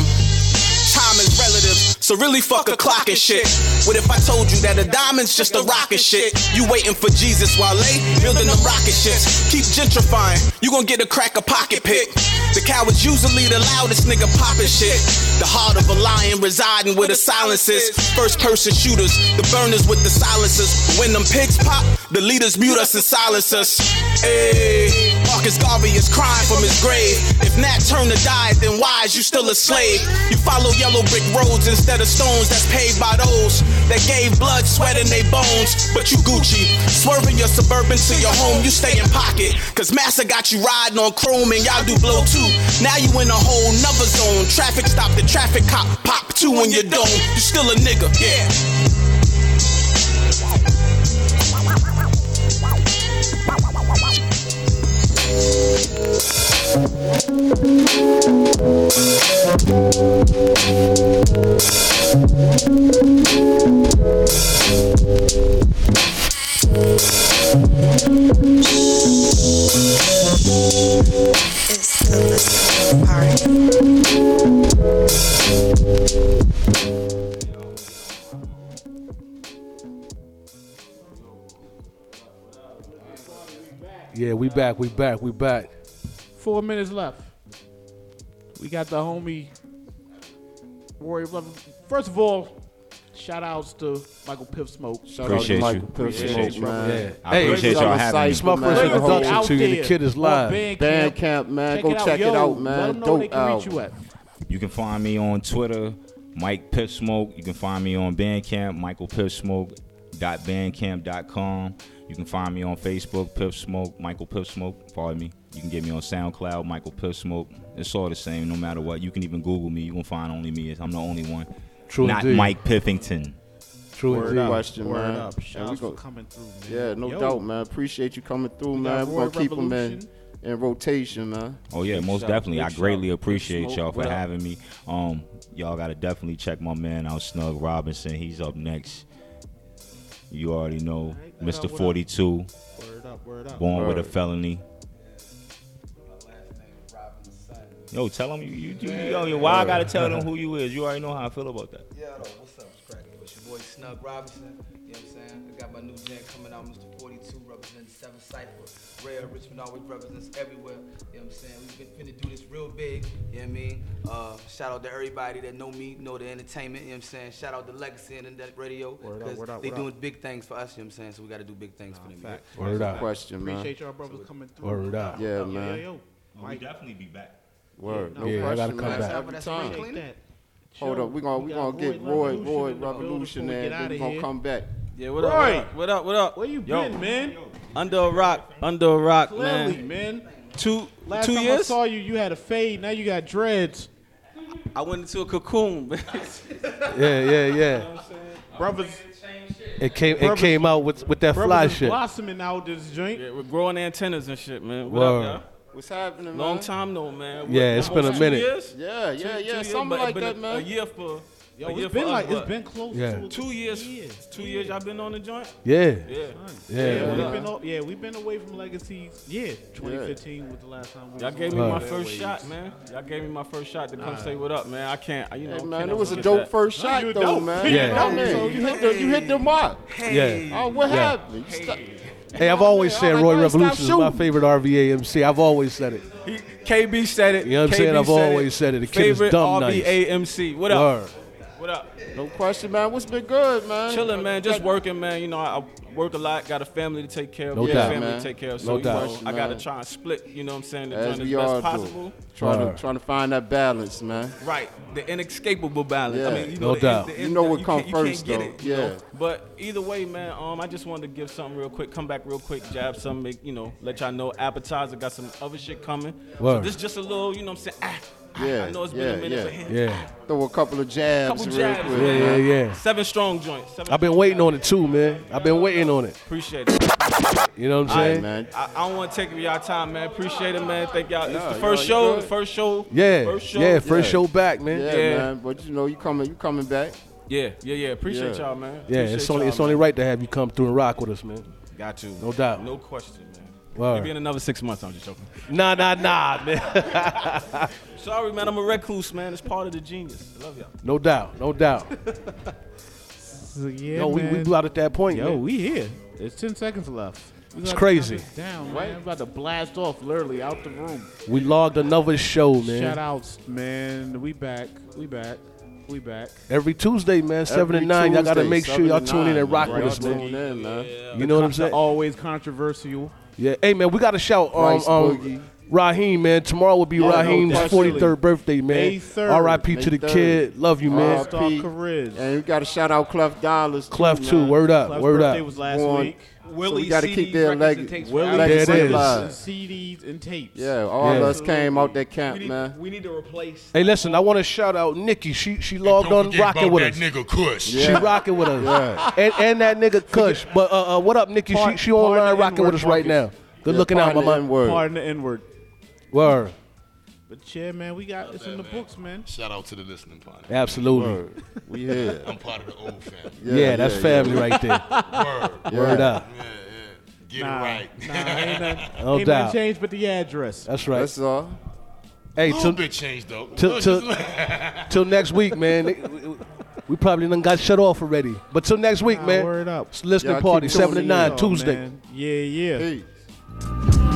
Speaker 6: Time is relative, so really fuck a clock and shit. What if I told you that a diamond's just a rocket shit? You waiting for Jesus while they building the rocket ships. Keep gentrifying, you gon' get a crack a pocket pick. The coward's usually the loudest nigga popping shit. The heart of a lion residing where the silence is. First person shooters, the burners with the silencers. When them pigs pop, the leaders mute us and silence us. Hey, Marcus Garvey is crying from his grave. If Nat Turner died, then why is you still a slave? You follow yellow brick roads instead of stones that's paved by those that gave blood, sweat, and they bones. But you Gucci, swerving your suburban to your home, you stay in pocket. Cause Massa got you riding on chrome and y'all do blow too. Now you in a whole nother zone. Traffic stop, the traffic cop pop two in your dome. You still a nigga, yeah.
Speaker 31: Yeah, we back, we back, we back
Speaker 2: four minutes left. We got the homie Rory. First of all, shout outs to Michael Piff Smoke. Shout
Speaker 38: appreciate out to
Speaker 3: Michael Piff Smoke, man.
Speaker 38: Yeah. I hey, appreciate y'all having me.
Speaker 31: It's my first introduction to you. The kid is live.
Speaker 3: Bandcamp, camp, man.
Speaker 2: Check
Speaker 3: Go
Speaker 2: it
Speaker 3: check
Speaker 2: Yo,
Speaker 3: it out, man. Dope out.
Speaker 2: You, at.
Speaker 38: you, can find me on Twitter, Mike Piff Smoke. You can find me on Bandcamp, Michael Piff Smoke. Bandcamp.com. You can find me on Facebook, Piff Smoke, Michael Piff Smoke. Follow me. You can get me on SoundCloud, Michael Piff Smoke. It's all the same, no matter what. You can even Google me. You can find only me. I'm the only one.
Speaker 31: True,
Speaker 38: not
Speaker 31: indeed.
Speaker 38: Mike Piffington.
Speaker 31: True
Speaker 3: Word
Speaker 31: indeed.
Speaker 3: question,
Speaker 2: Word
Speaker 3: man.
Speaker 2: Up. Coming through, man.
Speaker 3: Yeah, no
Speaker 2: Yo.
Speaker 3: doubt, man. Appreciate you coming through,
Speaker 2: we
Speaker 3: man. We're gonna keep them in in rotation, man.
Speaker 38: Oh yeah, most definitely. I greatly appreciate y'all for having me. Um, y'all gotta definitely check my man out, Snug Robinson. He's up next. You already know,
Speaker 2: right,
Speaker 38: Mr.
Speaker 2: Up,
Speaker 38: 42,
Speaker 2: word up, word up.
Speaker 38: born word. with a felony. Yo, tell them you, you, you yo, yo, why I gotta tell them who you is. You already know how I feel about that.
Speaker 47: Yeah, Snug Robinson. You know what I'm saying? I got my new jam coming out, Mr. 42, representing Seven Cypher. Rare, Richmond always represents everywhere. You know what I'm saying? We've been finna do this real big. You know what I mean? Uh, shout out to everybody that know me, know the entertainment. You know what I'm saying? Shout out to Legacy and that radio.
Speaker 2: Because
Speaker 47: they doing up. big things for us. You know what I'm saying? So we got to do big things nah, for them. Fact.
Speaker 2: Yeah.
Speaker 31: Word, up.
Speaker 3: Question, man.
Speaker 2: Appreciate y'all brothers so coming through.
Speaker 31: Word up.
Speaker 3: Yeah,
Speaker 2: yeah
Speaker 3: man.
Speaker 2: Yo, yo,
Speaker 38: yo.
Speaker 2: We
Speaker 38: definitely be back.
Speaker 3: Word. Yeah, no
Speaker 31: yeah question, I gotta come
Speaker 3: man.
Speaker 31: back.
Speaker 47: That's, that's,
Speaker 2: that's, that's,
Speaker 3: Hold
Speaker 2: Show.
Speaker 3: up, we're gonna we going
Speaker 2: to we
Speaker 3: going to
Speaker 2: get
Speaker 3: Roy
Speaker 2: Roy
Speaker 3: Revolutionary. We're gonna
Speaker 2: here.
Speaker 3: come back.
Speaker 32: Yeah, what
Speaker 2: Roy.
Speaker 32: up? What up? What up?
Speaker 2: Where you
Speaker 32: Yo.
Speaker 2: been, man?
Speaker 32: Under a rock, under a rock,
Speaker 2: Clearly,
Speaker 32: man.
Speaker 2: man.
Speaker 32: Two
Speaker 2: Last
Speaker 32: two
Speaker 2: time
Speaker 32: years?
Speaker 2: I saw you, you had a fade. Now you got dreads.
Speaker 32: I went into a cocoon.
Speaker 31: yeah, yeah, yeah.
Speaker 2: Brothers,
Speaker 31: it came.
Speaker 2: Brothers, it
Speaker 31: came out with with that fly shit.
Speaker 2: Blossoming out this joint.
Speaker 32: Yeah, we're growing antennas and shit, man. What up, y'all?
Speaker 3: What's happening,
Speaker 32: Long time though, man. What,
Speaker 31: yeah, it's been a minute.
Speaker 32: Years?
Speaker 3: Yeah, yeah,
Speaker 32: two,
Speaker 3: yeah.
Speaker 32: Two
Speaker 3: something
Speaker 32: years,
Speaker 3: like that,
Speaker 32: a,
Speaker 3: man.
Speaker 32: A year for.
Speaker 2: Yo, it's been like it's been close
Speaker 31: yeah.
Speaker 2: to
Speaker 32: two years.
Speaker 2: years.
Speaker 32: Two years y'all been on the joint.
Speaker 31: Yeah,
Speaker 32: yeah,
Speaker 31: yeah.
Speaker 2: yeah. We've been yeah, we've been away from Legacy. Yeah, 2015 yeah. was the last time. we
Speaker 32: Y'all gave me my first shot, man. Y'all gave me my first shot to come say what up, man. I can't, you know.
Speaker 3: Man, it was a dope first shot though, man.
Speaker 2: Yeah, yeah.
Speaker 3: So you hit the you hit the mark.
Speaker 32: Hey. Yeah.
Speaker 3: Oh, what happened?
Speaker 31: Hey, I've always said Roy Revolution is my favorite RVA MC. I've always said it.
Speaker 32: KB said it.
Speaker 31: You know what I'm
Speaker 32: KB
Speaker 31: saying?
Speaker 32: I've
Speaker 31: always said it. The kid
Speaker 32: favorite
Speaker 31: is dumb
Speaker 32: RVA nice. MC. What
Speaker 31: else?
Speaker 32: What up?
Speaker 3: No question, man. What's been good, man?
Speaker 32: Chilling, man. Just working, man. You know, I work a lot. Got a family to take care of.
Speaker 31: No
Speaker 32: yeah,
Speaker 31: doubt,
Speaker 32: family
Speaker 3: man.
Speaker 32: to take care of. So no
Speaker 31: doubt.
Speaker 32: Know, I
Speaker 3: gotta
Speaker 32: try and split. You know what I'm saying? To
Speaker 3: As
Speaker 32: we as best possible.
Speaker 3: Trying
Speaker 31: right.
Speaker 3: to trying to find that balance, man.
Speaker 32: Right, the inescapable balance.
Speaker 3: Yeah.
Speaker 32: I mean, you know,
Speaker 31: no
Speaker 32: the,
Speaker 31: doubt.
Speaker 32: The, the,
Speaker 3: you know what
Speaker 32: comes
Speaker 3: first, though.
Speaker 32: It,
Speaker 3: yeah.
Speaker 32: Know? But either way, man. Um, I just wanted to give something real quick. Come back real quick. Jab something. Make you know, let y'all know. Appetizer got some other shit coming.
Speaker 31: Word.
Speaker 32: So this just a little. You know what I'm saying? Ah,
Speaker 3: yeah,
Speaker 32: I know it's been
Speaker 3: yeah,
Speaker 32: a minute
Speaker 3: yeah.
Speaker 32: for.
Speaker 31: Yeah.
Speaker 3: Throw a couple of jabs,
Speaker 32: couple
Speaker 3: real quick.
Speaker 31: Yeah, yeah, yeah.
Speaker 32: Seven strong joints. Seven
Speaker 31: I've been waiting on it too, man. I've been waiting on it.
Speaker 32: Appreciate it.
Speaker 31: You know what I'm
Speaker 32: saying? Right,
Speaker 3: man.
Speaker 32: I, I don't want to take up y'all time, man. Appreciate it, man. Thank y'all.
Speaker 3: Yeah, it's
Speaker 32: the first show.
Speaker 3: Good.
Speaker 32: First show.
Speaker 31: Yeah.
Speaker 32: First show.
Speaker 31: Yeah. First
Speaker 3: yeah.
Speaker 31: show back, man.
Speaker 3: Yeah,
Speaker 32: yeah,
Speaker 3: man. But you know, you coming, you coming back.
Speaker 32: Yeah, yeah, yeah. Appreciate y'all, man.
Speaker 31: Yeah,
Speaker 32: Appreciate
Speaker 31: it's only it's
Speaker 32: man.
Speaker 31: only right to have you come through and rock with us, man.
Speaker 32: Got to,
Speaker 31: No doubt.
Speaker 32: No question, man.
Speaker 31: Word.
Speaker 32: Maybe in another six months. I'm just joking.
Speaker 31: Nah, nah, nah, man.
Speaker 32: Sorry, man. I'm a recluse, man. It's part of the genius. I love y'all.
Speaker 31: No doubt. No doubt.
Speaker 2: so, yeah,
Speaker 31: Yo, man. we, we
Speaker 2: blew
Speaker 31: out at that point.
Speaker 2: Yo,
Speaker 31: man.
Speaker 2: we here. It's 10 seconds left.
Speaker 31: It's crazy.
Speaker 2: Down, right? I'm about to blast off literally out the room.
Speaker 31: We logged another show, man.
Speaker 2: Shout outs, man. We back. We back. We back.
Speaker 31: Every Tuesday, man,
Speaker 3: Every
Speaker 31: 7 and 9. Tuesday, y'all got
Speaker 3: to
Speaker 31: make sure y'all tune in and rock with us, man.
Speaker 3: In, man. Yeah.
Speaker 31: You know what I'm saying?
Speaker 2: Always controversial.
Speaker 31: Yeah, hey man, we got to shout um, um Raheem, man. Tomorrow will be
Speaker 2: yeah,
Speaker 31: Raheem's 43rd birthday, man. R.I.P. to the
Speaker 3: 3rd.
Speaker 31: kid. Love you, man.
Speaker 3: And we got to shout out Clef Dollars.
Speaker 31: Clef too.
Speaker 3: Man.
Speaker 31: Word up.
Speaker 2: Clef's
Speaker 31: word up.
Speaker 2: was last
Speaker 3: Born.
Speaker 2: week.
Speaker 42: Willie so
Speaker 3: we got to keep their leg,
Speaker 2: Willie legacy
Speaker 3: alive.
Speaker 2: CDs and tapes.
Speaker 3: Yeah, all
Speaker 31: yeah.
Speaker 3: us came out that camp, we
Speaker 42: need,
Speaker 3: man.
Speaker 42: We need to replace.
Speaker 31: Hey, listen, I want to shout out Nikki. She she logged on rocking with that us.
Speaker 38: Nigga Kush. Yeah.
Speaker 31: She rocking with us. Yeah. And, and that nigga Kush. But uh, uh, what up, Nikki?
Speaker 2: Part,
Speaker 31: she she online rocking with us right now. Good
Speaker 3: yeah,
Speaker 31: looking out,
Speaker 3: my
Speaker 31: man.
Speaker 3: Word.
Speaker 2: Pardon the N word.
Speaker 31: Word.
Speaker 2: But yeah, man, we got this it's in the man? books, man.
Speaker 46: Shout out to the listening party.
Speaker 31: Absolutely.
Speaker 3: Word. We here.
Speaker 46: I'm part of the old family.
Speaker 31: Yeah, that's family right there.
Speaker 46: Word. Yeah.
Speaker 31: Word up.
Speaker 46: Yeah, yeah. Get
Speaker 2: nah,
Speaker 46: it right.
Speaker 2: nah, ain't nothing,
Speaker 31: No
Speaker 2: ain't changed but the address.
Speaker 31: That's right.
Speaker 3: That's all.
Speaker 31: Hey,
Speaker 46: little bit changed though.
Speaker 31: till till, till next week, man. We probably done got shut off already. But till next week,
Speaker 2: Nah,
Speaker 31: man.
Speaker 2: word up.
Speaker 31: It's listening
Speaker 2: Y'all
Speaker 31: party, seven to
Speaker 2: nine
Speaker 31: Tuesday.
Speaker 2: man. Yeah, yeah.
Speaker 3: Peace.